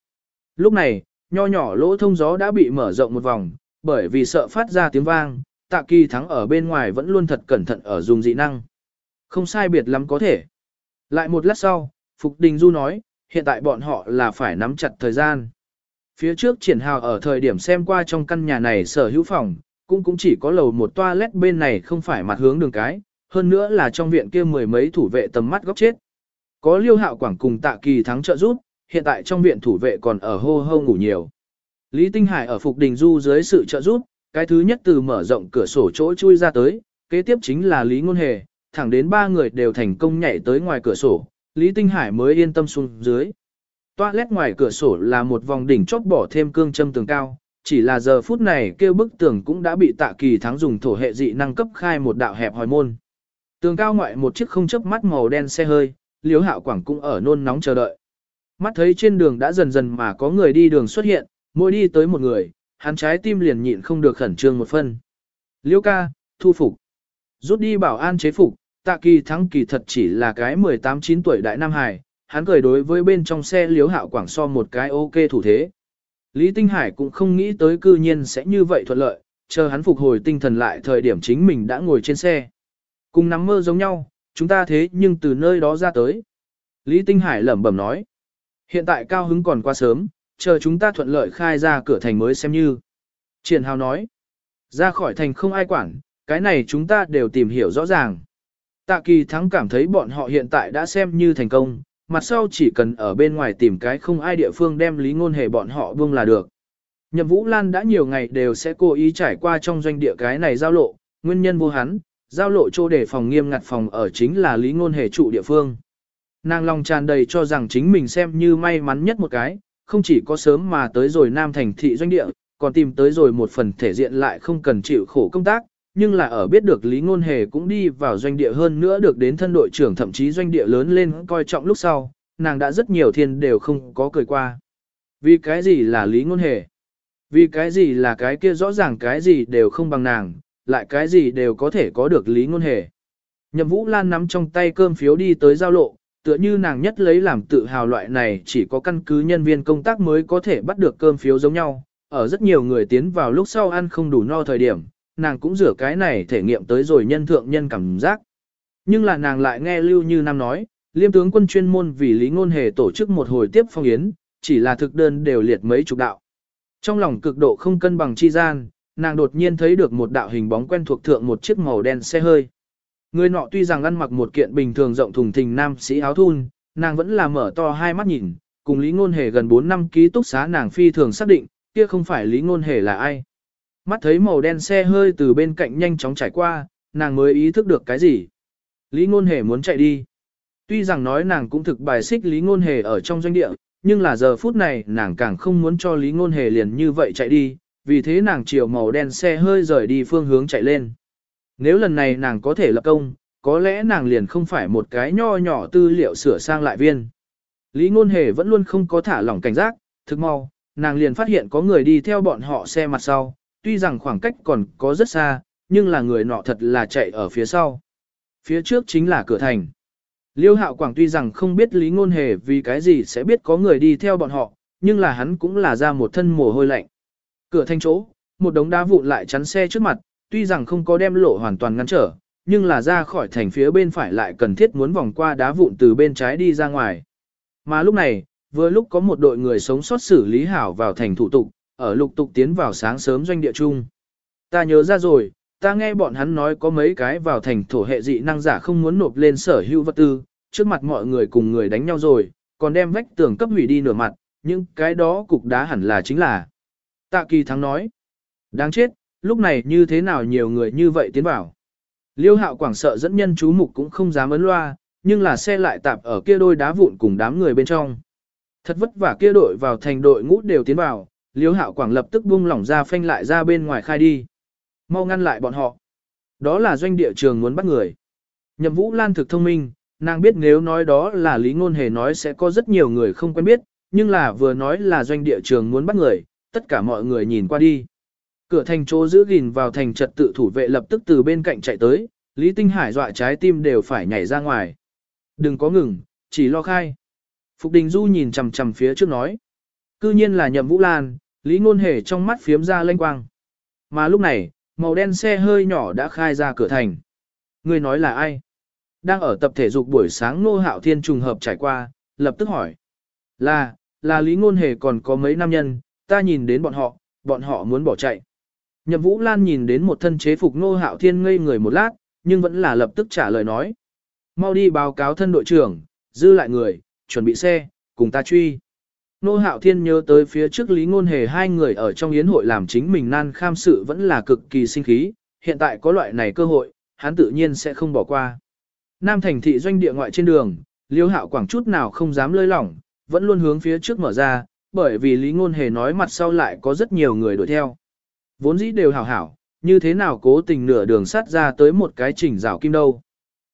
Lúc này, nho nhỏ lỗ thông gió đã bị mở rộng một vòng, bởi vì sợ phát ra tiếng vang, tạ kỳ thắng ở bên ngoài vẫn luôn thật cẩn thận ở dùng dị năng. Không sai biệt lắm có thể. Lại một lát sau, Phục Đình Du nói, hiện tại bọn họ là phải nắm chặt thời gian. Phía trước triển hào ở thời điểm xem qua trong căn nhà này sở hữu phòng, cũng cũng chỉ có lầu một toilet bên này không phải mặt hướng đường cái, hơn nữa là trong viện kia mười mấy thủ vệ tầm mắt góc chết. Có liêu hạo quảng cùng tạ kỳ thắng trợ giúp, hiện tại trong viện thủ vệ còn ở hô hô ngủ nhiều. Lý Tinh Hải ở Phục Đình Du dưới sự trợ giúp, cái thứ nhất từ mở rộng cửa sổ chỗ chui ra tới, kế tiếp chính là Lý Ngôn Hề, thẳng đến ba người đều thành công nhảy tới ngoài cửa sổ, Lý Tinh Hải mới yên tâm xuống dưới. Toilet ngoài cửa sổ là một vòng đỉnh chót bỏ thêm cương châm tường cao, chỉ là giờ phút này kêu bức tường cũng đã bị tạ kỳ thắng dùng thổ hệ dị năng cấp khai một đạo hẹp hỏi môn. Tường cao ngoại một chiếc không chớp mắt màu đen xe hơi, Liễu hạo quảng cũng ở nôn nóng chờ đợi. Mắt thấy trên đường đã dần dần mà có người đi đường xuất hiện, mỗi đi tới một người, hắn trái tim liền nhịn không được khẩn trương một phân. Liễu ca, thu phục. Rút đi bảo an chế phục, tạ kỳ thắng kỳ thật chỉ là cái 18-9 tuổi đại Nam Hải, hắn cười đối với bên trong xe Liễu hạo quảng so một cái ok thủ thế. Lý Tinh Hải cũng không nghĩ tới cư nhiên sẽ như vậy thuận lợi, chờ hắn phục hồi tinh thần lại thời điểm chính mình đã ngồi trên xe. Cùng nắm mơ giống nhau, chúng ta thế nhưng từ nơi đó ra tới. Lý Tinh Hải lẩm bẩm nói. Hiện tại cao hứng còn quá sớm, chờ chúng ta thuận lợi khai ra cửa thành mới xem như. Triển Hào nói. Ra khỏi thành không ai quản, cái này chúng ta đều tìm hiểu rõ ràng. Tạ kỳ thắng cảm thấy bọn họ hiện tại đã xem như thành công, mặt sau chỉ cần ở bên ngoài tìm cái không ai địa phương đem lý ngôn hề bọn họ buông là được. Nhậm Vũ Lan đã nhiều ngày đều sẽ cố ý trải qua trong doanh địa cái này giao lộ, nguyên nhân vô hắn, giao lộ chỗ để phòng nghiêm ngặt phòng ở chính là lý ngôn hề trụ địa phương. Nàng lòng tràn đầy cho rằng chính mình xem như may mắn nhất một cái, không chỉ có sớm mà tới rồi Nam Thành thị doanh địa, còn tìm tới rồi một phần thể diện lại không cần chịu khổ công tác, nhưng là ở biết được Lý Ngôn Hề cũng đi vào doanh địa hơn nữa được đến thân đội trưởng thậm chí doanh địa lớn lên coi trọng lúc sau, nàng đã rất nhiều thiên đều không có cười qua. Vì cái gì là Lý Ngôn Hề? Vì cái gì là cái kia rõ ràng cái gì đều không bằng nàng, lại cái gì đều có thể có được Lý Ngôn Hề. Nhậm Vũ Lan nắm trong tay cơm phiếu đi tới giao lộ, tựa như nàng nhất lấy làm tự hào loại này chỉ có căn cứ nhân viên công tác mới có thể bắt được cơm phiếu giống nhau. Ở rất nhiều người tiến vào lúc sau ăn không đủ no thời điểm, nàng cũng rửa cái này thể nghiệm tới rồi nhân thượng nhân cảm giác. Nhưng là nàng lại nghe Lưu Như Nam nói, liêm tướng quân chuyên môn vì lý ngôn hề tổ chức một hồi tiếp phong yến, chỉ là thực đơn đều liệt mấy chục đạo. Trong lòng cực độ không cân bằng chi gian, nàng đột nhiên thấy được một đạo hình bóng quen thuộc thượng một chiếc màu đen xe hơi. Người nọ tuy rằng ăn mặc một kiện bình thường rộng thùng thình nam sĩ áo thun, nàng vẫn là mở to hai mắt nhìn, cùng Lý Ngôn Hề gần 4 năm ký túc xá nàng phi thường xác định, kia không phải Lý Ngôn Hề là ai. Mắt thấy màu đen xe hơi từ bên cạnh nhanh chóng trải qua, nàng mới ý thức được cái gì. Lý Ngôn Hề muốn chạy đi. Tuy rằng nói nàng cũng thực bài xích Lý Ngôn Hề ở trong doanh địa, nhưng là giờ phút này nàng càng không muốn cho Lý Ngôn Hề liền như vậy chạy đi, vì thế nàng chiều màu đen xe hơi rời đi phương hướng chạy lên. Nếu lần này nàng có thể lập công, có lẽ nàng liền không phải một cái nho nhỏ tư liệu sửa sang lại viên. Lý Ngôn Hề vẫn luôn không có thả lỏng cảnh giác, thực mau, nàng liền phát hiện có người đi theo bọn họ xe mặt sau, tuy rằng khoảng cách còn có rất xa, nhưng là người nọ thật là chạy ở phía sau. Phía trước chính là cửa thành. Liêu Hạo Quảng tuy rằng không biết Lý Ngôn Hề vì cái gì sẽ biết có người đi theo bọn họ, nhưng là hắn cũng là ra một thân mồ hôi lạnh. Cửa thành chỗ, một đống đá vụn lại chắn xe trước mặt, tuy rằng không có đem lộ hoàn toàn ngăn trở, nhưng là ra khỏi thành phía bên phải lại cần thiết muốn vòng qua đá vụn từ bên trái đi ra ngoài. Mà lúc này, vừa lúc có một đội người sống sót xử lý hảo vào thành thủ tục, ở lục tục tiến vào sáng sớm doanh địa chung. Ta nhớ ra rồi, ta nghe bọn hắn nói có mấy cái vào thành thổ hệ dị năng giả không muốn nộp lên sở hữu vật tư, trước mặt mọi người cùng người đánh nhau rồi, còn đem vách tường cấp hủy đi nửa mặt, nhưng cái đó cục đá hẳn là chính là. Tạ kỳ thắng nói, đáng chết, lúc này như thế nào nhiều người như vậy tiến vào. Liêu hạo quảng sợ dẫn nhân chú mục cũng không dám ấn loa, nhưng là xe lại tạp ở kia đôi đá vụn cùng đám người bên trong. Thật vất vả kia đội vào thành đội ngũ đều tiến vào, Liêu hạo quảng lập tức buông lỏng ra phanh lại ra bên ngoài khai đi. Mau ngăn lại bọn họ. Đó là doanh địa trường muốn bắt người. Nhậm Vũ Lan thực thông minh, nàng biết nếu nói đó là lý ngôn hề nói sẽ có rất nhiều người không quen biết, nhưng là vừa nói là doanh địa trường muốn bắt người, tất cả mọi người nhìn qua đi. Cửa thành chỗ giữ gìn vào thành trật tự thủ vệ lập tức từ bên cạnh chạy tới, Lý Tinh Hải dọa trái tim đều phải nhảy ra ngoài. Đừng có ngừng, chỉ lo khai. Phục Đình Du nhìn chằm chằm phía trước nói. Cư nhiên là nhậm vũ lan, Lý Ngôn Hề trong mắt phiếm ra lanh quang. Mà lúc này, màu đen xe hơi nhỏ đã khai ra cửa thành. Người nói là ai? Đang ở tập thể dục buổi sáng Nô Hạo Thiên trùng hợp trải qua, lập tức hỏi. Là, là Lý Ngôn Hề còn có mấy nam nhân, ta nhìn đến bọn họ, bọn họ muốn bỏ chạy. Nhậm Vũ Lan nhìn đến một thân chế phục Nô Hạo Thiên ngây người một lát, nhưng vẫn là lập tức trả lời nói. Mau đi báo cáo thân đội trưởng, dư lại người, chuẩn bị xe, cùng ta truy. Nô Hạo Thiên nhớ tới phía trước Lý Ngôn Hề hai người ở trong yến hội làm chính mình nan kham sự vẫn là cực kỳ sinh khí, hiện tại có loại này cơ hội, hắn tự nhiên sẽ không bỏ qua. Nam thành thị doanh địa ngoại trên đường, Liêu Hạo Quảng chút nào không dám lơi lỏng, vẫn luôn hướng phía trước mở ra, bởi vì Lý Ngôn Hề nói mặt sau lại có rất nhiều người đuổi theo. Vốn dĩ đều hảo hảo, như thế nào cố tình nửa đường sát ra tới một cái chỉnh rào kim đâu.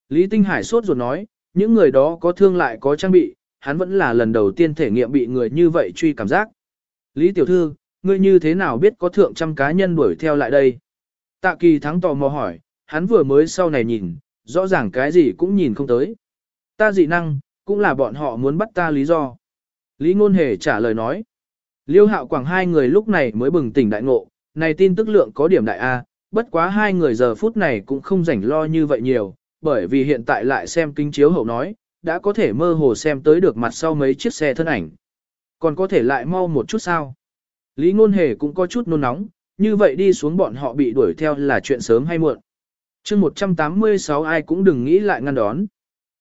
Lý Tinh Hải sốt ruột nói, những người đó có thương lại có trang bị, hắn vẫn là lần đầu tiên thể nghiệm bị người như vậy truy cảm giác. Lý Tiểu Thư, ngươi như thế nào biết có thượng trăm cá nhân đuổi theo lại đây? Tạ kỳ thắng tò mò hỏi, hắn vừa mới sau này nhìn, rõ ràng cái gì cũng nhìn không tới. Ta dị năng, cũng là bọn họ muốn bắt ta lý do. Lý Ngôn Hề trả lời nói. Liêu hạo quảng hai người lúc này mới bừng tỉnh đại ngộ, này tin tức lượng có điểm đại A, bất quá hai người giờ phút này cũng không rảnh lo như vậy nhiều, bởi vì hiện tại lại xem kinh chiếu hậu nói, đã có thể mơ hồ xem tới được mặt sau mấy chiếc xe thân ảnh. Còn có thể lại mau một chút sao? Lý Ngôn Hề cũng có chút nôn nóng, như vậy đi xuống bọn họ bị đuổi theo là chuyện sớm hay muộn. chương 186 ai cũng đừng nghĩ lại ngăn đón.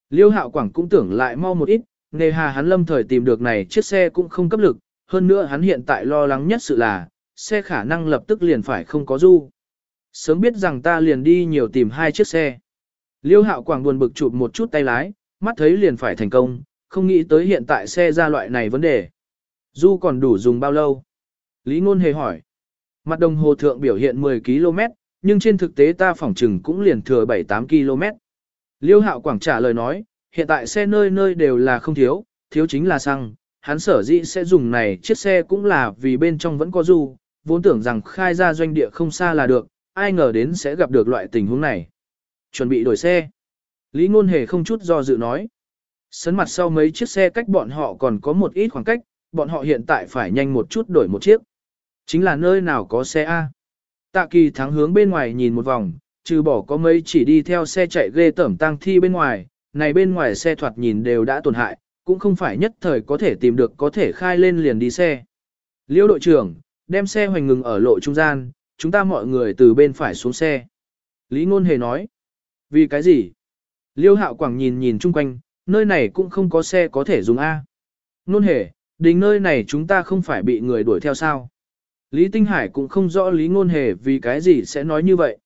Liêu Hạo Quảng cũng tưởng lại mau một ít, nề hà hắn lâm thời tìm được này chiếc xe cũng không cấp lực, hơn nữa hắn hiện tại lo lắng nhất sự là, xe khả năng lập tức liền phải không có du. Sớm biết rằng ta liền đi nhiều tìm hai chiếc xe. Liêu Hạo Quảng buồn bực chụp một chút tay lái, mắt thấy liền phải thành công, không nghĩ tới hiện tại xe ra loại này vấn đề. Du còn đủ dùng bao lâu? Lý Ngôn hề hỏi. Mặt đồng hồ thượng biểu hiện 10 km, nhưng trên thực tế ta phỏng chừng cũng liền thừa 7-8 km. Liêu Hạo Quảng trả lời nói, hiện tại xe nơi nơi đều là không thiếu, thiếu chính là xăng. Hắn sở dĩ sẽ dùng này chiếc xe cũng là vì bên trong vẫn có du, vốn tưởng rằng khai ra doanh địa không xa là được, ai ngờ đến sẽ gặp được loại tình huống này. Chuẩn bị đổi xe. Lý Ngôn Hề không chút do dự nói. Sấn mặt sau mấy chiếc xe cách bọn họ còn có một ít khoảng cách, bọn họ hiện tại phải nhanh một chút đổi một chiếc. Chính là nơi nào có xe A. Tạ kỳ thắng hướng bên ngoài nhìn một vòng, trừ bỏ có mấy chỉ đi theo xe chạy ghê tẩm tăng thi bên ngoài, này bên ngoài xe thoạt nhìn đều đã tổn hại, cũng không phải nhất thời có thể tìm được có thể khai lên liền đi xe. Liêu đội trưởng, đem xe hoành ngừng ở lộ trung gian, chúng ta mọi người từ bên phải xuống xe. Lý Ngôn Hề nói. Vì cái gì? Liêu hạo quảng nhìn nhìn chung quanh, nơi này cũng không có xe có thể dùng A. Nôn hề, đình nơi này chúng ta không phải bị người đuổi theo sao. Lý Tinh Hải cũng không rõ Lý Ngôn Hề vì cái gì sẽ nói như vậy.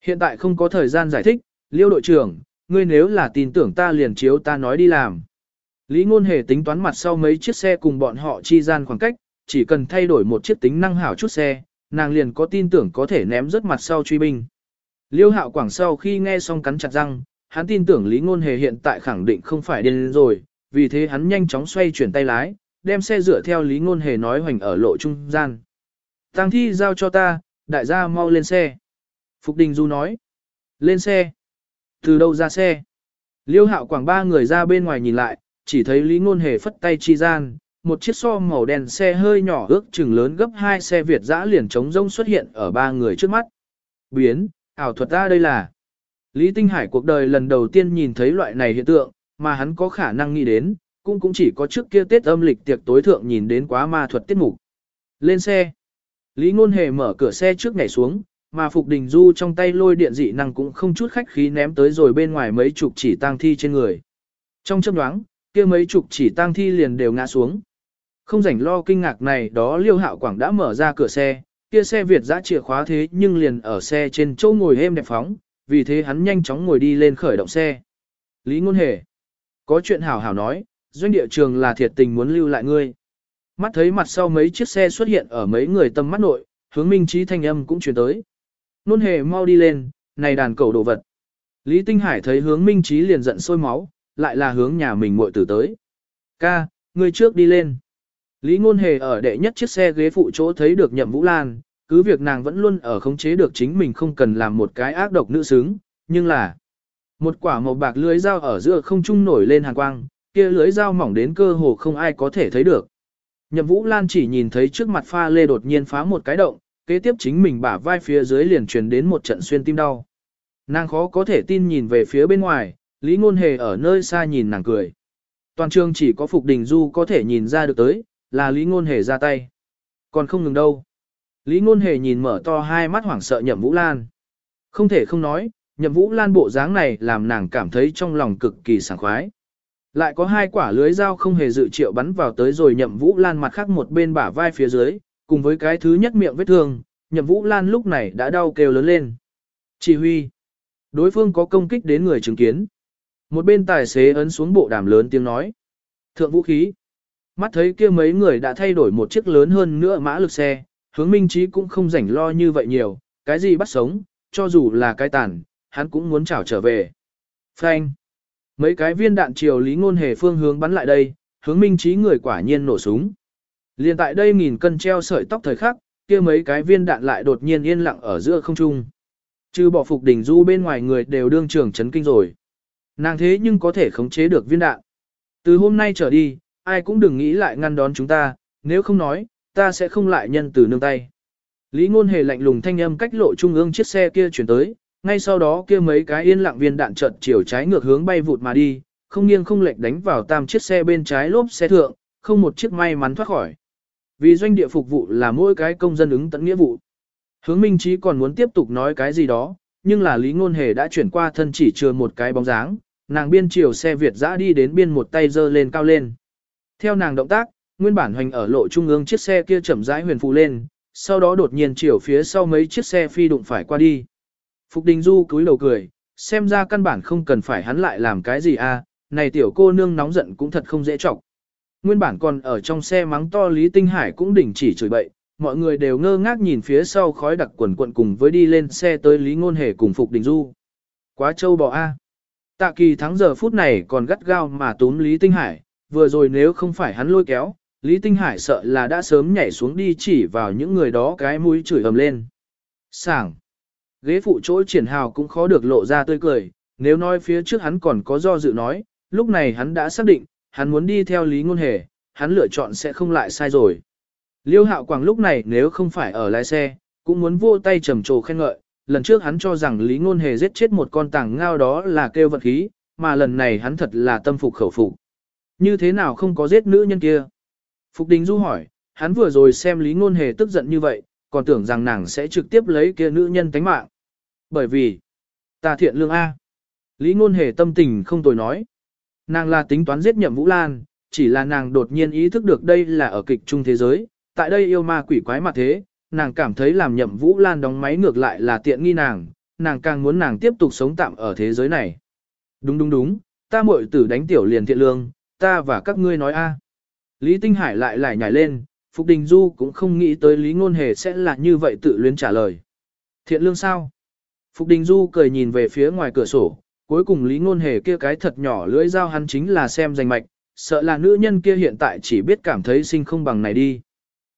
Hiện tại không có thời gian giải thích, Liêu đội trưởng, ngươi nếu là tin tưởng ta liền chiếu ta nói đi làm. Lý Ngôn Hề tính toán mặt sau mấy chiếc xe cùng bọn họ chi gian khoảng cách, chỉ cần thay đổi một chiếc tính năng hảo chút xe, nàng liền có tin tưởng có thể ném rớt mặt sau truy binh. Liêu hạo quảng sau khi nghe xong cắn chặt răng, hắn tin tưởng Lý Ngôn Hề hiện tại khẳng định không phải điên rồi, vì thế hắn nhanh chóng xoay chuyển tay lái, đem xe dựa theo Lý Ngôn Hề nói hoành ở lộ trung gian. Tăng thi giao cho ta, đại gia mau lên xe. Phục Đình Du nói. Lên xe. Từ đâu ra xe? Liêu hạo quảng ba người ra bên ngoài nhìn lại, chỉ thấy Lý Ngôn Hề phất tay chi gian, một chiếc so màu đen xe hơi nhỏ ước chừng lớn gấp hai xe Việt dã liền trống rông xuất hiện ở ba người trước mắt. Biến, ảo thuật ra đây là. Lý Tinh Hải cuộc đời lần đầu tiên nhìn thấy loại này hiện tượng, mà hắn có khả năng nghĩ đến, cũng cũng chỉ có trước kia Tết âm lịch tiệc tối thượng nhìn đến quá ma thuật tiết mục. Lên xe. Lý Ngôn Hề mở cửa xe trước nhảy xuống, mà Phục Đình Du trong tay lôi điện dị năng cũng không chút khách khí ném tới rồi bên ngoài mấy chục chỉ tang thi trên người. Trong chớp nhoáng, kia mấy chục chỉ tang thi liền đều ngã xuống. Không rảnh lo kinh ngạc này đó Liêu Hạo Quảng đã mở ra cửa xe, kia xe Việt giã chìa khóa thế nhưng liền ở xe trên chỗ ngồi êm đẹp phóng, vì thế hắn nhanh chóng ngồi đi lên khởi động xe. Lý Ngôn Hề, có chuyện hảo hảo nói, doanh địa trường là thiệt tình muốn lưu lại ngươi. Mắt thấy mặt sau mấy chiếc xe xuất hiện ở mấy người tâm mắt nội, hướng minh trí thanh âm cũng chuyển tới. Nôn Hề mau đi lên, này đàn cầu đồ vật. Lý Tinh Hải thấy hướng minh trí liền giận sôi máu, lại là hướng nhà mình muội tử tới. Ca, người trước đi lên. Lý Ngôn Hề ở đệ nhất chiếc xe ghế phụ chỗ thấy được Nhậm Vũ Lan, cứ việc nàng vẫn luôn ở khống chế được chính mình không cần làm một cái ác độc nữ xứng, nhưng là một quả màu bạc lưới dao ở giữa không trung nổi lên hàn quang, kia lưới dao mỏng đến cơ hồ không ai có thể thấy được. Nhậm Vũ Lan chỉ nhìn thấy trước mặt pha lê đột nhiên phá một cái động, kế tiếp chính mình bả vai phía dưới liền truyền đến một trận xuyên tim đau. Nàng khó có thể tin nhìn về phía bên ngoài, Lý Ngôn Hề ở nơi xa nhìn nàng cười. Toàn trường chỉ có Phục Đình Du có thể nhìn ra được tới, là Lý Ngôn Hề ra tay. Còn không ngừng đâu. Lý Ngôn Hề nhìn mở to hai mắt hoảng sợ Nhậm Vũ Lan. Không thể không nói, Nhậm Vũ Lan bộ dáng này làm nàng cảm thấy trong lòng cực kỳ sảng khoái. Lại có hai quả lưới dao không hề dự triệu bắn vào tới rồi Nhậm Vũ Lan mặt khác một bên bả vai phía dưới, cùng với cái thứ nhất miệng vết thương, Nhậm Vũ Lan lúc này đã đau kêu lớn lên. Chỉ huy. Đối phương có công kích đến người chứng kiến. Một bên tài xế ấn xuống bộ đàm lớn tiếng nói. Thượng vũ khí. Mắt thấy kia mấy người đã thay đổi một chiếc lớn hơn nữa mã lực xe, hướng minh trí cũng không rảnh lo như vậy nhiều, cái gì bắt sống, cho dù là cái tàn, hắn cũng muốn trảo trở về. Phanh. Mấy cái viên đạn chiều lý ngôn hề phương hướng bắn lại đây, hướng minh trí người quả nhiên nổ súng. Liên tại đây nghìn cân treo sợi tóc thời khắc, kia mấy cái viên đạn lại đột nhiên yên lặng ở giữa không trung. Trừ bỏ phục đỉnh du bên ngoài người đều đương trường chấn kinh rồi. Nàng thế nhưng có thể khống chế được viên đạn. Từ hôm nay trở đi, ai cũng đừng nghĩ lại ngăn đón chúng ta, nếu không nói, ta sẽ không lại nhân từ nương tay. Lý ngôn hề lạnh lùng thanh âm cách lộ trung ương chiếc xe kia chuyển tới, ngay sau đó kia mấy cái yên lặng viên đạn trận chiều trái ngược hướng bay vụt mà đi, không nghiêng không lệch đánh vào tam chiếc xe bên trái lốp xe thượng, không một chiếc may mắn thoát khỏi. Vì doanh địa phục vụ là mỗi cái công dân ứng tận nghĩa vụ. Hướng Minh Chí còn muốn tiếp tục nói cái gì đó, nhưng là Lý Ngôn Hề đã chuyển qua thân chỉ chưa một cái bóng dáng, nàng biên chiều xe Việt dã đi đến biên một tay giơ lên cao lên. Theo nàng động tác, nguyên bản hoành ở lộ trung ương chiếc xe kia chậm rãi huyền phù lên, sau đó đột nhiên chiều phía sau mấy chiếc xe phi đụng phải qua đi. Phục Đình Du cúi đầu cười, xem ra căn bản không cần phải hắn lại làm cái gì a, à, này tiểu cô nương nóng giận cũng thật không dễ trọng. Nguyên bản còn ở trong xe mắng to Lý Tinh Hải cũng đình chỉ chửi bậy, mọi người đều ngơ ngác nhìn phía sau khói đặc quần quận cùng với đi lên xe tới Lý Ngôn Hề cùng Phục Đình Du. Quá trâu bò a. Tạ kỳ thắng giờ phút này còn gắt gao mà túm Lý Tinh Hải, vừa rồi nếu không phải hắn lôi kéo, Lý Tinh Hải sợ là đã sớm nhảy xuống đi chỉ vào những người đó cái mũi chửi ầm lên. Sảng. Ghế phụ chỗ triển hào cũng khó được lộ ra tươi cười, nếu nói phía trước hắn còn có do dự nói, lúc này hắn đã xác định, hắn muốn đi theo Lý Ngôn Hề, hắn lựa chọn sẽ không lại sai rồi. Liêu Hạo Quảng lúc này nếu không phải ở lái xe, cũng muốn vô tay trầm trồ khen ngợi, lần trước hắn cho rằng Lý Ngôn Hề giết chết một con tàng ngao đó là kêu vật khí, mà lần này hắn thật là tâm phục khẩu phục. Như thế nào không có giết nữ nhân kia? Phục Đình Du hỏi, hắn vừa rồi xem Lý Ngôn Hề tức giận như vậy, còn tưởng rằng nàng sẽ trực tiếp lấy kia nữ nhân tánh mạng. Bởi vì, ta thiện lương A. Lý Ngôn Hề tâm tình không tồi nói. Nàng là tính toán giết nhậm Vũ Lan, chỉ là nàng đột nhiên ý thức được đây là ở kịch trung thế giới, tại đây yêu ma quỷ quái mà thế, nàng cảm thấy làm nhậm Vũ Lan đóng máy ngược lại là tiện nghi nàng, nàng càng muốn nàng tiếp tục sống tạm ở thế giới này. Đúng đúng đúng, ta muội tử đánh tiểu liền thiện lương, ta và các ngươi nói a. Lý Tinh Hải lại lại nhảy lên, Phục Đình Du cũng không nghĩ tới Lý Ngôn Hề sẽ là như vậy tự luyến trả lời. Thiện lương sao? Phục Đình Du cười nhìn về phía ngoài cửa sổ, cuối cùng Lý Ngôn Hề kia cái thật nhỏ lưỡi dao hắn chính là xem danh mạch, sợ là nữ nhân kia hiện tại chỉ biết cảm thấy sinh không bằng này đi.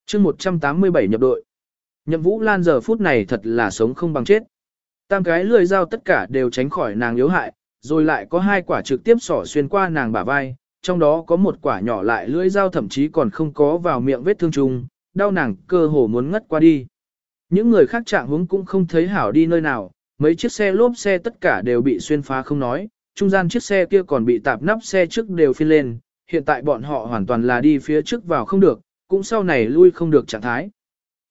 chương 187 nhập đội. Nhậm Vũ Lan giờ phút này thật là sống không bằng chết. Tam cái lưỡi dao tất cả đều tránh khỏi nàng yếu hại, rồi lại có hai quả trực tiếp sỏ xuyên qua nàng bả vai, trong đó có một quả nhỏ lại lưỡi dao thậm chí còn không có vào miệng vết thương trùng, đau nàng cơ hồ muốn ngất qua đi. Những người khác trạng hướng cũng không thấy hảo đi nơi nào, mấy chiếc xe lốp xe tất cả đều bị xuyên phá không nói, trung gian chiếc xe kia còn bị tạp nắp xe trước đều phi lên, hiện tại bọn họ hoàn toàn là đi phía trước vào không được, cũng sau này lui không được trạng thái.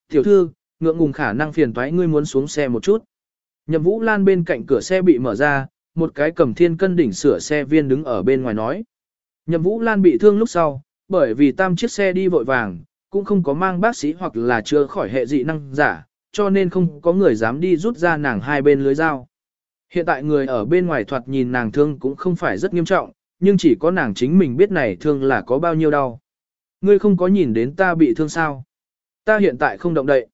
Tiểu thư, ngượng ngùng khả năng phiền toái ngươi muốn xuống xe một chút. Nhậm Vũ Lan bên cạnh cửa xe bị mở ra, một cái cầm thiên cân đỉnh sửa xe viên đứng ở bên ngoài nói. Nhậm Vũ Lan bị thương lúc sau, bởi vì tam chiếc xe đi vội vàng, cũng không có mang bác sĩ hoặc là chưa khỏi hệ dị năng giả, cho nên không có người dám đi rút ra nàng hai bên lưới dao. Hiện tại người ở bên ngoài thoạt nhìn nàng thương cũng không phải rất nghiêm trọng, nhưng chỉ có nàng chính mình biết này thương là có bao nhiêu đau. Ngươi không có nhìn đến ta bị thương sao? Ta hiện tại không động đậy.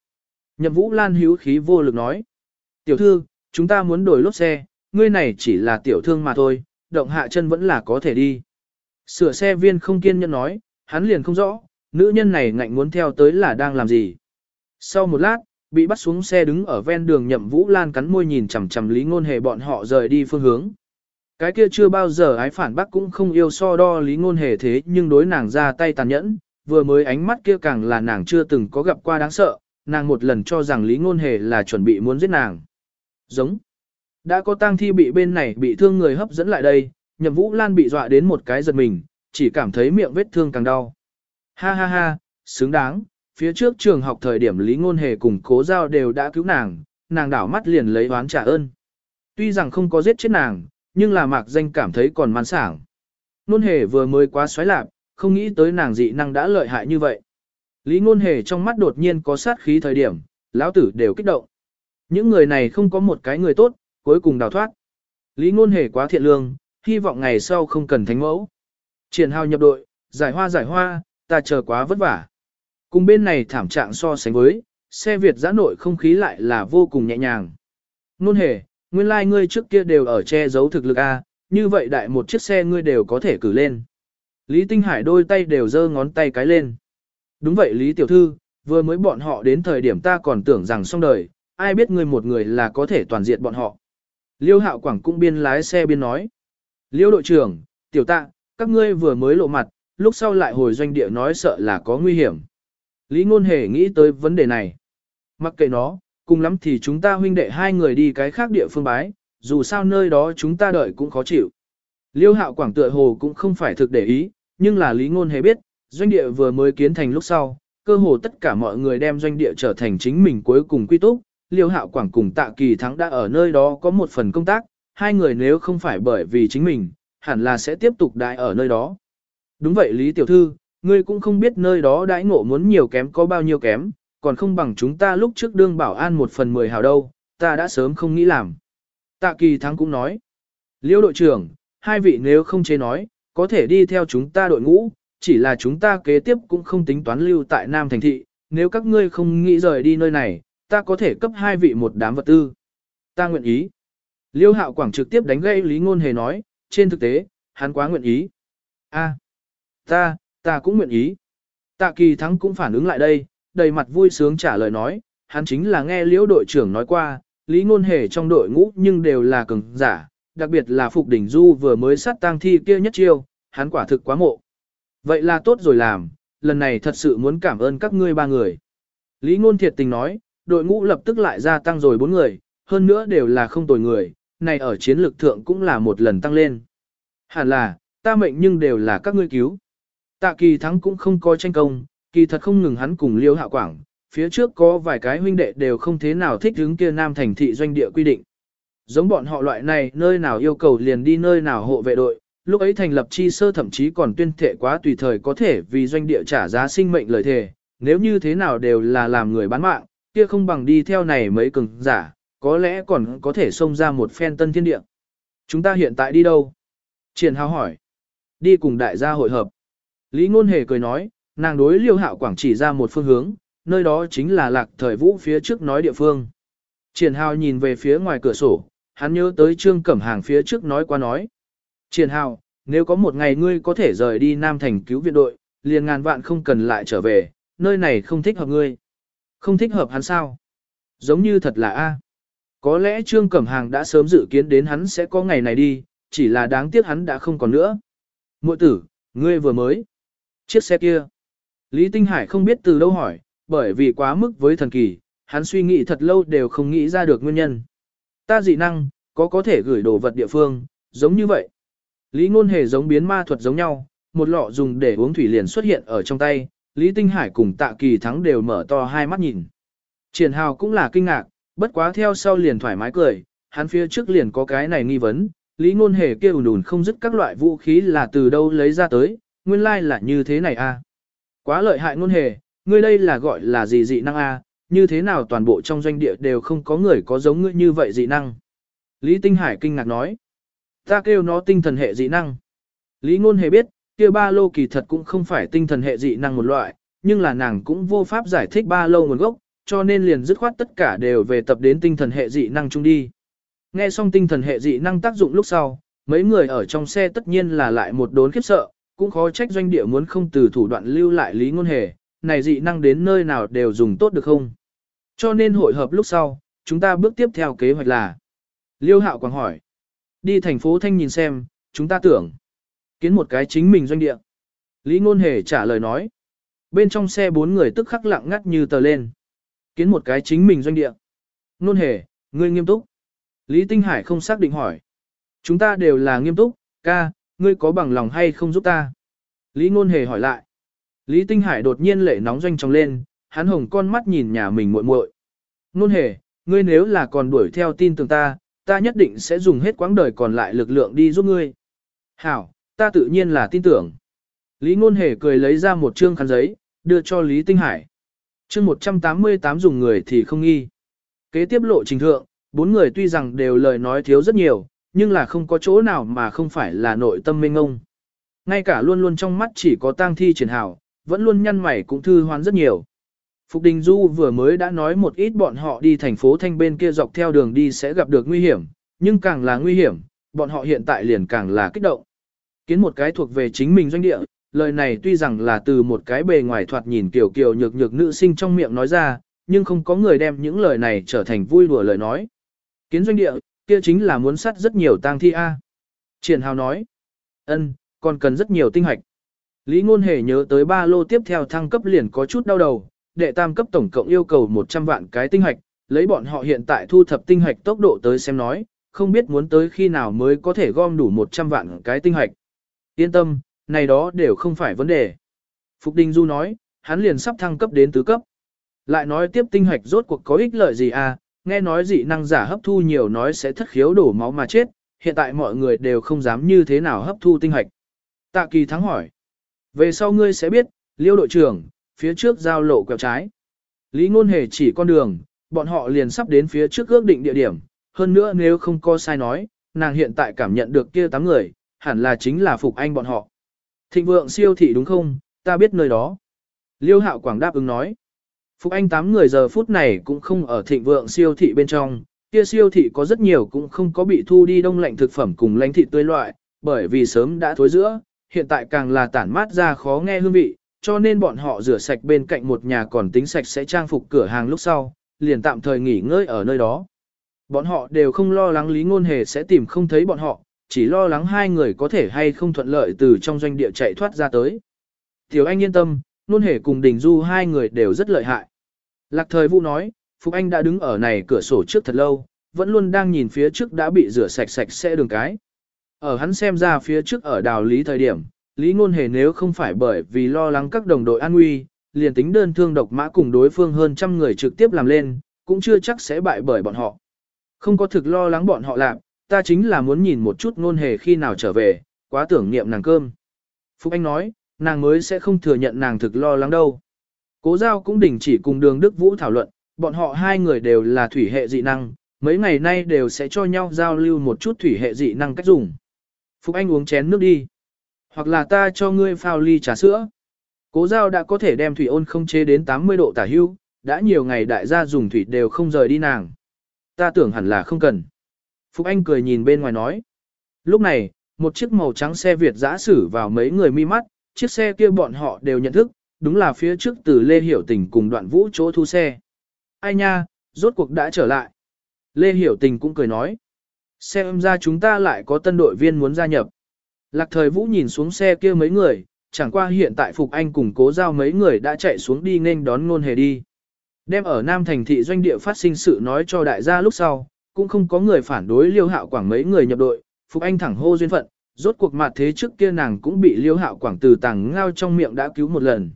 Nhậm Vũ Lan hữu khí vô lực nói. Tiểu thư, chúng ta muốn đổi lốp xe, ngươi này chỉ là tiểu thương mà thôi, động hạ chân vẫn là có thể đi. Sửa xe viên không kiên nhẫn nói, hắn liền không rõ, nữ nhân này ngạnh muốn theo tới là đang làm gì. Sau một lát, bị bắt xuống xe đứng ở ven đường nhậm Vũ Lan cắn môi nhìn chằm chằm Lý Ngôn Hề bọn họ rời đi phương hướng. Cái kia chưa bao giờ ái phản bác cũng không yêu so đo Lý Ngôn Hề thế nhưng đối nàng ra tay tàn nhẫn, vừa mới ánh mắt kia càng là nàng chưa từng có gặp qua đáng sợ, nàng một lần cho rằng Lý Ngôn Hề là chuẩn bị muốn giết nàng. Giống. Đã có tang thi bị bên này bị thương người hấp dẫn lại đây, nhậm vũ lan bị dọa đến một cái giật mình, chỉ cảm thấy miệng vết thương càng đau. Ha ha ha, xứng đáng, phía trước trường học thời điểm Lý Ngôn Hề cùng cố giao đều đã cứu nàng, nàng đảo mắt liền lấy oán trả ơn. Tuy rằng không có giết chết nàng, nhưng là mạc danh cảm thấy còn man sảng. Ngôn Hề vừa mới quá xoáy lạc, không nghĩ tới nàng dị năng đã lợi hại như vậy. Lý Ngôn Hề trong mắt đột nhiên có sát khí thời điểm, lão tử đều kích động. Những người này không có một cái người tốt, cuối cùng đào thoát. Lý Ngôn Hề quá thiện lương, hy vọng ngày sau không cần thánh mẫu. Triển hào nhập đội, giải hoa giải hoa, ta chờ quá vất vả. Cùng bên này thảm trạng so sánh với, xe Việt giã nội không khí lại là vô cùng nhẹ nhàng. Nôn hề, nguyên lai like ngươi trước kia đều ở che giấu thực lực A, như vậy đại một chiếc xe ngươi đều có thể cử lên. Lý Tinh Hải đôi tay đều giơ ngón tay cái lên. Đúng vậy Lý Tiểu Thư, vừa mới bọn họ đến thời điểm ta còn tưởng rằng xong đời, ai biết ngươi một người là có thể toàn diện bọn họ. Liêu Hạo Quảng cũng biên lái xe biên nói. Liêu đội trưởng, tiểu tạ, các ngươi vừa mới lộ mặt, lúc sau lại hồi doanh địa nói sợ là có nguy hiểm. Lý Ngôn Hề nghĩ tới vấn đề này. Mặc kệ nó, cùng lắm thì chúng ta huynh đệ hai người đi cái khác địa phương bái, dù sao nơi đó chúng ta đợi cũng khó chịu. Liêu hạo quảng tựa hồ cũng không phải thực để ý, nhưng là Lý Ngôn Hề biết, doanh địa vừa mới kiến thành lúc sau, cơ hồ tất cả mọi người đem doanh địa trở thành chính mình cuối cùng quy túc. Liêu hạo quảng cùng tạ kỳ thắng đã ở nơi đó có một phần công tác, hai người nếu không phải bởi vì chính mình, hẳn là sẽ tiếp tục đại ở nơi đó. Đúng vậy Lý Tiểu Thư, ngươi cũng không biết nơi đó đãi ngộ muốn nhiều kém có bao nhiêu kém, còn không bằng chúng ta lúc trước đương bảo an một phần mười hào đâu, ta đã sớm không nghĩ làm. Tạ Kỳ Thắng cũng nói, Liêu đội trưởng, hai vị nếu không chế nói, có thể đi theo chúng ta đội ngũ, chỉ là chúng ta kế tiếp cũng không tính toán lưu tại Nam Thành Thị, nếu các ngươi không nghĩ rời đi nơi này, ta có thể cấp hai vị một đám vật tư. Ta nguyện ý. Liêu Hạo Quảng trực tiếp đánh gây Lý Ngôn Hề nói, trên thực tế, hắn quá nguyện ý. A, ta, ta cũng nguyện ý. Tạ Kỳ Thắng cũng phản ứng lại đây, đầy mặt vui sướng trả lời nói, hắn chính là nghe Liễu đội trưởng nói qua, Lý Ngôn Hề trong đội ngũ nhưng đều là cường giả, đặc biệt là Phục Đỉnh Du vừa mới sát tang thi kia nhất chiêu, hắn quả thực quá mộ. Vậy là tốt rồi làm, lần này thật sự muốn cảm ơn các ngươi ba người. Lý Ngôn thiệt tình nói, đội ngũ lập tức lại gia tăng rồi bốn người, hơn nữa đều là không tồi người, này ở chiến lược thượng cũng là một lần tăng lên. Hẳn là, ta mệnh nhưng đều là các ngươi cứu. Tạ kỳ thắng cũng không có tranh công, kỳ thật không ngừng hắn cùng liêu hạ quảng, phía trước có vài cái huynh đệ đều không thế nào thích hướng kia nam thành thị doanh địa quy định. Giống bọn họ loại này nơi nào yêu cầu liền đi nơi nào hộ vệ đội, lúc ấy thành lập chi sơ thậm chí còn tuyên thệ quá tùy thời có thể vì doanh địa trả giá sinh mệnh lời thề, nếu như thế nào đều là làm người bán mạng, kia không bằng đi theo này mấy cường giả, có lẽ còn có thể xông ra một phen tân thiên địa. Chúng ta hiện tại đi đâu? Triển hào hỏi. Đi cùng đại gia hội hợp. Lý Ngôn Hề cười nói, nàng đối liêu hạo quảng chỉ ra một phương hướng, nơi đó chính là lạc thời vũ phía trước nói địa phương. Triển hào nhìn về phía ngoài cửa sổ, hắn nhớ tới trương cẩm hàng phía trước nói qua nói. Triển hào, nếu có một ngày ngươi có thể rời đi Nam Thành cứu viện đội, liền ngàn vạn không cần lại trở về, nơi này không thích hợp ngươi. Không thích hợp hắn sao? Giống như thật là A. Có lẽ Trương Cẩm Hàng đã sớm dự kiến đến hắn sẽ có ngày này đi, chỉ là đáng tiếc hắn đã không còn nữa. Mội tử, ngươi vừa mới. Chiếc xe kia. Lý Tinh Hải không biết từ đâu hỏi, bởi vì quá mức với thần kỳ, hắn suy nghĩ thật lâu đều không nghĩ ra được nguyên nhân. Ta dị năng, có có thể gửi đồ vật địa phương, giống như vậy. Lý ngôn hề giống biến ma thuật giống nhau, một lọ dùng để uống thủy liền xuất hiện ở trong tay, Lý Tinh Hải cùng tạ kỳ thắng đều mở to hai mắt nhìn. Triển hào cũng là kinh ngạc, bất quá theo sau liền thoải mái cười, hắn phía trước liền có cái này nghi vấn, Lý ngôn hề kêu nùn không dứt các loại vũ khí là từ đâu lấy ra tới, nguyên lai là như thế này a. À. Quá lợi hại ngôn hề, ngươi đây là gọi là gì dị năng a, à, như thế nào toàn bộ trong doanh địa đều không có người có giống ngươi như vậy dị năng. Lý Tinh Hải kinh ngạc nói, ta kêu nó tinh thần hệ dị năng. Lý ngôn hề biết, kia ba lô kỳ thật cũng không phải tinh thần hệ dị năng một loại, nhưng là nàng cũng vô pháp giải thích ba lô nguồn gốc, cho nên liền dứt khoát tất cả đều về tập đến tinh thần hệ dị năng chung đi. Nghe xong tinh thần hệ dị năng tác dụng lúc sau, mấy người ở trong xe tất nhiên là lại một đốn khiếp sợ, cũng khó trách doanh địa muốn không từ thủ đoạn lưu lại lý ngôn hề, này dị năng đến nơi nào đều dùng tốt được không? Cho nên hội hợp lúc sau, chúng ta bước tiếp theo kế hoạch là Liêu Hạo Quang hỏi Đi thành phố Thanh nhìn xem, chúng ta tưởng kiến một cái chính mình doanh địa. Lý ngôn hề trả lời nói bên trong xe bốn người tức khắc lặng ngắt như tờ lên. Kiến một cái chính mình doanh địa. ngôn hề, ngươi nghiêm túc. Lý Tinh Hải không xác định hỏi. Chúng ta đều là nghiêm túc, ca, ngươi có bằng lòng hay không giúp ta? Lý Ngôn Hề hỏi lại. Lý Tinh Hải đột nhiên lệ nóng doanh trong lên, hắn hồng con mắt nhìn nhà mình muội muội. Ngôn Hề, ngươi nếu là còn đuổi theo tin tưởng ta, ta nhất định sẽ dùng hết quãng đời còn lại lực lượng đi giúp ngươi. Hảo, ta tự nhiên là tin tưởng. Lý Ngôn Hề cười lấy ra một trương khăn giấy, đưa cho Lý Tinh Hải. Chương 188 dùng người thì không nghi. Kế tiếp lộ trình thượng, bốn người tuy rằng đều lời nói thiếu rất nhiều, nhưng là không có chỗ nào mà không phải là nội tâm mênh ngông. Ngay cả luôn luôn trong mắt chỉ có tang thi triển hảo, vẫn luôn nhăn mày cũng thư hoán rất nhiều. Phục Đình Du vừa mới đã nói một ít bọn họ đi thành phố Thanh bên kia dọc theo đường đi sẽ gặp được nguy hiểm, nhưng càng là nguy hiểm, bọn họ hiện tại liền càng là kích động. Kiến một cái thuộc về chính mình doanh địa, lời này tuy rằng là từ một cái bề ngoài thoạt nhìn kiểu kiểu nhược nhược nữ sinh trong miệng nói ra, nhưng không có người đem những lời này trở thành vui đùa lời nói. Kiến doanh địa, kia chính là muốn sắt rất nhiều tang thi A. Triển Hào nói, ân, còn cần rất nhiều tinh hạch. Lý Ngôn Hề nhớ tới ba lô tiếp theo thăng cấp liền có chút đau đầu, đệ tam cấp tổng cộng yêu cầu 100 vạn cái tinh hạch, lấy bọn họ hiện tại thu thập tinh hạch tốc độ tới xem nói, không biết muốn tới khi nào mới có thể gom đủ 100 vạn cái tinh hạch. Yên tâm, này đó đều không phải vấn đề. Phục Đình Du nói, hắn liền sắp thăng cấp đến tứ cấp. Lại nói tiếp tinh hạch rốt cuộc có ích lợi gì à, nghe nói dị năng giả hấp thu nhiều nói sẽ thất khiếu đổ máu mà chết, hiện tại mọi người đều không dám như thế nào hấp thu tinh hạch. Tạ kỳ thắng hỏi. Về sau ngươi sẽ biết, liêu đội trưởng, phía trước giao lộ quẹo trái. Lý ngôn hề chỉ con đường, bọn họ liền sắp đến phía trước ước định địa điểm, hơn nữa nếu không có sai nói, nàng hiện tại cảm nhận được kia tám người, hẳn là chính là Phục Anh bọn họ. Thịnh vượng siêu thị đúng không, ta biết nơi đó. Liêu hạo quảng đáp ứng nói. Phúc Anh tám người giờ phút này cũng không ở thịnh vượng siêu thị bên trong, kia siêu thị có rất nhiều cũng không có bị thu đi đông lạnh thực phẩm cùng lãnh thị tươi loại, bởi vì sớm đã thối giữa, hiện tại càng là tản mát ra khó nghe hương vị, cho nên bọn họ rửa sạch bên cạnh một nhà còn tính sạch sẽ trang phục cửa hàng lúc sau, liền tạm thời nghỉ ngơi ở nơi đó. Bọn họ đều không lo lắng Lý Ngôn Hề sẽ tìm không thấy bọn họ, chỉ lo lắng hai người có thể hay không thuận lợi từ trong doanh địa chạy thoát ra tới. Tiểu Anh yên tâm, Ngôn Hề cùng Đình Du hai người đều rất lợi hại. Lạc thời Vũ nói, Phục Anh đã đứng ở này cửa sổ trước thật lâu, vẫn luôn đang nhìn phía trước đã bị rửa sạch sạch sẽ đường cái. Ở hắn xem ra phía trước ở đào lý thời điểm, Lý Ngôn Hề nếu không phải bởi vì lo lắng các đồng đội an nguy, liền tính đơn thương độc mã cùng đối phương hơn trăm người trực tiếp làm lên, cũng chưa chắc sẽ bại bởi bọn họ. Không có thực lo lắng bọn họ làm, ta chính là muốn nhìn một chút Ngôn Hề khi nào trở về, quá tưởng niệm nàng cơm. Phúc Anh nói, nàng mới sẽ không thừa nhận nàng thực lo lắng đâu. Cố giao cũng đình chỉ cùng đường Đức Vũ thảo luận, bọn họ hai người đều là thủy hệ dị năng, mấy ngày nay đều sẽ cho nhau giao lưu một chút thủy hệ dị năng cách dùng. Phúc Anh uống chén nước đi. Hoặc là ta cho ngươi phao ly trà sữa. Cố giao đã có thể đem thủy ôn không chế đến 80 độ tả hưu, đã nhiều ngày đại gia dùng thủy đều không rời đi nàng. Ta tưởng hẳn là không cần. Phúc Anh cười nhìn bên ngoài nói. Lúc này, một chiếc màu trắng xe Việt giã xử vào mấy người mi mắt, chiếc xe kia bọn họ đều nhận thức, đúng là phía trước từ Lê Hiểu Tình cùng đoạn vũ chỗ thu xe. Ai nha, rốt cuộc đã trở lại. Lê Hiểu Tình cũng cười nói. Xem ra chúng ta lại có tân đội viên muốn gia nhập. Lạc thời vũ nhìn xuống xe kia mấy người, chẳng qua hiện tại Phục Anh cùng cố giao mấy người đã chạy xuống đi nên đón ngôn hề đi. Đem ở Nam Thành thị doanh địa phát sinh sự nói cho đại gia lúc sau, cũng không có người phản đối liêu hạo quảng mấy người nhập đội, Phục Anh thẳng hô duyên phận, rốt cuộc mặt thế trước kia nàng cũng bị liêu hạo quảng từ tàng ngao trong miệng đã cứu một lần.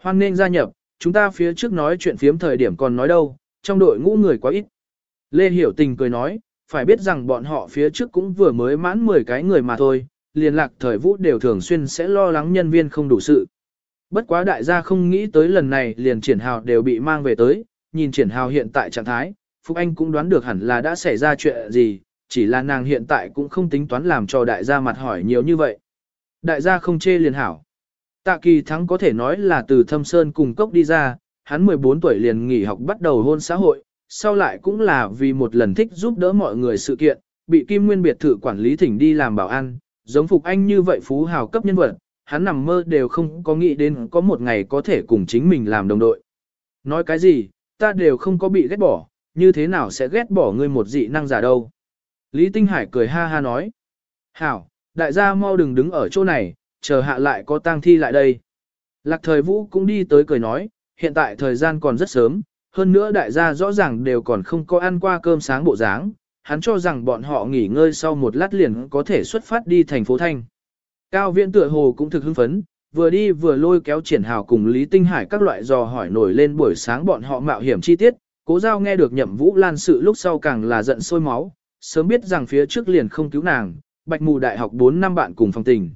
Hoan nên gia nhập, chúng ta phía trước nói chuyện phiếm thời điểm còn nói đâu, trong đội ngũ người quá ít. Lê Hiểu Tình cười nói, phải biết rằng bọn họ phía trước cũng vừa mới mãn 10 cái người mà thôi, liên lạc thời vũ đều thường xuyên sẽ lo lắng nhân viên không đủ sự. Bất quá đại gia không nghĩ tới lần này liền triển hào đều bị mang về tới, nhìn triển hào hiện tại trạng thái, Phúc Anh cũng đoán được hẳn là đã xảy ra chuyện gì, chỉ là nàng hiện tại cũng không tính toán làm cho đại gia mặt hỏi nhiều như vậy. Đại gia không chê liền hảo. Tạ kỳ thắng có thể nói là từ thâm sơn cùng cốc đi ra, hắn 14 tuổi liền nghỉ học bắt đầu hôn xã hội, sau lại cũng là vì một lần thích giúp đỡ mọi người sự kiện, bị Kim Nguyên biệt thự quản lý thỉnh đi làm bảo an, giống Phục Anh như vậy phú hào cấp nhân vật, hắn nằm mơ đều không có nghĩ đến có một ngày có thể cùng chính mình làm đồng đội. Nói cái gì, ta đều không có bị ghét bỏ, như thế nào sẽ ghét bỏ ngươi một dị năng giả đâu. Lý Tinh Hải cười ha ha nói. Hảo, đại gia mau đừng đứng ở chỗ này, chờ hạ lại có tang thi lại đây. Lạc thời vũ cũng đi tới cười nói, hiện tại thời gian còn rất sớm, hơn nữa đại gia rõ ràng đều còn không có ăn qua cơm sáng bộ dáng, hắn cho rằng bọn họ nghỉ ngơi sau một lát liền có thể xuất phát đi thành phố Thanh. Cao viện tựa hồ cũng thực hưng phấn, vừa đi vừa lôi kéo triển hào cùng Lý Tinh Hải các loại dò hỏi nổi lên buổi sáng bọn họ mạo hiểm chi tiết, cố giao nghe được nhậm vũ lan sự lúc sau càng là giận sôi máu, sớm biết rằng phía trước liền không cứu nàng, bạch mù đại học 4 năm bạn cùng phòng tình.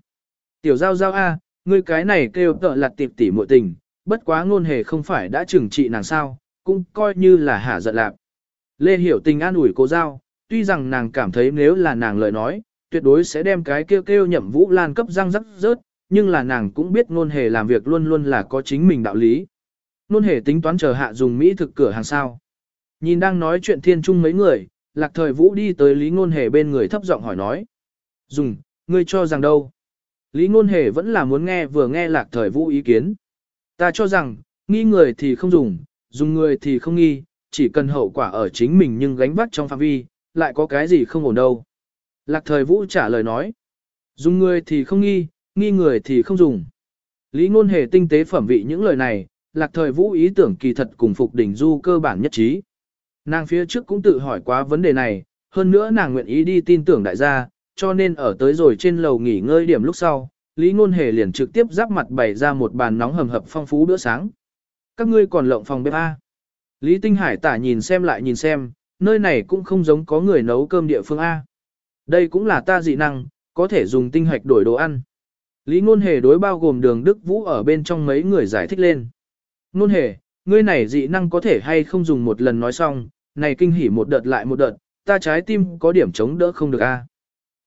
Tiểu giao giao A, ngươi cái này kêu tợ lặt tiệp tỉ muội tình, bất quá ngôn hề không phải đã trừng trị nàng sao, cũng coi như là hả giận lạc. Lê hiểu tình an ủi cô giao, tuy rằng nàng cảm thấy nếu là nàng lời nói, tuyệt đối sẽ đem cái kêu kêu nhậm vũ lan cấp răng rắc rớt, nhưng là nàng cũng biết ngôn hề làm việc luôn luôn là có chính mình đạo lý. Ngôn hề tính toán chờ hạ dùng Mỹ thực cửa hàng sao. Nhìn đang nói chuyện thiên trung mấy người, lạc thời vũ đi tới Lý Ngôn Hề bên người thấp giọng hỏi nói. Dùng, ngươi cho rằng đâu? Lý Ngôn Hề vẫn là muốn nghe vừa nghe lạc thời vũ ý kiến. Ta cho rằng, nghi người thì không dùng, dùng người thì không nghi, chỉ cần hậu quả ở chính mình nhưng gánh vác trong phạm vi, lại có cái gì không ổn đâu. Lạc thời vũ trả lời nói. Dùng người thì không nghi, nghi người thì không dùng. Lý Ngôn Hề tinh tế phẩm vị những lời này, lạc thời vũ ý tưởng kỳ thật cùng Phục Đỉnh Du cơ bản nhất trí. Nàng phía trước cũng tự hỏi quá vấn đề này, hơn nữa nàng nguyện ý đi tin tưởng đại gia, cho nên ở tới rồi trên lầu nghỉ ngơi điểm lúc sau, Lý Ngôn Hề liền trực tiếp giáp mặt bày ra một bàn nóng hầm hập phong phú bữa sáng. Các ngươi còn lộng phòng bếp A. Lý Tinh Hải tả nhìn xem lại nhìn xem, nơi này cũng không giống có người nấu cơm địa phương A. Đây cũng là ta dị năng, có thể dùng tinh hạch đổi đồ ăn. Lý Ngôn Hề đối bao gồm đường Đức Vũ ở bên trong mấy người giải thích lên. Ngôn Hề, ngươi này dị năng có thể hay không dùng một lần nói xong, này kinh hỉ một đợt lại một đợt, ta trái tim có điểm chống đỡ không được a.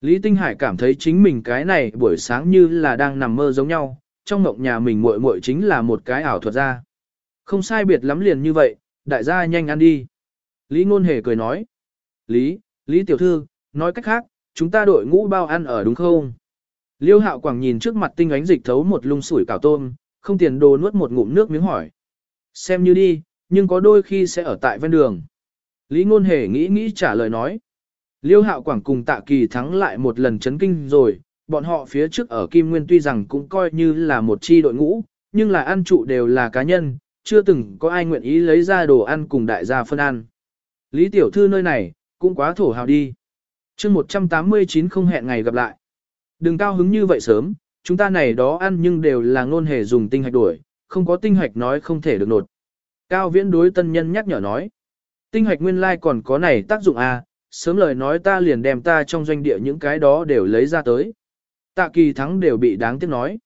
Lý Tinh Hải cảm thấy chính mình cái này buổi sáng như là đang nằm mơ giống nhau, trong mộng nhà mình muội muội chính là một cái ảo thuật ra. Không sai biệt lắm liền như vậy, đại gia nhanh ăn đi. Lý Ngôn Hề cười nói. Lý, Lý Tiểu Thư, nói cách khác, chúng ta đội ngũ bao ăn ở đúng không? Liêu Hạo Quảng nhìn trước mặt tinh ánh dịch thấu một lung sủi cảo tôm, không tiền đồ nuốt một ngụm nước miếng hỏi. Xem như đi, nhưng có đôi khi sẽ ở tại ven đường. Lý Ngôn Hề nghĩ nghĩ trả lời nói. Liêu Hạo Quảng cùng Tạ Kỳ thắng lại một lần chấn kinh rồi, bọn họ phía trước ở Kim Nguyên tuy rằng cũng coi như là một chi đội ngũ, nhưng là ăn trụ đều là cá nhân, chưa từng có ai nguyện ý lấy ra đồ ăn cùng đại gia phân ăn. Lý Tiểu Thư nơi này, cũng quá thổ hào đi. chương 189 không hẹn ngày gặp lại. Đừng cao hứng như vậy sớm, chúng ta này đó ăn nhưng đều là ngôn hề dùng tinh hạch đuổi, không có tinh hạch nói không thể được nột. Cao viễn đối tân nhân nhắc nhở nói. Tinh hoạch nguyên lai like còn có này tác dụng à, sớm lời nói ta liền đem ta trong doanh địa những cái đó đều lấy ra tới. Tạ kỳ thắng đều bị đáng tiếc nói.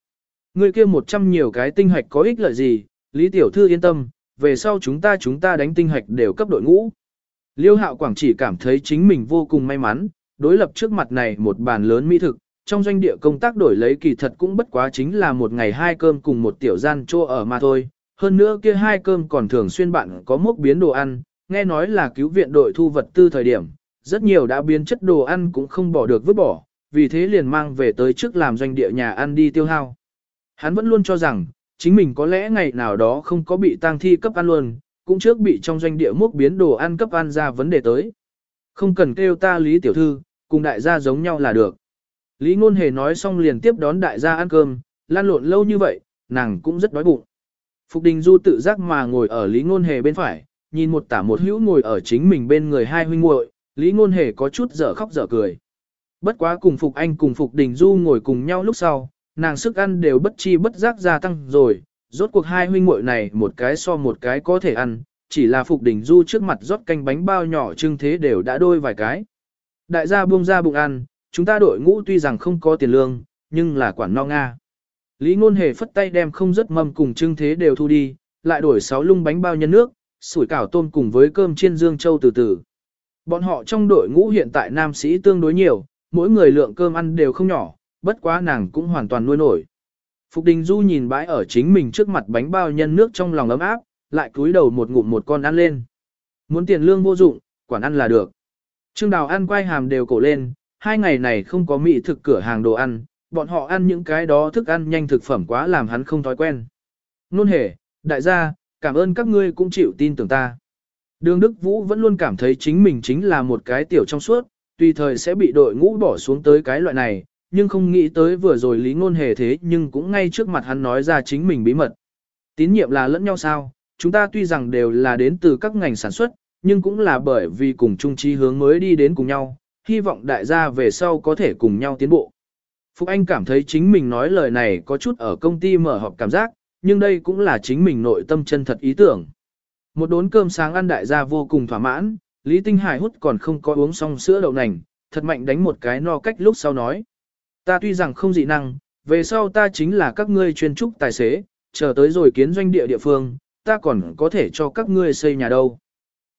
Người kia một trăm nhiều cái tinh hạch có ích lợi gì, Lý Tiểu Thư yên tâm, về sau chúng ta chúng ta đánh tinh hạch đều cấp đội ngũ. Liêu hạo quảng chỉ cảm thấy chính mình vô cùng may mắn, đối lập trước mặt này một bàn lớn mỹ thực, trong doanh địa công tác đổi lấy kỳ thật cũng bất quá chính là một ngày hai cơm cùng một tiểu gian chô ở mà thôi. Hơn nữa kia hai cơm còn thường xuyên bạn có mốc biến đồ ăn, nghe nói là cứu viện đội thu vật tư thời điểm, rất nhiều đã biến chất đồ ăn cũng không bỏ được vứt bỏ, vì thế liền mang về tới trước làm doanh địa nhà ăn đi tiêu hao. Hắn vẫn luôn cho rằng, chính mình có lẽ ngày nào đó không có bị tang thi cấp ăn luôn, cũng trước bị trong doanh địa múc biến đồ ăn cấp ăn ra vấn đề tới. Không cần kêu ta Lý Tiểu Thư, cùng đại gia giống nhau là được. Lý Ngôn Hề nói xong liền tiếp đón đại gia ăn cơm, lan lộn lâu như vậy, nàng cũng rất đói bụng. Phục Đình Du tự giác mà ngồi ở Lý Ngôn Hề bên phải, nhìn một tả một hữu ngồi ở chính mình bên người hai huynh muội, Lý Ngôn Hề có chút dở khóc dở cười. Bất quá cùng Phục Anh cùng Phục Đình Du ngồi cùng nhau lúc sau, nàng sức ăn đều bất chi bất giác gia tăng rồi, rốt cuộc hai huynh muội này một cái so một cái có thể ăn, chỉ là Phục Đình Du trước mặt rót canh bánh bao nhỏ trưng thế đều đã đôi vài cái. Đại gia buông ra bụng ăn, chúng ta đội ngũ tuy rằng không có tiền lương, nhưng là quản no nga. Lý Ngôn Hề phất tay đem không rất mâm cùng trưng thế đều thu đi, lại đổi sáu lung bánh bao nhân nước, sủi cảo tôm cùng với cơm chiên dương châu từ từ. Bọn họ trong đội ngũ hiện tại nam sĩ tương đối nhiều, mỗi người lượng cơm ăn đều không nhỏ, bất quá nàng cũng hoàn toàn nuôi nổi. Phục Đình Du nhìn bãi ở chính mình trước mặt bánh bao nhân nước trong lòng ấm áp, lại cúi đầu một ngụm một con ăn lên. Muốn tiền lương vô dụng, quản ăn là được. Trương Đào ăn quay hàm đều cổ lên, hai ngày này không có mỹ thực cửa hàng đồ ăn, bọn họ ăn những cái đó thức ăn nhanh thực phẩm quá làm hắn không thói quen. Nôn hề, đại gia, cảm ơn các ngươi cũng chịu tin tưởng ta. Đường Đức Vũ vẫn luôn cảm thấy chính mình chính là một cái tiểu trong suốt, tùy thời sẽ bị đội ngũ bỏ xuống tới cái loại này, nhưng không nghĩ tới vừa rồi Lý Ngôn Hề thế nhưng cũng ngay trước mặt hắn nói ra chính mình bí mật. Tín nhiệm là lẫn nhau sao, chúng ta tuy rằng đều là đến từ các ngành sản xuất, nhưng cũng là bởi vì cùng chung chí hướng mới đi đến cùng nhau, hy vọng đại gia về sau có thể cùng nhau tiến bộ. Phúc Anh cảm thấy chính mình nói lời này có chút ở công ty mở họp cảm giác, nhưng đây cũng là chính mình nội tâm chân thật ý tưởng. Một đốn cơm sáng ăn đại gia vô cùng thỏa mãn, Lý Tinh Hải hút còn không có uống xong sữa đậu nành, thật mạnh đánh một cái no cách lúc sau nói. Ta tuy rằng không dị năng, về sau ta chính là các ngươi chuyên trúc tài xế, chờ tới rồi kiến doanh địa địa phương, ta còn có thể cho các ngươi xây nhà đâu.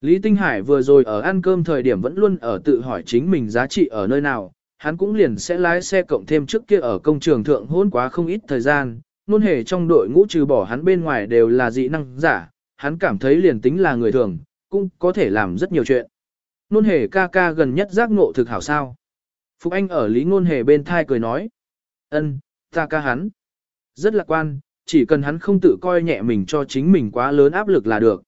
Lý Tinh Hải vừa rồi ở ăn cơm thời điểm vẫn luôn ở tự hỏi chính mình giá trị ở nơi nào, hắn cũng liền sẽ lái xe cộng thêm trước kia ở công trường thượng hôn quá không ít thời gian, luôn hề trong đội ngũ trừ bỏ hắn bên ngoài đều là dị năng giả, hắn cảm thấy liền tính là người thường, cũng có thể làm rất nhiều chuyện. Nôn hề ca ca gần nhất giác ngộ thực hảo sao. Phục Anh ở Lý Nôn hề bên thai cười nói. ân, ta ca hắn. Rất lạc quan, chỉ cần hắn không tự coi nhẹ mình cho chính mình quá lớn áp lực là được.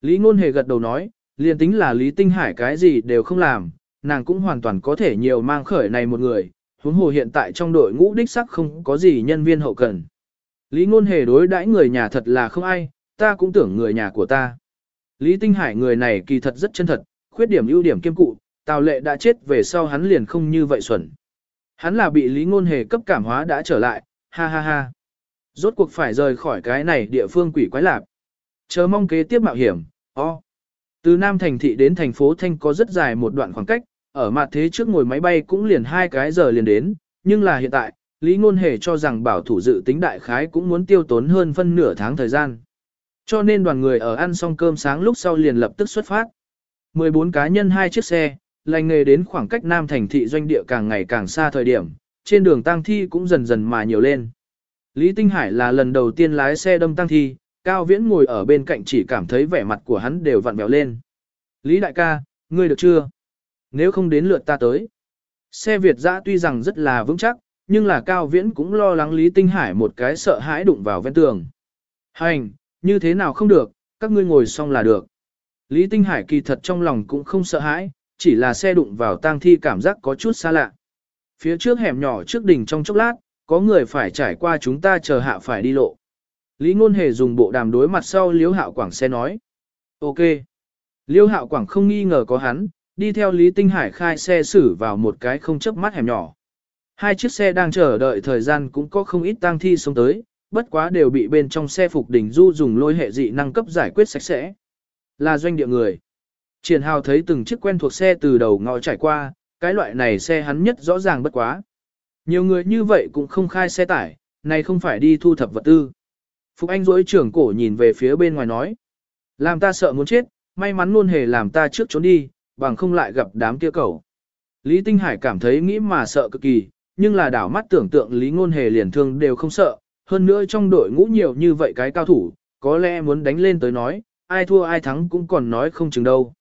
Lý Ngôn Hề gật đầu nói, liền tính là Lý Tinh Hải cái gì đều không làm, nàng cũng hoàn toàn có thể nhiều mang khởi này một người, huống hồ hiện tại trong đội ngũ đích sắc không có gì nhân viên hậu cần. Lý Ngôn Hề đối đãi người nhà thật là không ai, ta cũng tưởng người nhà của ta. Lý Tinh Hải người này kỳ thật rất chân thật, khuyết điểm ưu điểm kiêm cụ, Tào Lệ đã chết về sau hắn liền không như vậy xuẩn. Hắn là bị Lý Ngôn Hề cấp cảm hóa đã trở lại, ha ha ha. Rốt cuộc phải rời khỏi cái này địa phương quỷ quái lạc. Chờ mong kế tiếp mạo hiểm, o. Từ Nam Thành Thị đến thành phố Thanh có rất dài một đoạn khoảng cách, ở mặt thế trước ngồi máy bay cũng liền hai cái giờ liền đến, nhưng là hiện tại, Lý Ngôn Hề cho rằng bảo thủ dự tính đại khái cũng muốn tiêu tốn hơn phân nửa tháng thời gian. Cho nên đoàn người ở ăn xong cơm sáng lúc sau liền lập tức xuất phát. 14 cá nhân hai chiếc xe, lành nghề đến khoảng cách Nam Thành Thị doanh địa càng ngày càng xa thời điểm, trên đường tang thi cũng dần dần mà nhiều lên. Lý Tinh Hải là lần đầu tiên lái xe đâm tang thi, Cao Viễn ngồi ở bên cạnh chỉ cảm thấy vẻ mặt của hắn đều vặn vẹo lên. Lý đại ca, ngươi được chưa? Nếu không đến lượt ta tới. Xe Việt dã tuy rằng rất là vững chắc, nhưng là Cao Viễn cũng lo lắng Lý Tinh Hải một cái sợ hãi đụng vào ven tường. Hành, như thế nào không được, các ngươi ngồi xong là được. Lý Tinh Hải kỳ thật trong lòng cũng không sợ hãi, chỉ là xe đụng vào tang thi cảm giác có chút xa lạ. Phía trước hẻm nhỏ trước đỉnh trong chốc lát, có người phải trải qua chúng ta chờ hạ phải đi lộ. Lý Ngôn Hề dùng bộ đàm đối mặt sau Liễu Hạo Quảng xe nói. Ok. Liễu Hạo Quảng không nghi ngờ có hắn, đi theo Lý Tinh Hải khai xe xử vào một cái không chớp mắt hẻm nhỏ. Hai chiếc xe đang chờ đợi thời gian cũng có không ít tang thi xuống tới, bất quá đều bị bên trong xe phục đỉnh du dùng lôi hệ dị năng cấp giải quyết sạch sẽ. Là doanh địa người. Triển Hào thấy từng chiếc quen thuộc xe từ đầu ngõ trải qua, cái loại này xe hắn nhất rõ ràng bất quá. Nhiều người như vậy cũng không khai xe tải, này không phải đi thu thập vật tư. Phục Anh dối trưởng cổ nhìn về phía bên ngoài nói. Làm ta sợ muốn chết, may mắn luôn hề làm ta trước trốn đi, bằng không lại gặp đám kia cầu. Lý Tinh Hải cảm thấy nghĩ mà sợ cực kỳ, nhưng là đảo mắt tưởng tượng Lý Ngôn Hề liền thương đều không sợ, hơn nữa trong đội ngũ nhiều như vậy cái cao thủ, có lẽ muốn đánh lên tới nói, ai thua ai thắng cũng còn nói không chừng đâu.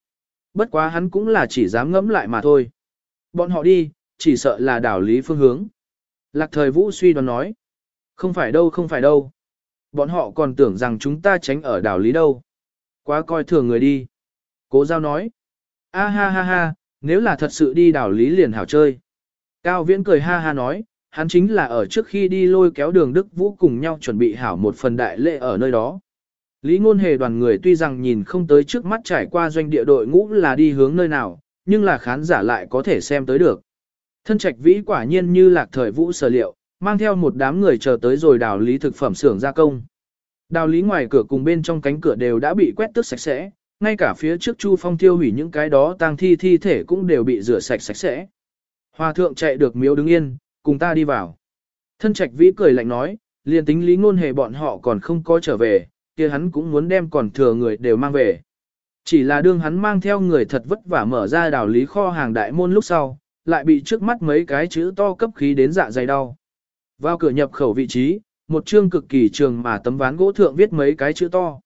Bất quá hắn cũng là chỉ dám ngẫm lại mà thôi. Bọn họ đi, chỉ sợ là đảo Lý phương hướng. Lạc thời Vũ suy đoán nói. Không phải đâu không phải đâu. Bọn họ còn tưởng rằng chúng ta tránh ở đảo Lý đâu. Quá coi thường người đi. Cố giao nói. A ha ha ha, nếu là thật sự đi đảo Lý liền hảo chơi. Cao Viễn cười ha ha nói, hắn chính là ở trước khi đi lôi kéo đường Đức Vũ cùng nhau chuẩn bị hảo một phần đại lễ ở nơi đó. Lý ngôn hề đoàn người tuy rằng nhìn không tới trước mắt trải qua doanh địa đội ngũ là đi hướng nơi nào, nhưng là khán giả lại có thể xem tới được. Thân trạch vĩ quả nhiên như lạc thời vũ sở liệu, mang theo một đám người chờ tới rồi đào lý thực phẩm xưởng gia công. Đào lý ngoài cửa cùng bên trong cánh cửa đều đã bị quét tước sạch sẽ, ngay cả phía trước Chu Phong tiêu hủy những cái đó tang thi thi thể cũng đều bị rửa sạch sạch sẽ. Hòa thượng chạy được miếu đứng yên, cùng ta đi vào. Thân trạch vĩ cười lạnh nói, liền tính lý ngôn hề bọn họ còn không có trở về, kia hắn cũng muốn đem còn thừa người đều mang về. Chỉ là đương hắn mang theo người thật vất vả mở ra đào lý kho hàng đại môn lúc sau, lại bị trước mắt mấy cái chữ to cấp khí đến dạ dày đau. Vào cửa nhập khẩu vị trí, một chương cực kỳ trường mà tấm ván gỗ thượng viết mấy cái chữ to.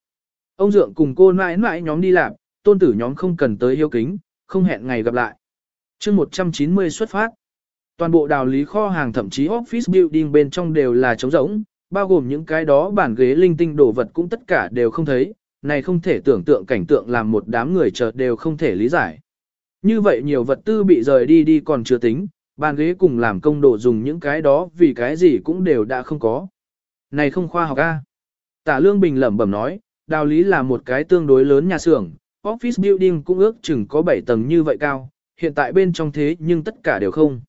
Ông Dượng cùng cô mãi mãi nhóm đi làm, tôn tử nhóm không cần tới hiếu kính, không hẹn ngày gặp lại. chương 190 xuất phát. Toàn bộ đào lý kho hàng thậm chí office building bên trong đều là trống rỗng, bao gồm những cái đó bản ghế linh tinh đồ vật cũng tất cả đều không thấy, này không thể tưởng tượng cảnh tượng làm một đám người chợt đều không thể lý giải. Như vậy nhiều vật tư bị rời đi đi còn chưa tính, bàn ghế cùng làm công đồ dùng những cái đó vì cái gì cũng đều đã không có. Này không khoa học a. Tả Lương Bình lẩm bẩm nói, đào lý là một cái tương đối lớn nhà xưởng, office building cũng ước chừng có 7 tầng như vậy cao, hiện tại bên trong thế nhưng tất cả đều không.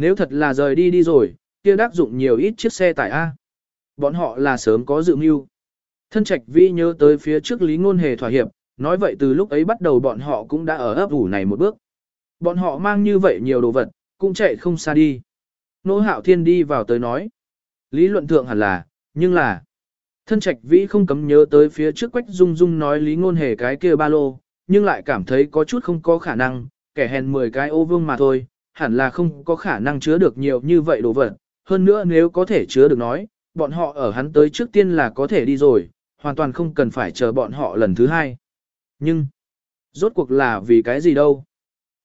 Nếu thật là rời đi đi rồi, kia đắc dụng nhiều ít chiếc xe tải A. Bọn họ là sớm có dự mưu. Thân trạch vi nhớ tới phía trước Lý Ngôn Hề thỏa hiệp, nói vậy từ lúc ấy bắt đầu bọn họ cũng đã ở ấp ủ này một bước. Bọn họ mang như vậy nhiều đồ vật, cũng chạy không xa đi. Nô hạo thiên đi vào tới nói. Lý luận thượng hẳn là, nhưng là, thân trạch vĩ không cấm nhớ tới phía trước quách dung dung nói lý ngôn hề cái kia ba lô, nhưng lại cảm thấy có chút không có khả năng, kẻ hèn 10 cái ô vương mà thôi, hẳn là không có khả năng chứa được nhiều như vậy đồ vật. Hơn nữa nếu có thể chứa được nói, bọn họ ở hắn tới trước tiên là có thể đi rồi, hoàn toàn không cần phải chờ bọn họ lần thứ hai. Nhưng, rốt cuộc là vì cái gì đâu?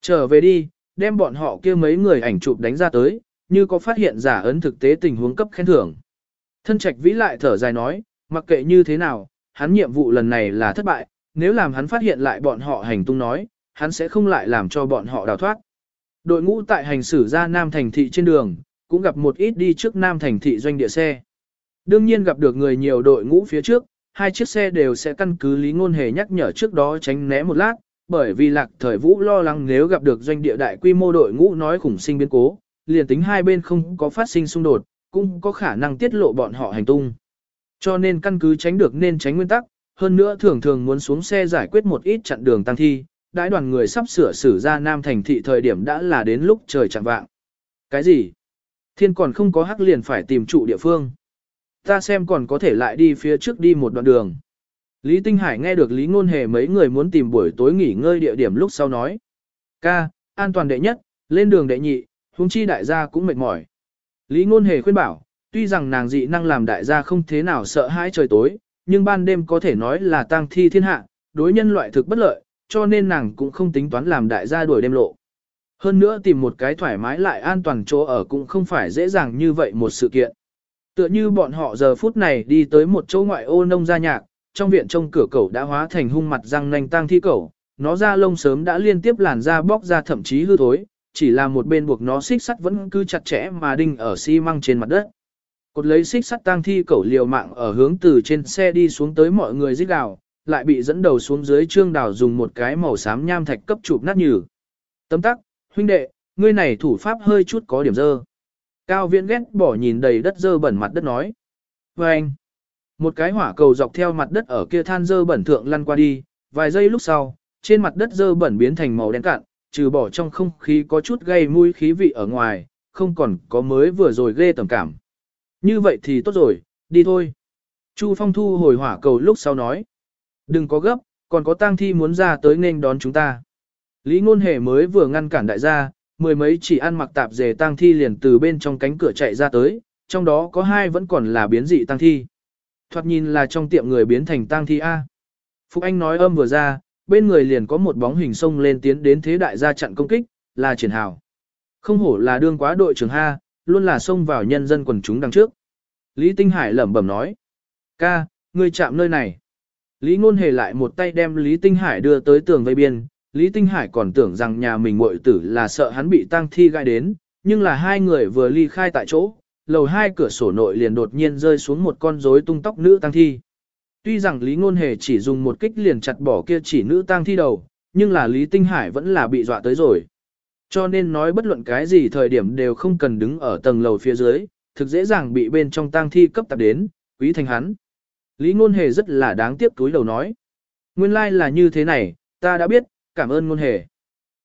Trở về đi, đem bọn họ kia mấy người ảnh chụp đánh ra tới, như có phát hiện giả ấn thực tế tình huống cấp khen thưởng. Thân trạch vĩ lại thở dài nói, mặc kệ như thế nào, hắn nhiệm vụ lần này là thất bại, nếu làm hắn phát hiện lại bọn họ hành tung nói, hắn sẽ không lại làm cho bọn họ đào thoát. Đội ngũ tại hành xử ra Nam Thành Thị trên đường, cũng gặp một ít đi trước Nam Thành Thị doanh địa xe. Đương nhiên gặp được người nhiều đội ngũ phía trước, hai chiếc xe đều sẽ căn cứ lý ngôn hề nhắc nhở trước đó tránh né một lát, bởi vì lạc thời vũ lo lắng nếu gặp được doanh địa đại quy mô đội ngũ nói khủng sinh biến cố, liền tính hai bên không có phát sinh xung đột, cũng có khả năng tiết lộ bọn họ hành tung. Cho nên căn cứ tránh được nên tránh nguyên tắc, hơn nữa thường thường muốn xuống xe giải quyết một ít chặn đường tăng thi, đại đoàn người sắp sửa xử ra Nam thành thị thời điểm đã là đến lúc trời chẳng vạng. Cái gì? Thiên còn không có hắc liền phải tìm trụ địa phương. Ta xem còn có thể lại đi phía trước đi một đoạn đường. Lý Tinh Hải nghe được Lý Ngôn Hề mấy người muốn tìm buổi tối nghỉ ngơi địa điểm lúc sau nói. Ca, an toàn đệ nhất, lên đường đệ nhị, huống chi đại gia cũng mệt mỏi. Lý Ngôn Hề khuyên bảo, tuy rằng nàng dị năng làm đại gia không thế nào sợ hãi trời tối, nhưng ban đêm có thể nói là tang thi thiên hạ, đối nhân loại thực bất lợi, cho nên nàng cũng không tính toán làm đại gia đuổi đêm lộ. Hơn nữa tìm một cái thoải mái lại an toàn chỗ ở cũng không phải dễ dàng như vậy một sự kiện. Tựa như bọn họ giờ phút này đi tới một chỗ ngoại ô nông gia nhạc, trong viện trông cửa cẩu đã hóa thành hung mặt răng nanh tang thi cẩu, nó ra lông sớm đã liên tiếp làn da bóc ra thậm chí hư thối, chỉ là một bên buộc nó xích sắt vẫn cứ chặt chẽ mà đinh ở xi măng trên mặt đất. Cột lấy xích sắt tang thi cẩu liều mạng ở hướng từ trên xe đi xuống tới mọi người giết gào, lại bị dẫn đầu xuống dưới trương đào dùng một cái màu xám nham thạch cấp chụp nát nhừ. Tấm tắc, huynh đệ, ngươi này thủ pháp hơi chút có điểm dơ. Cao viễn ghét bỏ nhìn đầy đất dơ bẩn mặt đất nói. Và anh, một cái hỏa cầu dọc theo mặt đất ở kia than dơ bẩn thượng lăn qua đi, vài giây lúc sau, trên mặt đất dơ bẩn biến thành màu đen cạn, trừ bỏ trong không khí có chút gây mùi khí vị ở ngoài, không còn có mới vừa rồi ghê tầm cảm. Như vậy thì tốt rồi, đi thôi. Chu Phong thu hồi hỏa cầu lúc sau nói. Đừng có gấp, còn có tang thi muốn ra tới nên đón chúng ta. Lý ngôn hề mới vừa ngăn cản đại gia, mười mấy chỉ ăn mặc tạp dề tang thi liền từ bên trong cánh cửa chạy ra tới, trong đó có hai vẫn còn là biến dị tang thi. Thoạt nhìn là trong tiệm người biến thành tang thi A. Phúc Anh nói âm vừa ra, bên người liền có một bóng hình sông lên tiến đến thế đại gia chặn công kích, là triển hào. Không hổ là đương quá đội trưởng Ha, luôn là xông vào nhân dân quần chúng đằng trước. Lý Tinh Hải lẩm bẩm nói. Ca, ngươi chạm nơi này. Lý Ngôn Hề lại một tay đem Lý Tinh Hải đưa tới tường vây biên, Lý Tinh Hải còn tưởng rằng nhà mình muội tử là sợ hắn bị tang thi gai đến, nhưng là hai người vừa ly khai tại chỗ, lầu hai cửa sổ nội liền đột nhiên rơi xuống một con rối tung tóc nữ tang thi. Tuy rằng Lý Ngôn Hề chỉ dùng một kích liền chặt bỏ kia chỉ nữ tang thi đầu, nhưng là Lý Tinh Hải vẫn là bị dọa tới rồi. Cho nên nói bất luận cái gì thời điểm đều không cần đứng ở tầng lầu phía dưới, thực dễ dàng bị bên trong tang thi cấp tập đến, quý thành hắn. Lý Ngôn Hề rất là đáng tiếc túi đầu nói. Nguyên lai like là như thế này, ta đã biết, cảm ơn Ngôn Hề.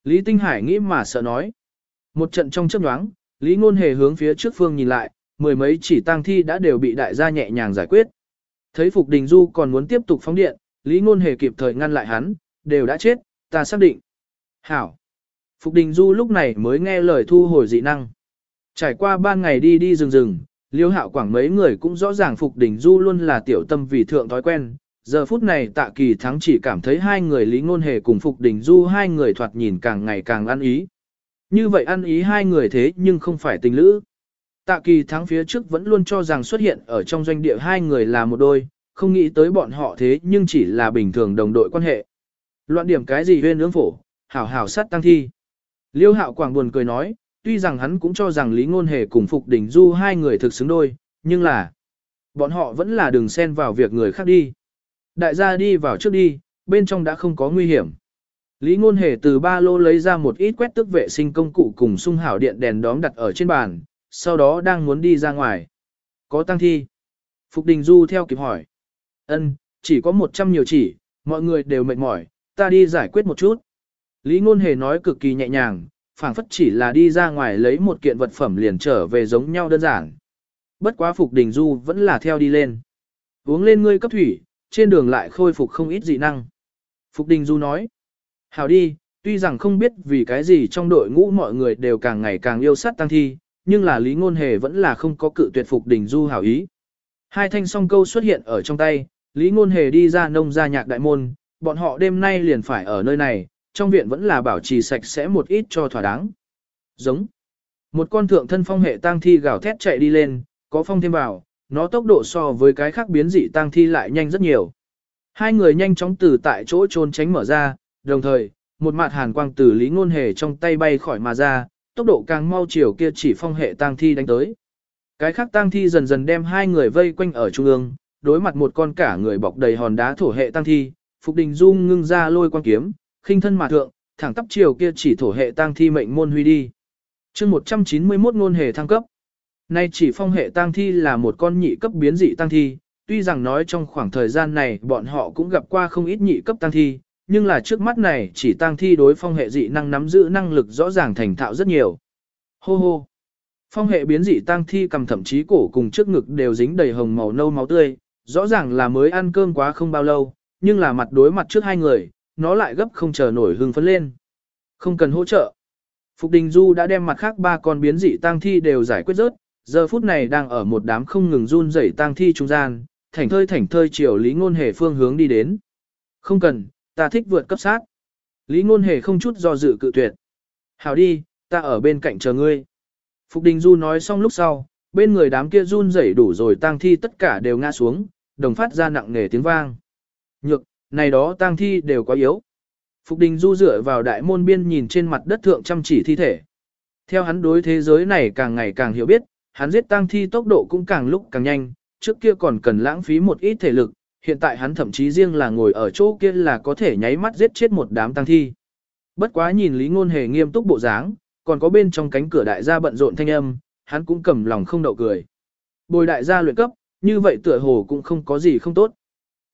Lý Tinh Hải nghĩ mà sợ nói. Một trận trong chớp nhoáng, Lý Ngôn Hề hướng phía trước phương nhìn lại, mười mấy chỉ tang thi đã đều bị đại gia nhẹ nhàng giải quyết. Thấy Phục Đình Du còn muốn tiếp tục phóng điện, Lý Ngôn Hề kịp thời ngăn lại hắn, đều đã chết, ta xác định. Hảo. Phục Đình Du lúc này mới nghe lời thu hồi dị năng. Trải qua ba ngày đi đi rừng rừng, Liêu hạo quảng mấy người cũng rõ ràng Phục Đình Du luôn là tiểu tâm vì thượng thói quen. Giờ phút này tạ kỳ thắng chỉ cảm thấy hai người Lý Ngôn Hề cùng Phục Đình Du hai người thoạt nhìn càng ngày càng ăn ý. Như vậy ăn ý hai người thế nhưng không phải tình lữ. Tạ kỳ thắng phía trước vẫn luôn cho rằng xuất hiện ở trong doanh địa hai người là một đôi, không nghĩ tới bọn họ thế nhưng chỉ là bình thường đồng đội quan hệ. Loạn điểm cái gì huyên ướng phổ, hảo hảo sát tăng thi. Liêu hạo quảng buồn cười nói, tuy rằng hắn cũng cho rằng Lý Ngôn Hề cùng Phục Đình Du hai người thực xứng đôi, nhưng là bọn họ vẫn là đừng xen vào việc người khác đi. Đại gia đi vào trước đi, bên trong đã không có nguy hiểm. Lý Ngôn Hề từ ba lô lấy ra một ít quét tức vệ sinh công cụ cùng sung hảo điện đèn đóm đặt ở trên bàn, sau đó đang muốn đi ra ngoài. Có tăng thi. Phục Đình Du theo kịp hỏi. Ân, chỉ có 100 nhiều chỉ, mọi người đều mệt mỏi, ta đi giải quyết một chút. Lý Ngôn Hề nói cực kỳ nhẹ nhàng, phảng phất chỉ là đi ra ngoài lấy một kiện vật phẩm liền trở về giống nhau đơn giản. Bất quá Phục Đình Du vẫn là theo đi lên. Uống lên ngươi cấp thủy, trên đường lại khôi phục không ít dị năng. Phục Đình Du nói. Hảo đi, tuy rằng không biết vì cái gì trong đội ngũ mọi người đều càng ngày càng yêu sát tăng thi, nhưng là Lý Ngôn Hề vẫn là không có cự tuyệt Phục Đình Du hảo ý. Hai thanh song câu xuất hiện ở trong tay, Lý Ngôn Hề đi ra nông gia nhạc đại môn, bọn họ đêm nay liền phải ở nơi này, trong viện vẫn là bảo trì sạch sẽ một ít cho thỏa đáng. Giống. Một con thượng thân phong hệ tang thi gào thét chạy đi lên, có phong thêm vào, nó tốc độ so với cái khác biến dị tang thi lại nhanh rất nhiều. Hai người nhanh chóng từ tại chỗ trốn tránh mở ra, đồng thời, một mạt hàn quang từ lý ngôn hề trong tay bay khỏi mà ra, tốc độ càng mau chiều kia chỉ phong hệ tang thi đánh tới. Cái khác tang thi dần dần đem hai người vây quanh ở trung ương, đối mặt một con cả người bọc đầy hòn đá thổ hệ tang thi, Phục Đình Dung ngưng ra lôi quan kiếm, khinh thân mà thượng, thẳng tắp chiều kia chỉ thổ hệ tang thi mệnh môn huy đi. Chương 191 ngôn hề thăng cấp. Nay chỉ phong hệ tang thi là một con nhị cấp biến dị tang thi, tuy rằng nói trong khoảng thời gian này bọn họ cũng gặp qua không ít nhị cấp tang thi, nhưng là trước mắt này chỉ tang thi đối phong hệ dị năng nắm giữ năng lực rõ ràng thành thạo rất nhiều. Hô hô. Phong hệ biến dị tang thi cầm thậm chí cổ cùng trước ngực đều dính đầy hồng màu nâu máu tươi, rõ ràng là mới ăn cơm quá không bao lâu, nhưng là mặt đối mặt trước hai người, nó lại gấp không chờ nổi hưng phấn lên. Không cần hỗ trợ. Phục Đình Du đã đem mặt khác ba con biến dị tang thi đều giải quyết rớt, giờ phút này đang ở một đám không ngừng run rẩy tang thi trung gian, thảnh thơi thảnh thơi chiều Lý Ngôn Hề phương hướng đi đến. Không cần, ta thích vượt cấp sát. Lý Ngôn Hề không chút do dự cự tuyệt. Hảo đi, ta ở bên cạnh chờ ngươi. Phục Đình Du nói xong lúc sau, bên người đám kia run rẩy đủ rồi tang thi tất cả đều ngã xuống, đồng phát ra nặng nề tiếng vang. Nhược, này đó tang thi đều quá yếu. Phục Đình Du dựa vào đại môn biên nhìn trên mặt đất thượng chăm chỉ thi thể. Theo hắn đối thế giới này càng ngày càng hiểu biết, hắn giết tang thi tốc độ cũng càng lúc càng nhanh, trước kia còn cần lãng phí một ít thể lực, hiện tại hắn thậm chí riêng là ngồi ở chỗ kia là có thể nháy mắt giết chết một đám tang thi. Bất quá nhìn Lý Ngôn Hề nghiêm túc bộ dáng, còn có bên trong cánh cửa đại gia bận rộn thanh âm, hắn cũng cầm lòng không đậu cười. Bồi đại gia luyện cấp, như vậy tựa hồ cũng không có gì không tốt.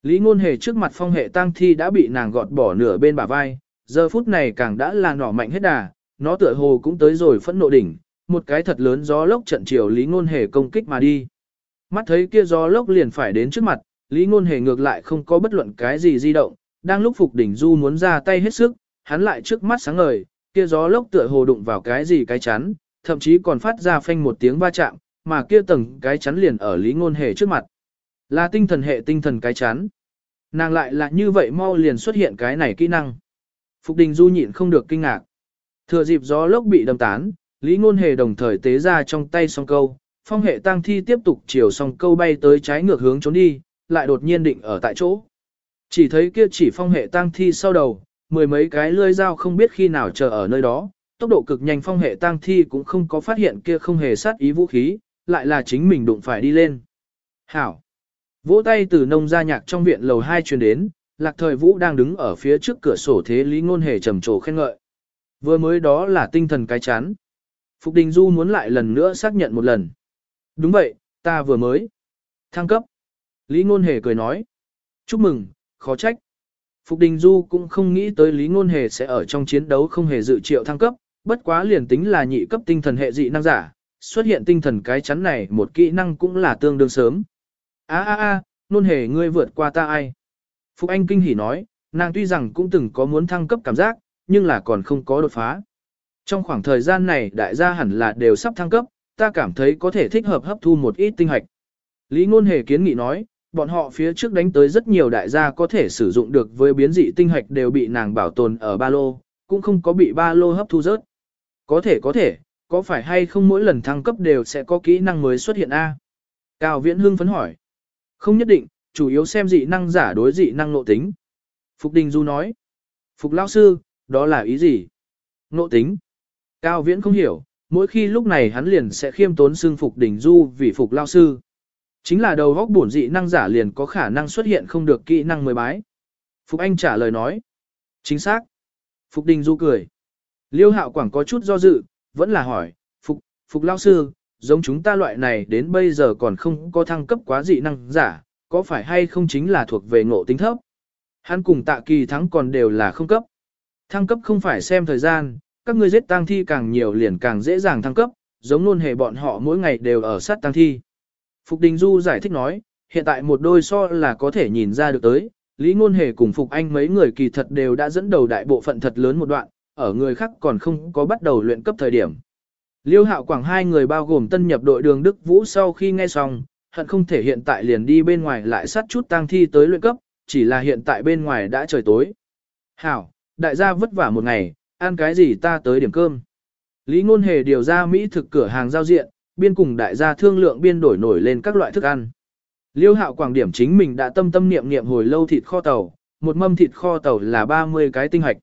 Lý ngôn hề trước mặt phong hệ tang thi đã bị nàng gọt bỏ nửa bên bả vai, giờ phút này càng đã là nỏ mạnh hết đà, nó tựa hồ cũng tới rồi phẫn nộ đỉnh, một cái thật lớn gió lốc trận chiều Lý ngôn hề công kích mà đi. Mắt thấy kia gió lốc liền phải đến trước mặt, Lý ngôn hề ngược lại không có bất luận cái gì di động, đang lúc phục đỉnh du muốn ra tay hết sức, hắn lại trước mắt sáng ngời, kia gió lốc tựa hồ đụng vào cái gì cái chắn, thậm chí còn phát ra phanh một tiếng va chạm, mà kia tầng cái chắn liền ở Lý ngôn hề trước mặt. Là tinh thần hệ tinh thần cái chắn. Nàng lại là như vậy mau liền xuất hiện cái này kỹ năng. Phục đình du nhịn không được kinh ngạc. Thừa dịp gió lốc bị đâm tán, Lý Ngôn Hề đồng thời tế ra trong tay song câu, phong hệ tăng thi tiếp tục chiều song câu bay tới trái ngược hướng trốn đi, lại đột nhiên định ở tại chỗ. Chỉ thấy kia chỉ phong hệ tăng thi sau đầu, mười mấy cái lưỡi dao không biết khi nào chờ ở nơi đó, tốc độ cực nhanh phong hệ tăng thi cũng không có phát hiện kia không hề sát ý vũ khí, lại là chính mình đụng phải đi lên. Hảo! Vỗ tay từ nông gia nhạc trong viện lầu 2 truyền đến, lạc thời vũ đang đứng ở phía trước cửa sổ thế lý ngôn hề trầm trồ khen ngợi. Vừa mới đó là tinh thần cái chán. Phục Đình Du muốn lại lần nữa xác nhận một lần. Đúng vậy, ta vừa mới. Thăng cấp. Lý ngôn hề cười nói. Chúc mừng, khó trách. Phục Đình Du cũng không nghĩ tới Lý Ngôn Hề sẽ ở trong chiến đấu không hề dự triệu thăng cấp, bất quá liền tính là nhị cấp tinh thần hệ dị năng giả, xuất hiện tinh thần cái chắn này một kỹ năng cũng là tương đương sớm. A a a, nôn hề ngươi vượt qua ta ai? Phục Anh kinh hỉ nói, nàng tuy rằng cũng từng có muốn thăng cấp cảm giác, nhưng là còn không có đột phá. Trong khoảng thời gian này đại gia hẳn là đều sắp thăng cấp, ta cảm thấy có thể thích hợp hấp thu một ít tinh hạch. Lý ngôn hề kiến nghị nói, bọn họ phía trước đánh tới rất nhiều đại gia có thể sử dụng được với biến dị tinh hạch đều bị nàng bảo tồn ở ba lô, cũng không có bị ba lô hấp thu rớt. Có thể có thể, có phải hay không mỗi lần thăng cấp đều sẽ có kỹ năng mới xuất hiện A? Cao Viễn Hưng phấn hỏi. Không nhất định, chủ yếu xem dị năng giả đối dị năng nộ tính. Phục Đình Du nói. Phục Lao Sư, đó là ý gì? Nộ tính. Cao Viễn không hiểu, mỗi khi lúc này hắn liền sẽ khiêm tốn xưng Phục Đình Du vì Phục Lao Sư. Chính là đầu góc bổn dị năng giả liền có khả năng xuất hiện không được kỹ năng mới bái. Phục Anh trả lời nói. Chính xác. Phục Đình Du cười. Liêu Hạo Quảng có chút do dự, vẫn là hỏi, Phục, Phục Lao Sư, giống chúng ta loại này đến bây giờ còn không có thăng cấp quá dị năng giả, có phải hay không chính là thuộc về ngộ tính thấp? Hắn cùng tạ kỳ thắng còn đều là không cấp. Thăng cấp không phải xem thời gian, các ngươi giết tang thi càng nhiều liền càng dễ dàng thăng cấp, giống luôn hề bọn họ mỗi ngày đều ở sát tang thi. Phục Đình Du giải thích nói, hiện tại một đôi so là có thể nhìn ra được tới, Lý Ngôn Hề cùng Phục Anh mấy người kỳ thật đều đã dẫn đầu đại bộ phận thật lớn một đoạn, ở người khác còn không có bắt đầu luyện cấp thời điểm. Liêu Hạo Quảng hai người bao gồm tân nhập đội đường Đức Vũ sau khi nghe xong, hận không thể hiện tại liền đi bên ngoài lại sát chút tang thi tới luyện cấp, chỉ là hiện tại bên ngoài đã trời tối. Hảo, đại gia vất vả một ngày, ăn cái gì ta tới điểm cơm. Lý Ngôn Hề điều ra Mỹ thực cửa hàng giao diện, biên cùng đại gia thương lượng biên đổi nổi lên các loại thức ăn. Liêu hạo quảng điểm chính mình đã tâm tâm niệm niệm hồi lâu thịt kho tàu, một mâm thịt kho tàu là 30 cái tinh hạch.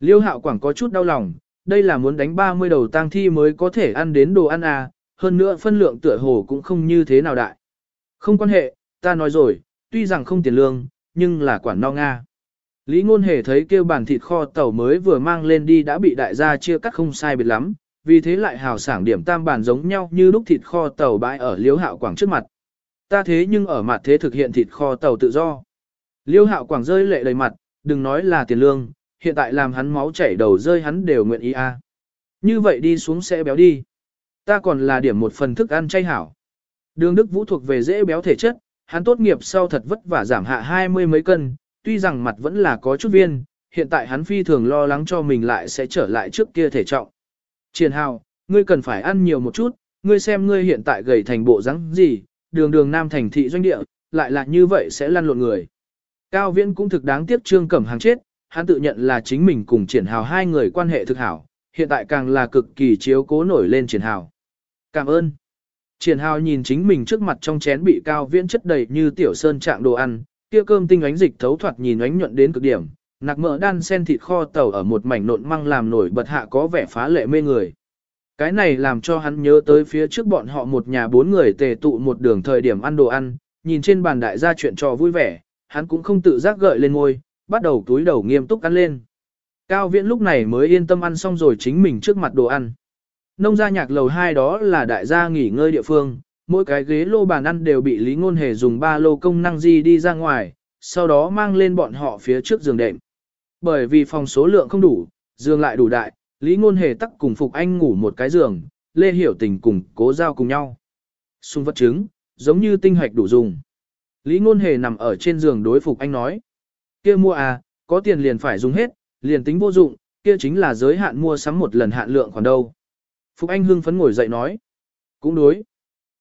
Liêu hạo quảng có chút đau lòng, đây là muốn đánh 30 đầu tang thi mới có thể ăn đến đồ ăn à, hơn nữa phân lượng tựa hồ cũng không như thế nào đại. Không quan hệ, ta nói rồi, tuy rằng không tiền lương, nhưng là quản no Nga. Lý ngôn hề thấy kêu bàn thịt kho tàu mới vừa mang lên đi đã bị đại gia chia cắt không sai biệt lắm, vì thế lại hào sảng điểm tam bàn giống nhau như lúc thịt kho tàu bãi ở Liêu hạo quảng trước mặt. Ta thế nhưng ở mặt thế thực hiện thịt kho tàu tự do. Liêu hạo quảng rơi lệ đầy mặt, đừng nói là tiền lương, hiện tại làm hắn máu chảy đầu rơi hắn đều nguyện ý a. Như vậy đi xuống sẽ béo đi. Ta còn là điểm một phần thức ăn chay hảo. Đường Đức Vũ thuộc về dễ béo thể chất, hắn tốt nghiệp sau thật vất vả giảm hạ hai mươi mấy cân, tuy rằng mặt vẫn là có chút viên, hiện tại hắn phi thường lo lắng cho mình lại sẽ trở lại trước kia thể trọng. Triển hào, ngươi cần phải ăn nhiều một chút, ngươi xem ngươi hiện tại gầy thành bộ rắn gì, đường đường nam thành thị doanh địa, lại là như vậy sẽ lăn lộn người. Cao Viễn cũng thực đáng tiếc Trương Cẩm Hàng chết, hắn tự nhận là chính mình cùng triển hào hai người quan hệ thực hảo, hiện tại càng là cực kỳ chiếu cố nổi lên triển hào. Cảm ơn. Triển hào nhìn chính mình trước mặt trong chén bị Cao Viễn chất đầy như tiểu sơn trạng đồ ăn, kia cơm tinh ánh dịch thấu thoạt nhìn ánh nhuận đến cực điểm, nạc mỡ đan sen thịt kho tàu ở một mảnh nộn măng làm nổi bật hạ có vẻ phá lệ mê người. Cái này làm cho hắn nhớ tới phía trước bọn họ một nhà bốn người tề tụ một đường thời điểm ăn đồ ăn, nhìn trên bàn đại gia chuyện trò vui vẻ, hắn cũng không tự giác gợi lên ngôi, bắt đầu túi đầu nghiêm túc ăn lên. Cao Viễn lúc này mới yên tâm ăn xong rồi chính mình trước mặt đồ ăn. Nông gia nhạc lầu hai đó là đại gia nghỉ ngơi địa phương, mỗi cái ghế lô bàn ăn đều bị Lý Ngôn Hề dùng ba lô công năng di đi ra ngoài, sau đó mang lên bọn họ phía trước giường đệm. Bởi vì phòng số lượng không đủ, giường lại đủ đại, Lý Ngôn Hề tắc cùng Phục Anh ngủ một cái giường, Lê Hiểu Tình cùng cố giao cùng nhau. Xung vật chứng, giống như tinh hạch đủ dùng. Lý Ngôn Hề nằm ở trên giường đối Phục Anh nói kia mua à, có tiền liền phải dùng hết, liền tính vô dụng, kia chính là giới hạn mua sắm một lần hạn lượng còn đâu. Phục Anh hưng phấn ngồi dậy nói. Cũng đối.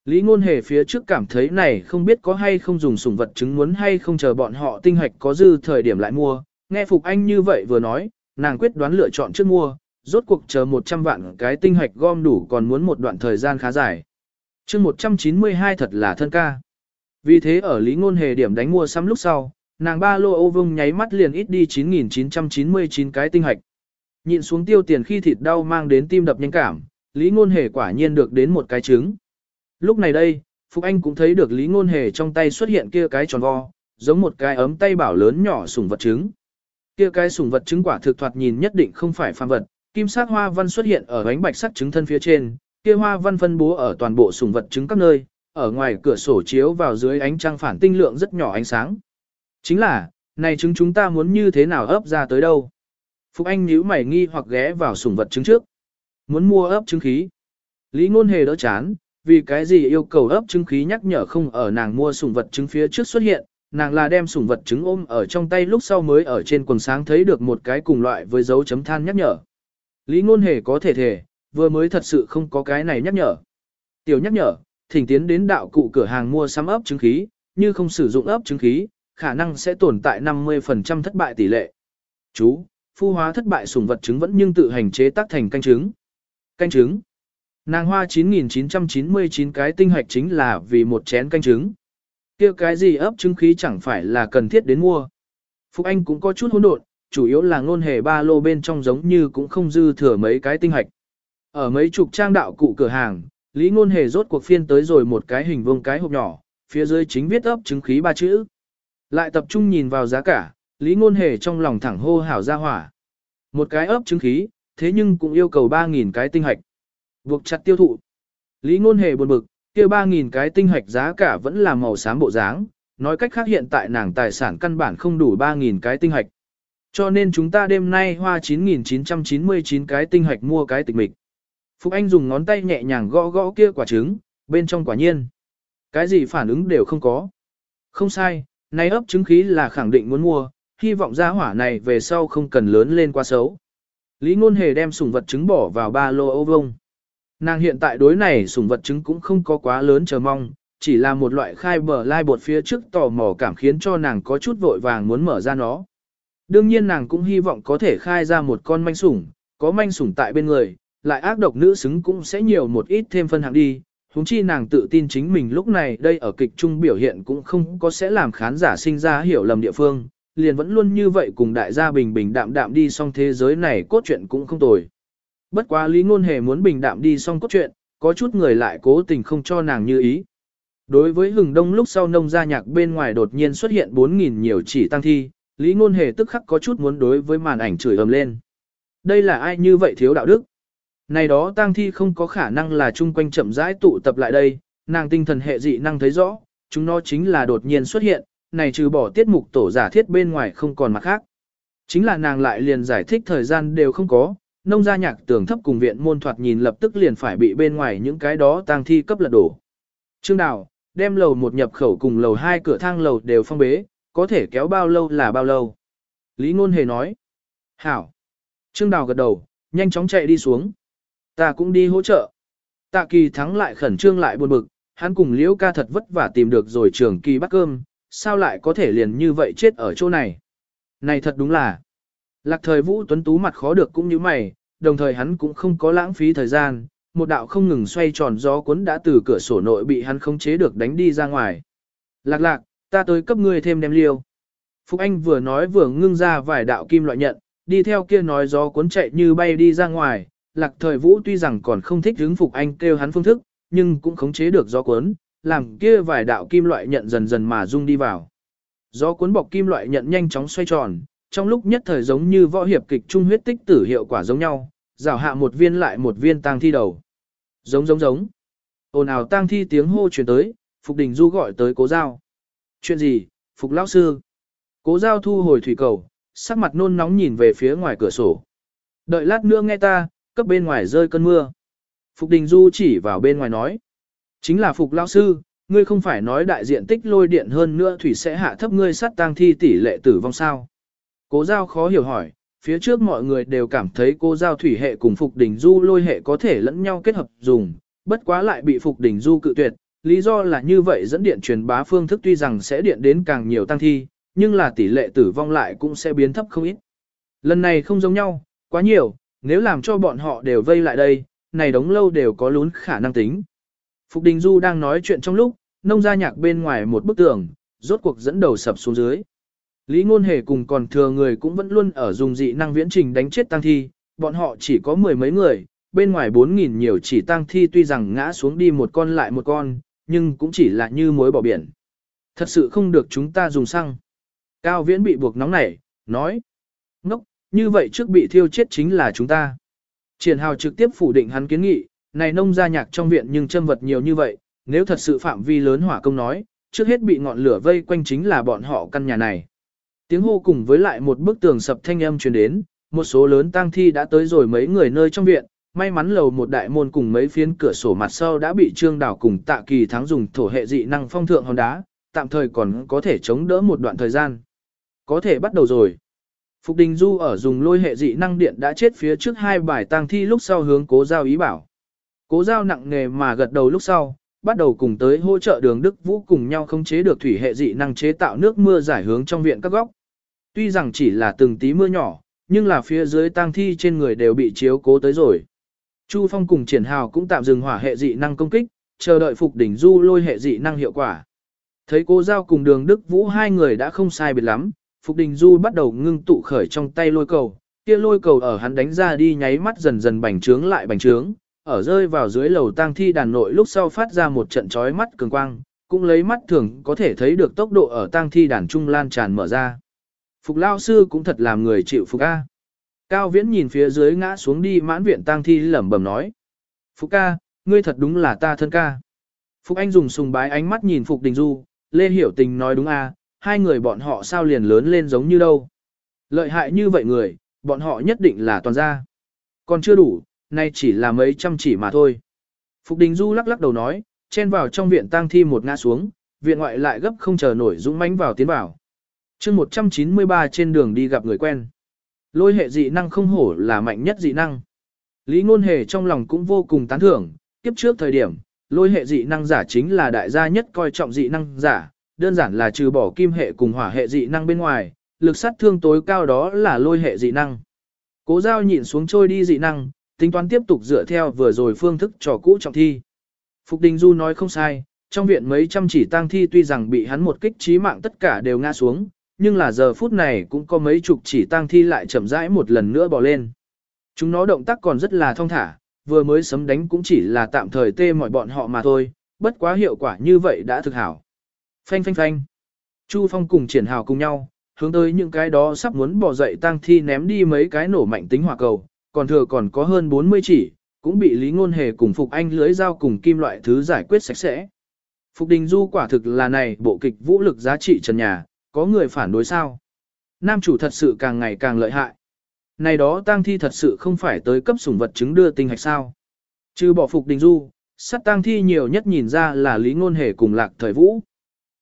Lý Ngôn Hề phía trước cảm thấy này không biết có hay không dùng sủng vật chứng muốn hay không chờ bọn họ tinh hoạch có dư thời điểm lại mua. Nghe Phục Anh như vậy vừa nói, nàng quyết đoán lựa chọn trước mua, rốt cuộc chờ 100 vạn cái tinh hoạch gom đủ còn muốn một đoạn thời gian khá dài. chương 192 thật là thân ca. Vì thế ở Lý Ngôn Hề điểm đánh mua sắm lúc sau, nàng ba lô ô vông nháy mắt liền ít đi 9.999 cái tinh hạch, Nhịn xuống tiêu tiền khi thịt đau mang đến tim đập nhanh cảm, Lý Ngôn Hề quả nhiên được đến một cái trứng. Lúc này đây, Phục Anh cũng thấy được Lý Ngôn Hề trong tay xuất hiện kia cái tròn vo, giống một cái ấm tay bảo lớn nhỏ sủng vật trứng. Kia cái sủng vật trứng quả thực thoạt nhìn nhất định không phải phàm vật, kim sắc hoa văn xuất hiện ở bánh bạch sắc trứng thân phía trên, kia hoa văn phân bố ở toàn bộ sủng vật trứng các nơi, ở ngoài cửa sổ chiếu vào dưới ánh trăng phản tinh lượng rất nhỏ ánh sáng. Chính là, này trứng chúng ta muốn như thế nào ấp ra tới đâu? Phục Anh nhíu mày nghi hoặc ghé vào sủng vật trứng trước. Muốn mua ấp trứng khí. Lý Ngôn Hề đỡ chán, vì cái gì yêu cầu ấp trứng khí nhắc nhở không ở nàng mua sủng vật trứng phía trước xuất hiện, nàng là đem sủng vật trứng ôm ở trong tay lúc sau mới ở trên quần sáng thấy được một cái cùng loại với dấu chấm than nhắc nhở. Lý ngôn hề có thể thể, vừa mới thật sự không có cái này nhắc nhở. Tiểu nhắc nhở, thỉnh tiến đến đạo cụ cửa hàng mua sắm ấp trứng khí, như không sử dụng ấp trứng khí, khả năng sẽ tồn tại 50% thất bại tỷ lệ. Chú, phu hóa thất bại sủng vật trứng vẫn nhưng tự hành chế tác thành canh trứng. Canh trứng. Nàng hoa 9.999 cái tinh hạch chính là vì một chén canh trứng. kia cái gì ấp trứng khí chẳng phải là cần thiết đến mua. Phục Anh cũng có chút hỗn độn, chủ yếu là ngôn hề ba lô bên trong giống như cũng không dư thừa mấy cái tinh hạch. Ở mấy chục trang đạo cụ cửa hàng, Lý Ngôn Hề rốt cuộc phiên tới rồi một cái hình vuông cái hộp nhỏ, phía dưới chính viết ấp trứng khí ba chữ. Lại tập trung nhìn vào giá cả, Lý Ngôn Hề trong lòng thẳng hô hảo ra hỏa. Một cái ấp chứng khí, thế nhưng cũng yêu cầu 3.000 cái tinh hạch. Buộc chặt tiêu thụ. Lý Ngôn Hề buồn bực, kia 3.000 cái tinh hạch giá cả vẫn là màu xám bộ dáng, nói cách khác hiện tại nàng tài sản căn bản không đủ 3.000 cái tinh hạch. Cho nên chúng ta đêm nay hoa 9.999 cái tinh hạch mua cái tịch mịch. phục Anh dùng ngón tay nhẹ nhàng gõ gõ kia quả trứng, bên trong quả nhiên. Cái gì phản ứng đều không có. Không sai, nay ấp trứng khí là khẳng định muốn mua, hy vọng gia hỏa này về sau không cần lớn lên quá xấu. Lý Ngôn Hề đem sủng vật trứng bỏ vào ba lô ô vông. Nàng hiện tại đối này sủng vật trứng cũng không có quá lớn chờ mong, chỉ là một loại khai bờ lai bột phía trước tò mò cảm khiến cho nàng có chút vội vàng muốn mở ra nó. Đương nhiên nàng cũng hy vọng có thể khai ra một con manh sủng, có manh sủng tại bên người, lại ác độc nữ xứng cũng sẽ nhiều một ít thêm phân hạng đi huống chi nàng tự tin chính mình lúc này đây ở kịch trung biểu hiện cũng không có sẽ làm khán giả sinh ra hiểu lầm địa phương, liền vẫn luôn như vậy cùng đại gia bình bình đạm đạm đi xong thế giới này cốt truyện cũng không tồi. Bất quá lý ngôn hề muốn bình đạm đi xong cốt truyện, có chút người lại cố tình không cho nàng như ý. Đối với hừng đông lúc sau nông gia nhạc bên ngoài đột nhiên xuất hiện 4.000 nhiều chỉ tăng thi, Lý Ngôn Hề tức khắc có chút muốn đối với màn ảnh chửi ầm lên. Đây là ai như vậy thiếu đạo đức? Này đó tang thi không có khả năng là chung quanh chậm rãi tụ tập lại đây, nàng tinh thần hệ dị năng thấy rõ, chúng nó chính là đột nhiên xuất hiện, này trừ bỏ tiết mục tổ giả thiết bên ngoài không còn mặt khác. Chính là nàng lại liền giải thích thời gian đều không có, nông gia nhạc tưởng thấp cùng viện môn thoạt nhìn lập tức liền phải bị bên ngoài những cái đó tang thi cấp lật đổ. Trương Đào, đem lầu một nhập khẩu cùng lầu hai cửa thang lầu đều phong bế, có thể kéo bao lâu là bao lâu. Lý Ngôn Hề nói. Hảo. Trương Đào gật đầu, nhanh chóng chạy đi xuống. Ta cũng đi hỗ trợ. Tạ kỳ thắng lại khẩn trương lại buồn bực, hắn cùng liễu ca thật vất vả tìm được rồi trường kỳ bắt cơm, sao lại có thể liền như vậy chết ở chỗ này. Này thật đúng là. Lạc thời vũ tuấn tú mặt khó được cũng như mày, đồng thời hắn cũng không có lãng phí thời gian, một đạo không ngừng xoay tròn gió cuốn đã từ cửa sổ nội bị hắn không chế được đánh đi ra ngoài. Lạc lạc, ta tới cấp ngươi thêm đem liêu. Phúc Anh vừa nói vừa ngưng ra vài đạo kim loại nhận, đi theo kia nói gió cuốn chạy như bay đi ra ngoài, lạc thời vũ tuy rằng còn không thích hứng Phục Anh kêu hắn phương thức, nhưng cũng khống chế được gió cuốn, làm kia vài đạo kim loại nhận dần dần mà rung đi vào. Gió cuốn bọc kim loại nhận nhanh chóng xoay tròn, trong lúc nhất thời giống như võ hiệp kịch trung huyết tích tử hiệu quả giống nhau, rào hạ một viên lại một viên tang thi đầu. Giống giống giống. Ồn ào tang thi tiếng hô truyền tới, Phục Đình Du gọi tới cố giao. Chuyện gì, Phục lão sư? Cố giao thu hồi thủy cầu, sắc mặt nôn nóng nhìn về phía ngoài cửa sổ. Đợi lát nữa nghe ta, cấp bên ngoài rơi cơn mưa. Phục Đình Du chỉ vào bên ngoài nói. Chính là Phục lão sư, ngươi không phải nói đại diện tích lôi điện hơn nữa thủy sẽ hạ thấp ngươi sát tang thi tỷ lệ tử vong sao. Cố giao khó hiểu hỏi, phía trước mọi người đều cảm thấy cô giao thủy hệ cùng Phục Đình Du lôi hệ có thể lẫn nhau kết hợp dùng, bất quá lại bị Phục Đình Du cự tuyệt, lý do là như vậy dẫn điện truyền bá phương thức tuy rằng sẽ điện đến càng nhiều tăng thi, nhưng là tỷ lệ tử vong lại cũng sẽ biến thấp không ít. Lần này không giống nhau, quá nhiều, nếu làm cho bọn họ đều vây lại đây, này đống lâu đều có lún khả năng tính. Phục Đình Du đang nói chuyện trong lúc, nông gia nhạc bên ngoài một bức tường, rốt cuộc dẫn đầu sập xuống dưới. Lý Ngôn Hề cùng còn thừa người cũng vẫn luôn ở dùng dị năng viễn trình đánh chết tang thi, bọn họ chỉ có mười mấy người, bên ngoài bốn nghìn nhiều chỉ tang thi tuy rằng ngã xuống đi một con lại một con, nhưng cũng chỉ là như muối bỏ biển. Thật sự không được chúng ta dùng xăng. Cao Viễn bị buộc nóng nảy, nói. Như vậy trước bị thiêu chết chính là chúng ta. Triển Hào trực tiếp phủ định hắn kiến nghị, này nông gia nhạc trong viện nhưng châm vật nhiều như vậy, nếu thật sự phạm vi lớn hỏa công nói, trước hết bị ngọn lửa vây quanh chính là bọn họ căn nhà này. Tiếng hô cùng với lại một bức tường sập thanh âm truyền đến, một số lớn tang thi đã tới rồi mấy người nơi trong viện, may mắn lầu một đại môn cùng mấy phiến cửa sổ mặt sau đã bị trương đảo cùng tạ kỳ thắng dùng thổ hệ dị năng phong thượng hòn đá, tạm thời còn có thể chống đỡ một đoạn thời gian. Có thể bắt đầu rồi. Phục Đình Du ở dùng lôi hệ dị năng điện đã chết phía trước hai bài tang thi lúc sau hướng cố giao ý bảo. Cố giao nặng nghề mà gật đầu lúc sau, bắt đầu cùng tới hỗ trợ đường Đức Vũ cùng nhau khống chế được thủy hệ dị năng chế tạo nước mưa giải hướng trong viện các góc. Tuy rằng chỉ là từng tí mưa nhỏ, nhưng là phía dưới tang thi trên người đều bị chiếu cố tới rồi. Chu Phong cùng triển hào cũng tạm dừng hỏa hệ dị năng công kích, chờ đợi phục đỉnh du lôi hệ dị năng hiệu quả. Thấy cô giao cùng đường Đức Vũ hai người đã không sai biệt lắm, Phục Đình Du bắt đầu ngưng tụ khởi trong tay lôi cầu, kia lôi cầu ở hắn đánh ra đi nháy mắt dần dần bành trướng lại bành trướng, ở rơi vào dưới lầu tang thi đàn nội lúc sau phát ra một trận chói mắt cường quang, cũng lấy mắt thường có thể thấy được tốc độ ở tang thi đàn trung lan tràn mở ra. Phục lao sư cũng thật làm người chịu phục a. Cao Viễn nhìn phía dưới ngã xuống đi mãn viện tang thi lẩm bẩm nói. Phục ca, ngươi thật đúng là ta thân ca. Phục Anh dùng sùng bái ánh mắt nhìn Phục Đình Du, Lê Hiểu Tình nói đúng a, hai người bọn họ sao liền lớn lên giống như đâu. Lợi hại như vậy người, bọn họ nhất định là toàn gia. Còn chưa đủ, nay chỉ là mấy trăm chỉ mà thôi. Phục Đình Du lắc lắc đầu nói, chen vào trong viện tang thi một ngã xuống, viện ngoại lại gấp không chờ nổi dũng mãnh vào tiến vào. chương 193 trên đường đi gặp người quen. Lôi hệ dị năng không hổ là mạnh nhất dị năng. Lý ngôn hề trong lòng cũng vô cùng tán thưởng, kiếp trước thời điểm, lôi hệ dị năng giả chính là đại gia nhất coi trọng dị năng giả, đơn giản là trừ bỏ kim hệ cùng hỏa hệ dị năng bên ngoài, lực sát thương tối cao đó là lôi hệ dị năng. Cố giao nhịn xuống trôi đi dị năng, tính toán tiếp tục dựa theo vừa rồi phương thức trò cũ trọng thi. Phục Đình Du nói không sai, trong viện mấy trăm chỉ tang thi tuy rằng bị hắn một kích trí mạng tất cả đều ngã xuống, nhưng là giờ phút này cũng có mấy chục chỉ tang thi lại chậm rãi một lần nữa bò lên. Chúng nó động tác còn rất là thong thả, vừa mới sấm đánh cũng chỉ là tạm thời tê mọi bọn họ mà thôi, bất quá hiệu quả như vậy đã thực hảo. Phanh phanh phanh. Chu Phong cùng triển hào cùng nhau, hướng tới những cái đó sắp muốn bỏ dậy tang thi ném đi mấy cái nổ mạnh tính hỏa cầu, còn thừa còn có hơn 40 chỉ, cũng bị Lý Ngôn Hề cùng Phục Anh lưới dao cùng kim loại thứ giải quyết sạch sẽ. Phục Đình Du quả thực là này bộ kịch vũ lực giá trị trần nhà, có người phản đối sao? Nam chủ thật sự càng ngày càng lợi hại. Này đó tang thi thật sự không phải tới cấp sủng vật chứng đưa tinh hạch sao? Chứ bỏ Phục Đình Du, sát tang thi nhiều nhất nhìn ra là Lý Ngôn Hề cùng Lạc Thời Vũ.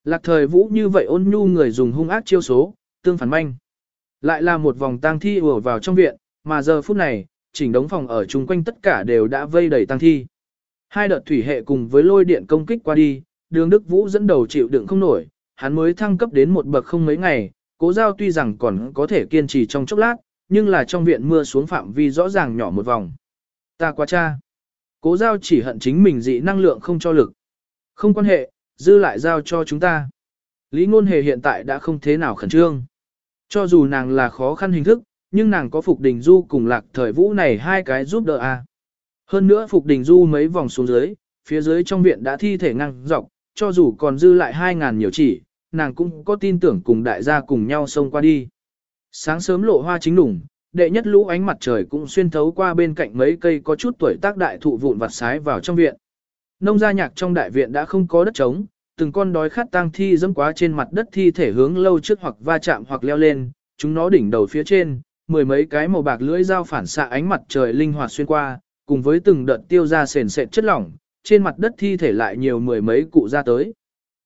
Lạc Thời Vũ như vậy ôn nhu người dùng hung ác chiêu số, tương phản manh. Lại là một vòng tang thi ùa vào trong viện, mà giờ phút này, chỉnh đống phòng ở chung quanh tất cả đều đã vây đầy tang thi. Hai đợt thủy hệ cùng với lôi điện công kích qua đi, đường Đức Vũ dẫn đầu chịu đựng không nổi, hắn mới thăng cấp đến một bậc không mấy ngày, cố giao tuy rằng còn có thể kiên trì trong chốc lát, nhưng là trong viện mưa xuống phạm vi rõ ràng nhỏ một vòng. Ta quá cha. Cố giao chỉ hận chính mình dị năng lượng không cho lực. Không quan hệ, dư lại giao cho chúng ta. Lý ngôn hề hiện tại đã không thế nào khẩn trương. Cho dù nàng là khó khăn hình thức, nhưng nàng có Phục Đình Du cùng lạc thời vũ này hai cái giúp đỡ a. À. Hơn nữa Phục Đình Du mấy vòng xuống dưới, phía dưới trong viện đã thi thể ngang dọc, cho dù còn dư lại 2.000 nhiều chỉ, nàng cũng có tin tưởng cùng đại gia cùng nhau xông qua đi. Sáng sớm lộ hoa chính đủng, đệ nhất lũ ánh mặt trời cũng xuyên thấu qua bên cạnh mấy cây có chút tuổi tác đại thụ vụn vặt sái vào trong viện. Nông gia nhạc trong đại viện đã không có đất trống, từng con đói khát tang thi dẫm quá trên mặt đất thi thể hướng lâu trước hoặc va chạm hoặc leo lên, chúng nó đỉnh đầu phía trên, mười mấy cái màu bạc lưỡi dao phản xạ ánh mặt trời linh hoạt xuyên qua, cùng với từng đợt tiêu ra sền sệt chất lỏng, trên mặt đất thi thể lại nhiều mười mấy cụ ra tới.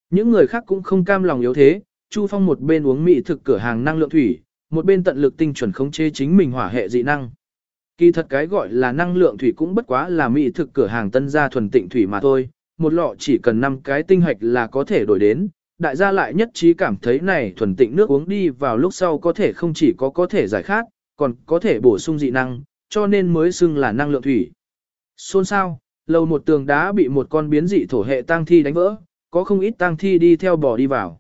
Những người khác cũng không cam lòng yếu thế, Chu Phong một bên uống mỹ thực cửa hàng năng lượng thủy, một bên tận lực tinh chuẩn khống chế chính mình hỏa hệ dị năng. Kỳ thật cái gọi là năng lượng thủy cũng bất quá là mỹ thực cửa hàng tân gia thuần tịnh thủy mà thôi, một lọ chỉ cần 5 cái tinh hạch là có thể đổi đến. Đại gia lại nhất trí cảm thấy này thuần tịnh nước uống đi vào lúc sau có thể không chỉ có có thể giải khát, còn có thể bổ sung dị năng, cho nên mới xưng là năng lượng thủy. Xôn sao, lầu một tường đá bị một con biến dị thổ hệ tang thi đánh vỡ, có không ít tang thi đi theo bò đi vào.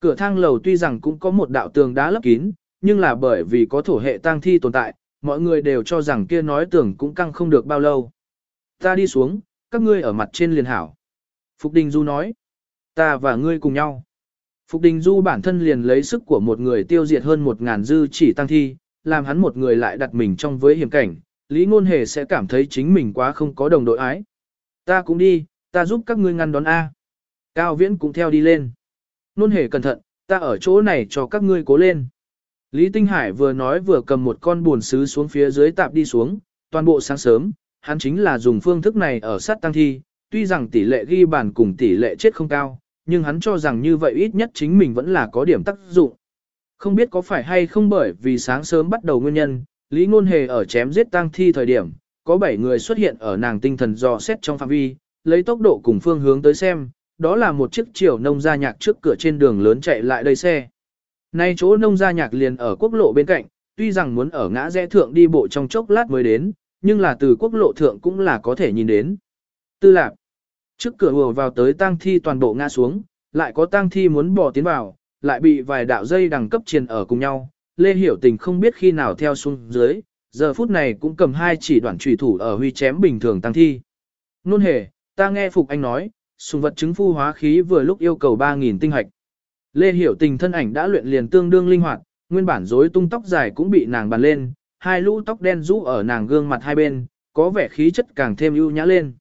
Cửa thang lầu tuy rằng cũng có một đạo tường đá lấp kín, nhưng là bởi vì có thổ hệ tang thi tồn tại, mọi người đều cho rằng kia nói tưởng cũng căng không được bao lâu. Ta đi xuống, các ngươi ở mặt trên liền hảo. Phục Đình Du nói, ta và ngươi cùng nhau. Phục Đình Du bản thân liền lấy sức của một người tiêu diệt hơn một ngàn dư chỉ tăng thi, làm hắn một người lại đặt mình trong với hiểm cảnh, Lý Ngôn Hề sẽ cảm thấy chính mình quá không có đồng đội ái. Ta cũng đi, ta giúp các ngươi ngăn đón A. Cao Viễn cũng theo đi lên. Ngôn Hề cẩn thận, ta ở chỗ này cho các ngươi cố lên. Lý Tinh Hải vừa nói vừa cầm một con buồn sứ xuống phía dưới tạp đi xuống, toàn bộ sáng sớm, hắn chính là dùng phương thức này ở sát tăng thi, tuy rằng tỷ lệ ghi bàn cùng tỷ lệ chết không cao, nhưng hắn cho rằng như vậy ít nhất chính mình vẫn là có điểm tác dụng. Không biết có phải hay không bởi vì sáng sớm bắt đầu nguyên nhân, Lý Ngôn Hề ở chém giết tang thi thời điểm, có 7 người xuất hiện ở nàng tinh thần dò xét trong phạm vi, lấy tốc độ cùng phương hướng tới xem, đó là một chiếc chiều nông gia nhạc trước cửa trên đường lớn chạy lại đây xe. Nay chỗ nông gia nhạc liền ở quốc lộ bên cạnh, tuy rằng muốn ở ngã rẽ thượng đi bộ trong chốc lát mới đến, nhưng là từ quốc lộ thượng cũng là có thể nhìn đến. Tư lạc, trước cửa vừa vào tới tang thi toàn bộ ngã xuống, lại có tang thi muốn bỏ tiến vào, lại bị vài đạo dây đằng cấp triền ở cùng nhau. Lê Hiểu Tình không biết khi nào theo xuống dưới, giờ phút này cũng cầm hai chỉ đoạn trùy thủ ở huy chém bình thường tăng thi. Nôn hề, ta nghe Phục Anh nói, sùng vật chứng phu hóa khí vừa lúc yêu cầu 3.000 tinh hạch. Lê Hiểu Tình thân ảnh đã luyện liền tương đương linh hoạt, nguyên bản rối tung tóc dài cũng bị nàng bàn lên, hai lũ tóc đen rũ ở nàng gương mặt hai bên, có vẻ khí chất càng thêm ưu nhã lên.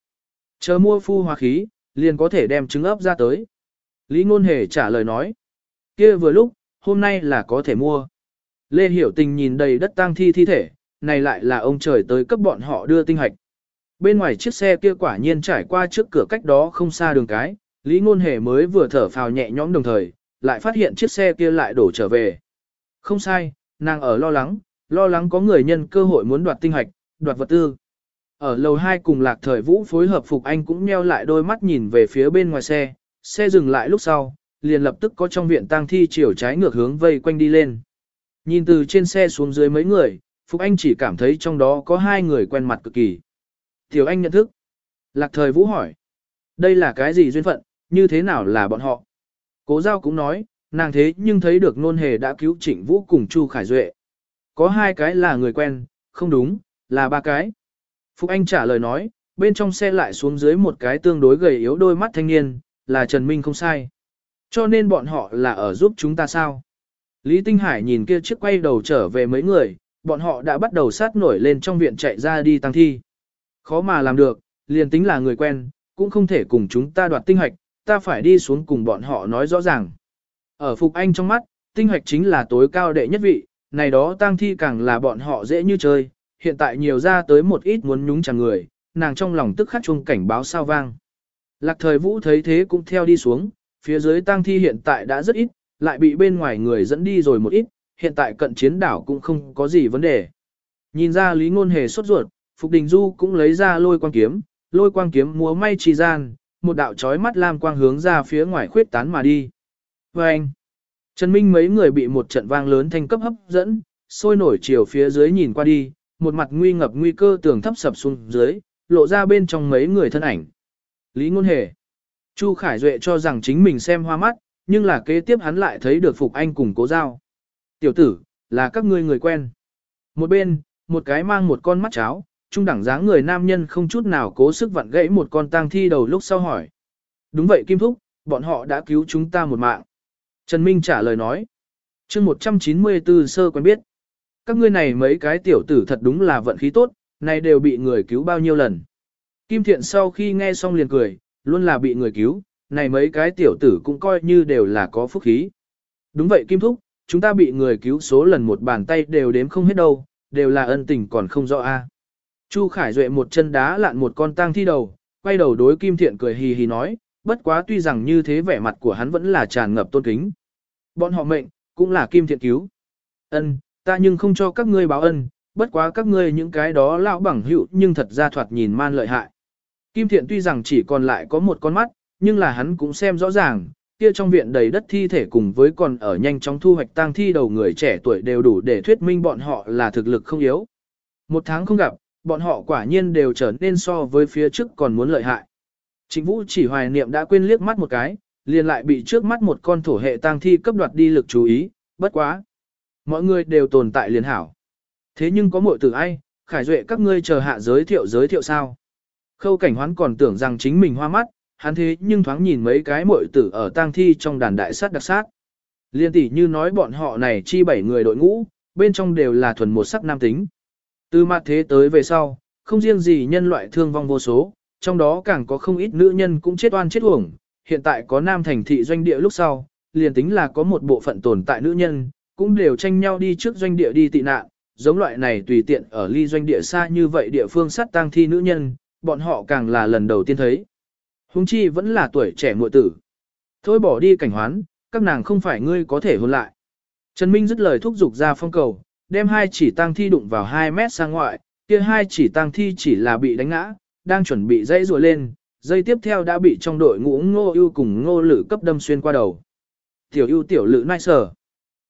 Chờ mua phu hóa khí, liền có thể đem trứng ấp ra tới. Lý Ngôn Hề trả lời nói, kia vừa lúc, hôm nay là có thể mua. Lê Hiểu Tình nhìn đầy đất tang thi thi thể, này lại là ông trời tới cấp bọn họ đưa tinh hạch. Bên ngoài chiếc xe kia quả nhiên trải qua trước cửa cách đó không xa đường cái, Lý Ngôn Hề mới vừa thở phào nhẹ nhõm đồng thời, lại phát hiện chiếc xe kia lại đổ trở về. Không sai, nàng ở lo lắng, lo lắng có người nhân cơ hội muốn đoạt tinh hạch, đoạt vật tư. Ở lầu 2 cùng lạc thời vũ phối hợp Phục Anh cũng nheo lại đôi mắt nhìn về phía bên ngoài xe, xe dừng lại lúc sau, liền lập tức có trong viện tang thi chiều trái ngược hướng vây quanh đi lên. Nhìn từ trên xe xuống dưới mấy người, Phục Anh chỉ cảm thấy trong đó có hai người quen mặt cực kỳ. Tiểu Anh nhận thức. Lạc thời vũ hỏi. Đây là cái gì duyên phận, như thế nào là bọn họ? Cố giao cũng nói, nàng thế nhưng thấy được nôn hề đã cứu trịnh vũ cùng Chu Khải Duệ. Có hai cái là người quen, không đúng, là ba cái. Phục Anh trả lời nói, bên trong xe lại xuống dưới một cái tương đối gầy yếu đôi mắt thanh niên, là Trần Minh không sai. Cho nên bọn họ là ở giúp chúng ta sao? Lý Tinh Hải nhìn kia chiếc quay đầu trở về mấy người, bọn họ đã bắt đầu sát nổi lên trong viện chạy ra đi tăng thi. Khó mà làm được, liền tính là người quen, cũng không thể cùng chúng ta đoạt tinh hoạch, ta phải đi xuống cùng bọn họ nói rõ ràng. Ở Phục Anh trong mắt, tinh hoạch chính là tối cao đệ nhất vị, này đó tang thi càng là bọn họ dễ như chơi, hiện tại nhiều ra tới một ít muốn nhúng chẳng người, nàng trong lòng tức khắc chuông cảnh báo sao vang. Lạc thời vũ thấy thế cũng theo đi xuống, phía dưới tang thi hiện tại đã rất ít, lại bị bên ngoài người dẫn đi rồi một ít, hiện tại cận chiến đảo cũng không có gì vấn đề. Nhìn ra Lý Ngôn Hề sốt ruột, Phục Đình Du cũng lấy ra lôi quang kiếm, lôi quang kiếm múa may trì gian, một đạo chói mắt lam quang hướng ra phía ngoài khuyết tán mà đi. Và anh, Trần Minh mấy người bị một trận vang lớn thanh cấp hấp dẫn, sôi nổi chiều phía dưới nhìn qua đi, một mặt nguy ngập nguy cơ tường thấp sập xuống dưới, lộ ra bên trong mấy người thân ảnh. Lý Ngôn Hề. Chu Khải Duệ cho rằng chính mình xem hoa mắt, nhưng là kế tiếp hắn lại thấy được Phục Anh cùng cố giao. Tiểu tử, là các ngươi người quen. Một bên, một cái mang một con mắt cháo, trung đẳng dáng người nam nhân không chút nào cố sức vặn gãy một con tang thi đầu lúc sau hỏi. Đúng vậy Kim Thúc, bọn họ đã cứu chúng ta một mạng. Trần Minh trả lời nói. chương 194 sơ quen biết. Các ngươi này mấy cái tiểu tử thật đúng là vận khí tốt, này đều bị người cứu bao nhiêu lần. Kim Thiện sau khi nghe xong liền cười, luôn là bị người cứu, này mấy cái tiểu tử cũng coi như đều là có phúc khí. Đúng vậy Kim Thúc, chúng ta bị người cứu số lần một bàn tay đều đếm không hết đâu, đều là ân tình còn không rõ a. Chu Khải Duệ một chân đá lạn một con tang thi đầu, quay đầu đối Kim Thiện cười hì hì nói, bất quá tuy rằng như thế vẻ mặt của hắn vẫn là tràn ngập tôn kính. Bọn họ mệnh, cũng là Kim Thiện cứu. Ân, ta nhưng không cho các ngươi báo ân, bất quá các ngươi những cái đó lão bằng hữu nhưng thật ra thoạt nhìn man lợi hại. Kim Thiện tuy rằng chỉ còn lại có một con mắt, nhưng là hắn cũng xem rõ ràng, kia trong viện đầy đất thi thể cùng với còn ở nhanh chóng thu hoạch tang thi đầu người trẻ tuổi đều đủ để thuyết minh bọn họ là thực lực không yếu. Một tháng không gặp, bọn họ quả nhiên đều trở nên so với phía trước còn muốn lợi hại. Trịnh Vũ chỉ hoài niệm đã quên liếc mắt một cái, liền lại bị trước mắt một con thổ hệ tang thi cấp đoạt đi lực chú ý, bất quá. Mọi người đều tồn tại liền hảo. Thế nhưng có muội tử ai, khải duệ các ngươi chờ hạ giới thiệu giới thiệu sao. Khâu cảnh hoán còn tưởng rằng chính mình hoa mắt, hắn thế nhưng thoáng nhìn mấy cái muội tử ở tang thi trong đàn đại sát đặc sát. Liên tỷ như nói bọn họ này chi bảy người đội ngũ, bên trong đều là thuần một sắc nam tính. Từ mặt thế tới về sau, không riêng gì nhân loại thương vong vô số, trong đó càng có không ít nữ nhân cũng chết oan chết uổng. Hiện tại có nam thành thị doanh địa lúc sau, liền tính là có một bộ phận tồn tại nữ nhân, cũng đều tranh nhau đi trước doanh địa đi tị nạn, giống loại này tùy tiện ở ly doanh địa xa như vậy địa phương sát tang thi nữ nhân, bọn họ càng là lần đầu tiên thấy. Hùng chi vẫn là tuổi trẻ muội tử. Thôi bỏ đi cảnh hoán, các nàng không phải ngươi có thể hôn lại. Trần Minh dứt lời thúc giục ra phong cầu, đem hai chỉ tang thi đụng vào 2 mét sang ngoại, kia hai chỉ tang thi chỉ là bị đánh ngã, đang chuẩn bị dây rùa lên, dây tiếp theo đã bị trong đội ngũ ngô ưu cùng ngô lử cấp đâm xuyên qua đầu. Tiểu ưu tiểu lử nai sở.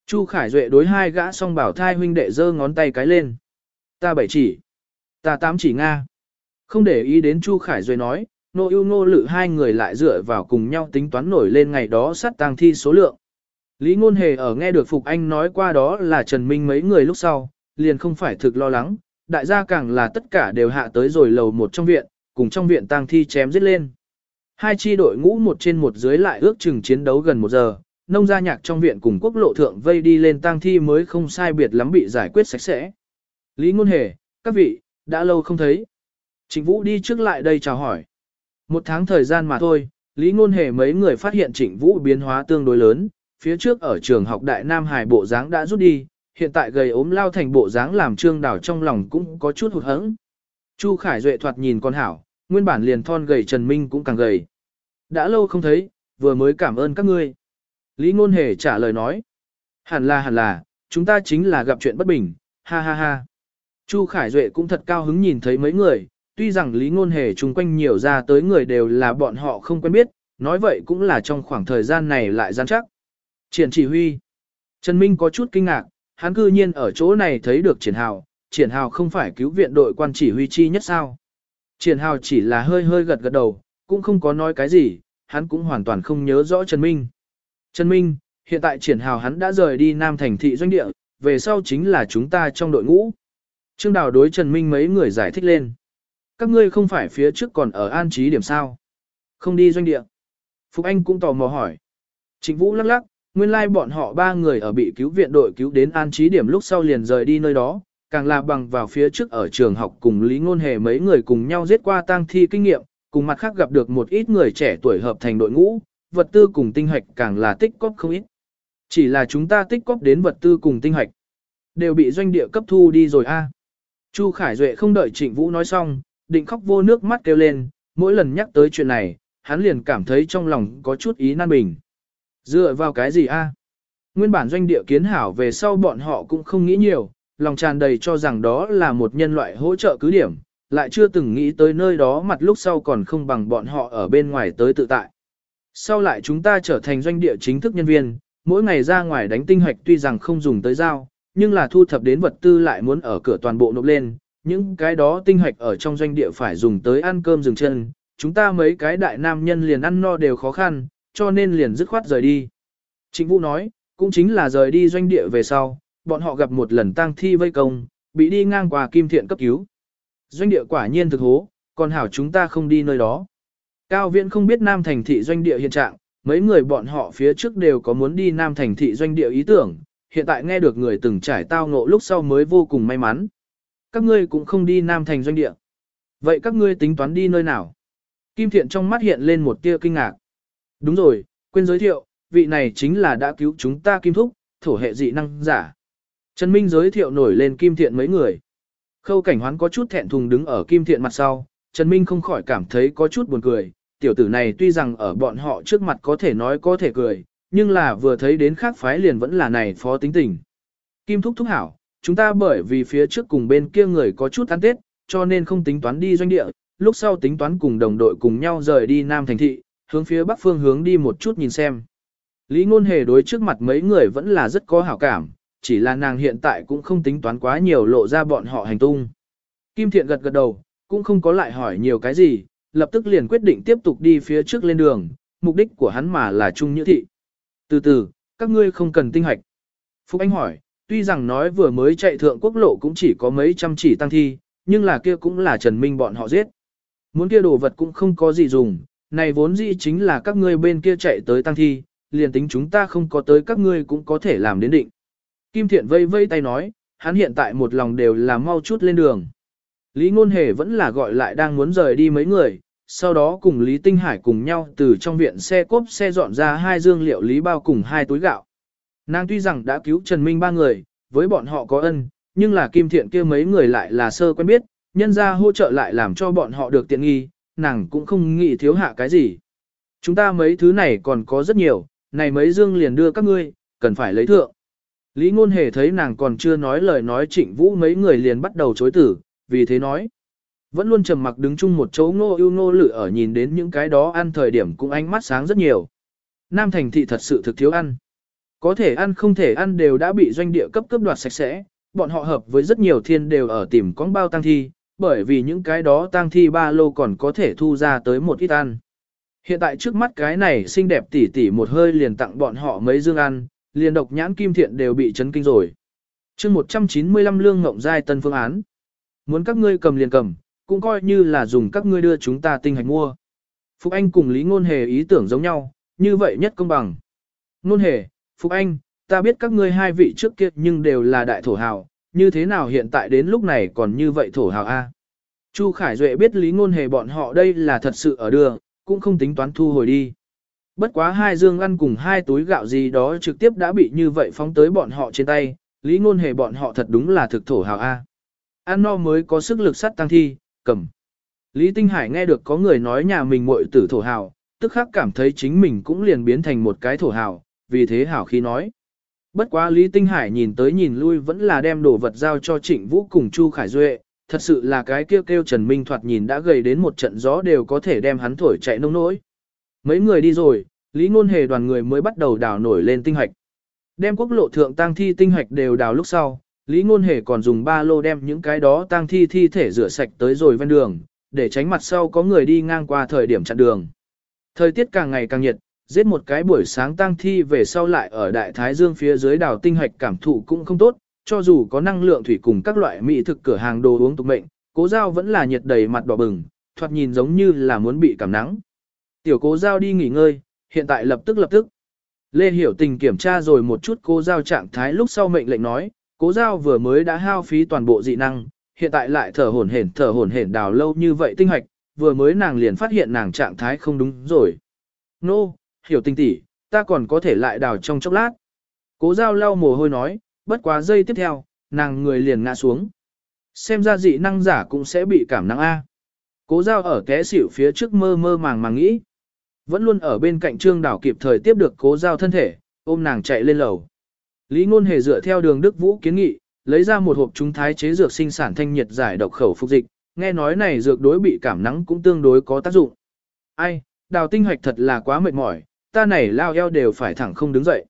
Chu Khải Duệ đối hai gã song bảo thai huynh đệ giơ ngón tay cái lên. Ta bảy chỉ. Ta tám chỉ Nga. Không để ý đến Chu Khải Duệ nói, Ngô ưu ngô lử hai người lại dựa vào cùng nhau tính toán nổi lên ngày đó sát tang thi số lượng. Lý Ngôn Hề ở nghe được Phục Anh nói qua đó là Trần Minh mấy người lúc sau, liền không phải thực lo lắng, đại gia càng là tất cả đều hạ tới rồi lầu một trong viện, cùng trong viện tang thi chém giết lên. Hai chi đội ngũ một trên một dưới lại ước chừng chiến đấu gần một giờ, nông gia nhạc trong viện cùng quốc lộ thượng vây đi lên tang thi mới không sai biệt lắm bị giải quyết sạch sẽ. Lý Ngôn Hề, các vị, đã lâu không thấy. Trịnh Vũ đi trước lại đây chào hỏi. Một tháng thời gian mà thôi, Lý Ngôn Hề mấy người phát hiện Trịnh Vũ biến hóa tương đối lớn, phía trước ở trường học Đại Nam Hải bộ dáng đã rút đi, hiện tại gầy ốm lao thành bộ dáng làm Trương Đào trong lòng cũng có chút hụt hẫng. Chu Khải Duệ thoạt nhìn con hảo, nguyên bản liền thon gầy Trần Minh cũng càng gầy. Đã lâu không thấy, vừa mới cảm ơn các ngươi. Lý Ngôn Hề trả lời nói. Hẳn là hẳn là, chúng ta chính là gặp chuyện bất bình, ha ha ha. Chu Khải Duệ cũng thật cao hứng nhìn thấy mấy người, tuy rằng Lý Ngôn Hề chung quanh nhiều ra tới người đều là bọn họ không quen biết, nói vậy cũng là trong khoảng thời gian này lại gian chắc. Triển chỉ huy. Trần Minh có chút kinh ngạc, hắn cư nhiên ở chỗ này thấy được triển hào, triển hào không phải cứu viện đội quan chỉ huy chi nhất sao. Triển hào chỉ là hơi hơi gật gật đầu, cũng không có nói cái gì, hắn cũng hoàn toàn không nhớ rõ Trần Minh. Trần Minh, hiện tại triển hào hắn đã rời đi Nam thành thị doanh địa, về sau chính là chúng ta trong đội ngũ. Trương Đào đối Trần Minh mấy người giải thích lên. Các ngươi không phải phía trước còn ở an trí điểm sao? Không đi doanh địa. Phục Anh cũng tò mò hỏi. Trịnh Vũ lắc lắc, nguyên lai like bọn họ ba người ở bị cứu viện đội cứu đến an trí điểm lúc sau liền rời đi nơi đó, càng là bằng vào phía trước ở trường học cùng Lý Ngôn Hề mấy người cùng nhau giết qua tang thi kinh nghiệm, cùng mặt khác gặp được một ít người trẻ tuổi hợp thành đội ngũ, vật tư cùng tinh hạch càng là tích cóp không ít. Chỉ là chúng ta tích cóp đến vật tư cùng tinh hạch đều bị doanh địa cấp thu đi rồi a. Chu Khải Duệ không đợi Trịnh Vũ nói xong, định khóc vô nước mắt kêu lên, mỗi lần nhắc tới chuyện này, hắn liền cảm thấy trong lòng có chút ý nan bình. Dựa vào cái gì a? Nguyên bản doanh địa kiến hảo về sau bọn họ cũng không nghĩ nhiều, lòng tràn đầy cho rằng đó là một nhân loại hỗ trợ cứ điểm, lại chưa từng nghĩ tới nơi đó mặt lúc sau còn không bằng bọn họ ở bên ngoài tới tự tại. Sau lại chúng ta trở thành doanh địa chính thức nhân viên, mỗi ngày ra ngoài đánh tinh hoạch tuy rằng không dùng tới dao, nhưng là thu thập đến vật tư lại muốn ở cửa toàn bộ nộp lên, những cái đó tinh hoạch ở trong doanh địa phải dùng tới ăn cơm dừng chân, chúng ta mấy cái đại nam nhân liền ăn no đều khó khăn, cho nên liền dứt khoát rời đi. Trịnh Vũ nói, cũng chính là rời đi doanh địa về sau, bọn họ gặp một lần tang thi vây công, bị đi ngang qua kim thiện cấp cứu. Doanh địa quả nhiên thực hố, còn hảo chúng ta không đi nơi đó. Cao Viễn không biết Nam Thành thị doanh địa hiện trạng, mấy người bọn họ phía trước đều có muốn đi Nam Thành thị doanh địa ý tưởng, hiện tại nghe được người từng trải tao ngộ lúc sau mới vô cùng may mắn. Các ngươi cũng không đi Nam Thành doanh địa. Vậy các ngươi tính toán đi nơi nào? Kim Thiện trong mắt hiện lên một tia kinh ngạc. Đúng rồi, quên giới thiệu, vị này chính là đã cứu chúng ta Kim Thúc, thổ hệ dị năng giả. Trần Minh giới thiệu nổi lên Kim Thiện mấy người. Khâu cảnh hoán có chút thẹn thùng đứng ở Kim Thiện mặt sau, Trần Minh không khỏi cảm thấy có chút buồn cười. Tiểu tử này tuy rằng ở bọn họ trước mặt có thể nói có thể cười, nhưng là vừa thấy đến khác phái liền vẫn là này phó tính tình. Kim Thúc Thúc hảo, chúng ta bởi vì phía trước cùng bên kia người có chút ăn tết, cho nên không tính toán đi doanh địa, lúc sau tính toán cùng đồng đội cùng nhau rời đi Nam Thành Thị, hướng phía bắc phương hướng đi một chút nhìn xem. Lý Ngôn Hề đối trước mặt mấy người vẫn là rất có hảo cảm, chỉ là nàng hiện tại cũng không tính toán quá nhiều lộ ra bọn họ hành tung. Kim Thiện gật gật đầu, cũng không có lại hỏi nhiều cái gì, lập tức liền quyết định tiếp tục đi phía trước lên đường, mục đích của hắn mà là Trung Nhữ Thị. Từ từ, các ngươi không cần tinh hoạch. Phúc Anh hỏi, tuy rằng nói vừa mới chạy thượng quốc lộ cũng chỉ có mấy trăm chỉ tăng thi, nhưng là kia cũng là Trần Minh bọn họ giết. Muốn kia đồ vật cũng không có gì dùng, này vốn dĩ chính là các ngươi bên kia chạy tới tăng thi, liền tính chúng ta không có tới các ngươi cũng có thể làm đến định. Kim Thiện vây vây tay nói, hắn hiện tại một lòng đều là mau chút lên đường. Lý Ngôn Hề vẫn là gọi lại đang muốn rời đi mấy người, sau đó cùng Lý Tinh Hải cùng nhau từ trong viện xe cốp xe dọn ra hai dương liệu lý bao cùng hai túi gạo. Nàng tuy rằng đã cứu Trần Minh ba người, với bọn họ có ân, nhưng là Kim Thiện kia mấy người lại là sơ quen biết, nhân ra hỗ trợ lại làm cho bọn họ được tiện nghi, nàng cũng không nghĩ thiếu hạ cái gì. Chúng ta mấy thứ này còn có rất nhiều, này mấy dương liền đưa các ngươi, cần phải lấy thượng. Lý Ngôn Hề thấy nàng còn chưa nói lời nói trịnh vũ mấy người liền bắt đầu chối tử, vì thế nói. Vẫn luôn trầm mặc đứng chung một chỗ ngô yêu ngô lự ở nhìn đến những cái đó ăn thời điểm cũng ánh mắt sáng rất nhiều. Nam thành thị thật sự thực thiếu ăn. Có thể ăn không thể ăn đều đã bị doanh địa cấp cấp đoạt sạch sẽ, bọn họ hợp với rất nhiều thiên đều ở tìm con bao tăng thi, bởi vì những cái đó tang thi ba lô còn có thể thu ra tới một ít ăn. Hiện tại trước mắt cái này xinh đẹp tỉ tỉ một hơi liền tặng bọn họ mấy dương ăn, liền độc nhãn kim thiện đều bị chấn kinh rồi. chương 195 lương ngộng giai tân phương án. Muốn các ngươi cầm liền cầm, cũng coi như là dùng các ngươi đưa chúng ta tinh hạch mua. Phục Anh cùng Lý Ngôn Hề ý tưởng giống nhau, như vậy nhất công bằng. Ngôn Hề, Phục Anh, ta biết các ngươi hai vị trước kia nhưng đều là đại thổ hào, như thế nào hiện tại đến lúc này còn như vậy thổ hào A. Chu Khải Duệ biết Lý Ngôn Hề bọn họ đây là thật sự ở đường, cũng không tính toán thu hồi đi. Bất quá hai dương ăn cùng hai túi gạo gì đó trực tiếp đã bị như vậy phóng tới bọn họ trên tay, Lý Ngôn Hề bọn họ thật đúng là thực thổ hào A. Ăn no mới có sức lực sắt tăng thi, cầm. Lý Tinh Hải nghe được có người nói nhà mình muội tử thổ hào, tức khắc cảm thấy chính mình cũng liền biến thành một cái thổ hào, vì thế hảo khi nói. Bất quá Lý Tinh Hải nhìn tới nhìn lui vẫn là đem đồ vật giao cho Trịnh Vũ cùng Chu Khải Duệ, thật sự là cái kêu kêu Trần Minh thoạt nhìn đã gầy đến một trận gió đều có thể đem hắn thổi chạy nông nỗi. Mấy người đi rồi, Lý Ngôn Hề đoàn người mới bắt đầu đào nổi lên tinh hạch. Đem quốc lộ thượng tang thi tinh hạch đều đào lúc sau, Lý Ngôn Hề còn dùng ba lô đem những cái đó tang thi thi thể rửa sạch tới rồi ven đường, để tránh mặt sau có người đi ngang qua thời điểm chặn đường. Thời tiết càng ngày càng nhiệt, giết một cái buổi sáng tang thi về sau lại ở Đại Thái Dương phía dưới đào tinh hạch cảm thụ cũng không tốt, cho dù có năng lượng thủy cùng các loại mỹ thực cửa hàng đồ uống tục mệnh, cố giao vẫn là nhiệt đầy mặt đỏ bừng, thoạt nhìn giống như là muốn bị cảm nắng. Tiểu cố giao đi nghỉ ngơi, hiện tại lập tức lập tức. Lê Hiểu Tình kiểm tra rồi một chút cố giao trạng thái lúc sau mệnh lệnh nói, cố giao vừa mới đã hao phí toàn bộ dị năng, hiện tại lại thở hổn hển thở hổn hển đào lâu như vậy tinh hoạch, vừa mới nàng liền phát hiện nàng trạng thái không đúng rồi. Nô, no, Hiểu Tình tỉ, ta còn có thể lại đào trong chốc lát. Cố giao lau mồ hôi nói, bất quá giây tiếp theo, nàng người liền ngã xuống. Xem ra dị năng giả cũng sẽ bị cảm năng A. Cố giao ở té xỉu phía trước mơ mơ màng màng nghĩ. Vẫn luôn ở bên cạnh trương đảo kịp thời tiếp được cố giao thân thể, ôm nàng chạy lên lầu. Lý ngôn hề dựa theo đường Đức Vũ kiến nghị, lấy ra một hộp trung thái chế dược sinh sản thanh nhiệt giải độc khẩu phục dịch, nghe nói này dược đối bị cảm nắng cũng tương đối có tác dụng. Ai, đào tinh hoạch thật là quá mệt mỏi, ta này lao eo đều phải thẳng không đứng dậy.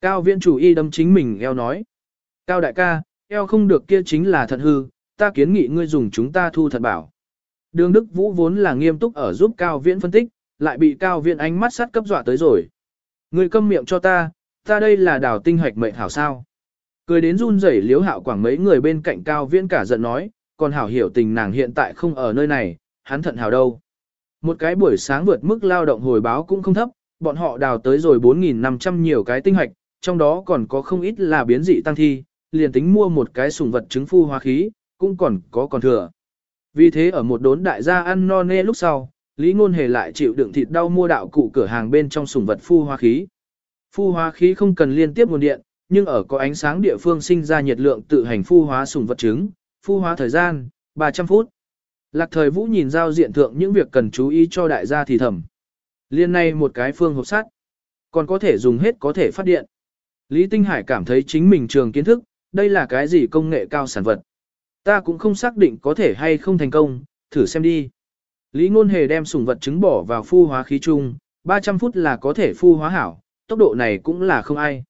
Cao viện chủ y đâm chính mình eo nói. Cao đại ca, eo không được kia chính là thật hư, ta kiến nghị ngươi dùng chúng ta thu thật bảo. Đường Đức Vũ vốn là nghiêm túc ở giúp Cao Viễn phân tích, lại bị Cao Viễn ánh mắt sát cấp dọa tới rồi. Ngươi câm miệng cho ta, ta đây là đào tinh hoạch mệnh hảo sao. Cười đến run rẩy liếu hạo quảng mấy người bên cạnh Cao Viễn cả giận nói, còn hảo hiểu tình nàng hiện tại không ở nơi này, hắn thận hảo đâu. Một cái buổi sáng vượt mức lao động hồi báo cũng không thấp, bọn họ đào tới rồi 4.500 nhiều cái tinh hạch, trong đó còn có không ít là biến dị tăng thi, liền tính mua một cái sùng vật trứng phu hóa khí, cũng còn có còn thừa. Vì thế ở một đốn đại gia ăn no nê lúc sau, Lý Ngôn Hề lại chịu đựng thịt đau mua đạo cụ cửa hàng bên trong sùng vật phu hóa khí. Phu hóa khí không cần liên tiếp nguồn điện, nhưng ở có ánh sáng địa phương sinh ra nhiệt lượng tự hành phu hóa sùng vật trứng, phu hóa thời gian, 300 phút. Lạc thời vũ nhìn giao diện thượng những việc cần chú ý cho đại gia thì thầm. Liên này một cái phương hộp sắt, còn có thể dùng hết có thể phát điện. Lý Tinh Hải cảm thấy chính mình trường kiến thức, đây là cái gì công nghệ cao sản vật. Ta cũng không xác định có thể hay không thành công, thử xem đi. Lý Ngôn Hề đem sủng vật trứng bỏ vào phu hóa khí chung, 300 phút là có thể phu hóa hảo, tốc độ này cũng là không ai.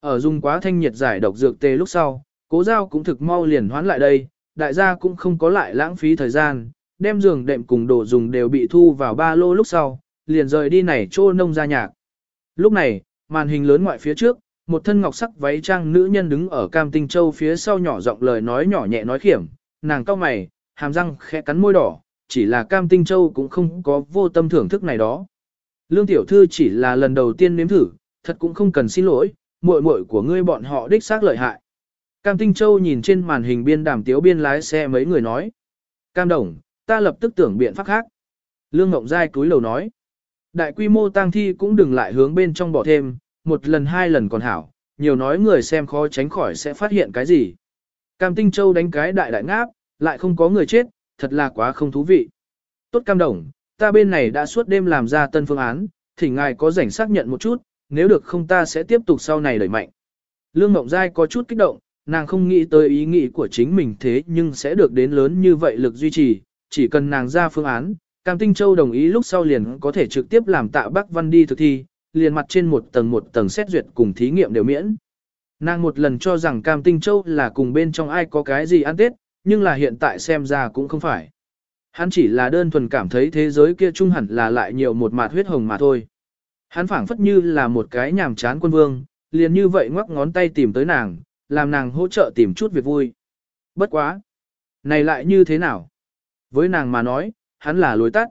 Ở dùng quá thanh nhiệt giải độc dược tê lúc sau, cố giao cũng thực mau liền hoán lại đây, đại gia cũng không có lại lãng phí thời gian, đem giường đệm cùng đồ dùng đều bị thu vào ba lô lúc sau, liền rời đi này chỗ nông ra nhạc. Lúc này, màn hình lớn ngoại phía trước, một thân ngọc sắc váy trang nữ nhân đứng ở cam tinh châu phía sau nhỏ giọng lời nói nhỏ nhẹ nói khiểm, nàng cau mày, hàm răng khẽ cắn môi đỏ, chỉ là cam tinh châu cũng không có vô tâm thưởng thức này đó. Lương tiểu thư chỉ là lần đầu tiên nếm thử, thật cũng không cần xin lỗi, muội muội của ngươi bọn họ đích xác lợi hại. Cam Tinh Châu nhìn trên màn hình biên đàm tiếu biên lái xe mấy người nói. Cam Đồng, ta lập tức tưởng biện pháp khác. Lương Ngộng Giai cúi đầu nói. Đại quy mô tang thi cũng đừng lại hướng bên trong bỏ thêm, một lần hai lần còn hảo, nhiều nói người xem khó tránh khỏi sẽ phát hiện cái gì. Cam Tinh Châu đánh cái đại đại ngáp, lại không có người chết, thật là quá không thú vị. Tốt Cam Đồng, ta bên này đã suốt đêm làm ra tân phương án, thỉnh ngài có rảnh xác nhận một chút, nếu được không ta sẽ tiếp tục sau này đẩy mạnh. Lương Ngộng Giai có chút kích động, nàng không nghĩ tới ý nghĩ của chính mình thế nhưng sẽ được đến lớn như vậy lực duy trì, chỉ cần nàng ra phương án, Cam Tinh Châu đồng ý lúc sau liền có thể trực tiếp làm tạ Bắc Văn đi thực thi, liền mặt trên một tầng một tầng xét duyệt cùng thí nghiệm đều miễn. Nàng một lần cho rằng Cam Tinh Châu là cùng bên trong ai có cái gì ăn tết, nhưng là hiện tại xem ra cũng không phải. Hắn chỉ là đơn thuần cảm thấy thế giới kia trung hẳn là lại nhiều một mạt huyết hồng mà thôi. Hắn phảng phất như là một cái nhàm chán quân vương, liền như vậy ngoắc ngón tay tìm tới nàng, làm nàng hỗ trợ tìm chút việc vui. Bất quá. Này lại như thế nào? Với nàng mà nói, hắn là lối tắt.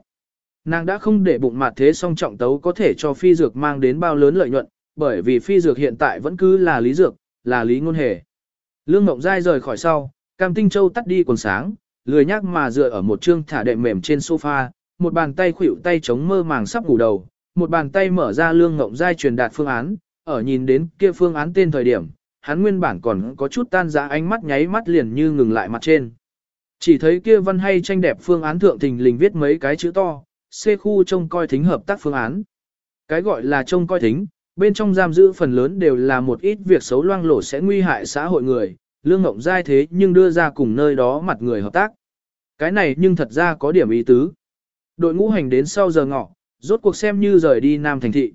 Nàng đã không để bụng mặt thế song trọng tấu có thể cho phi dược mang đến bao lớn lợi nhuận, bởi vì phi dược hiện tại vẫn cứ là lý dược, là lý ngôn hề. Lương Ngộng Giai rời khỏi sau, Cam Tinh Châu tắt đi quần sáng, lười nhác mà dựa ở một chương thả đệm mềm trên sofa, một bàn tay khuỷu tay chống mơ màng sắp ngủ đầu, một bàn tay mở ra Lương Ngộng Giai truyền đạt phương án, ở nhìn đến kia phương án tên thời điểm, hắn nguyên bản còn có chút tan dã ánh mắt nháy mắt liền như ngừng lại mặt trên. Chỉ thấy kia văn hay tranh đẹp phương án thượng thình lình viết mấy cái chữ to, C khu trông coi thính hợp tác phương án. Cái gọi là trông coi thính, bên trong giam giữ phần lớn đều là một ít việc xấu loang lổ sẽ nguy hại xã hội người, lương ngộng dai thế nhưng đưa ra cùng nơi đó mặt người hợp tác. Cái này nhưng thật ra có điểm ý tứ. Đội ngũ hành đến sau giờ ngọ, rốt cuộc xem như rời đi Nam Thành Thị.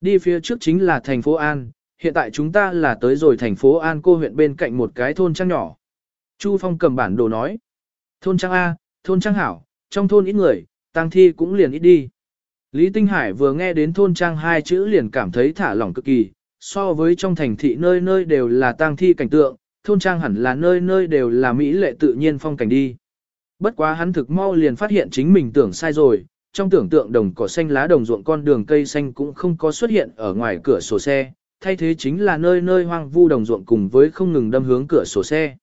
Đi phía trước chính là thành phố An, hiện tại chúng ta là tới rồi thành phố An cô huyện bên cạnh một cái thôn trang nhỏ. Chu Phong cầm bản đồ nói. Thôn trang A, thôn trang hảo, trong thôn ít người, tăng thi cũng liền ít đi. Lý Tinh Hải vừa nghe đến thôn trang hai chữ liền cảm thấy thả lỏng cực kỳ, so với trong thành thị nơi nơi đều là tang thi cảnh tượng, thôn trang hẳn là nơi nơi đều là mỹ lệ tự nhiên phong cảnh đi. Bất quá hắn thực mau liền phát hiện chính mình tưởng sai rồi, trong tưởng tượng đồng cỏ xanh lá đồng ruộng con đường cây xanh cũng không có xuất hiện ở ngoài cửa sổ xe, thay thế chính là nơi nơi hoang vu đồng ruộng cùng với không ngừng đâm hướng cửa sổ xe.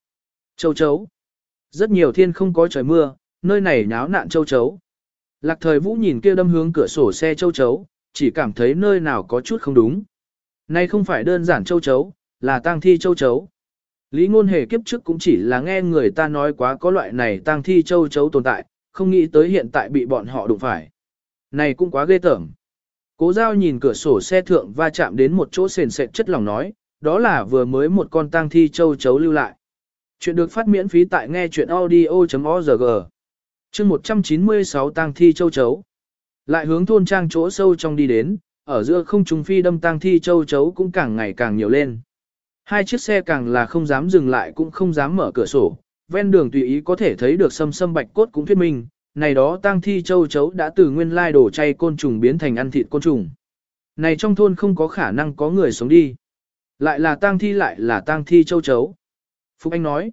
Châu chấu. Rất nhiều thiên không có trời mưa, nơi này nháo nạn châu chấu. Lạc thời vũ nhìn kia đâm hướng cửa sổ xe châu chấu, chỉ cảm thấy nơi nào có chút không đúng. nay không phải đơn giản châu chấu, là tang thi châu chấu. Lý ngôn hề kiếp trước cũng chỉ là nghe người ta nói quá có loại này tang thi châu chấu tồn tại, không nghĩ tới hiện tại bị bọn họ đụng phải. Này cũng quá ghê tởm. Cố giao nhìn cửa sổ xe thượng va chạm đến một chỗ sền sệt chất lòng nói, đó là vừa mới một con tang thi châu chấu lưu lại. Chuyện được phát miễn phí tại nghe chuyện audio.org. Chương 196 tang thi châu chấu. Lại hướng thôn trang chỗ sâu trong đi đến, ở giữa không trung phi đâm tang thi châu chấu cũng càng ngày càng nhiều lên. Hai chiếc xe càng là không dám dừng lại cũng không dám mở cửa sổ, ven đường tùy ý có thể thấy được sâm sâm bạch cốt cũng thuyết minh, này đó tang thi châu chấu đã từ nguyên lai đổ chay côn trùng biến thành ăn thịt côn trùng. Này trong thôn không có khả năng có người sống đi. Lại là tang thi lại là tang thi châu chấu. Phúc Anh nói,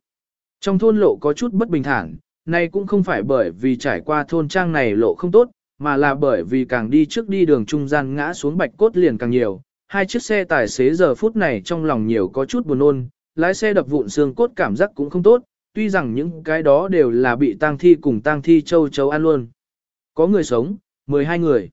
trong thôn lộ có chút bất bình thản, này cũng không phải bởi vì trải qua thôn trang này lộ không tốt, mà là bởi vì càng đi trước đi đường trung gian ngã xuống bạch cốt liền càng nhiều. Hai chiếc xe tài xế giờ phút này trong lòng nhiều có chút buồn nôn, lái xe đập vụn xương cốt cảm giác cũng không tốt, tuy rằng những cái đó đều là bị tang thi cùng tang thi châu chấu ăn luôn. Có người sống, 12 người.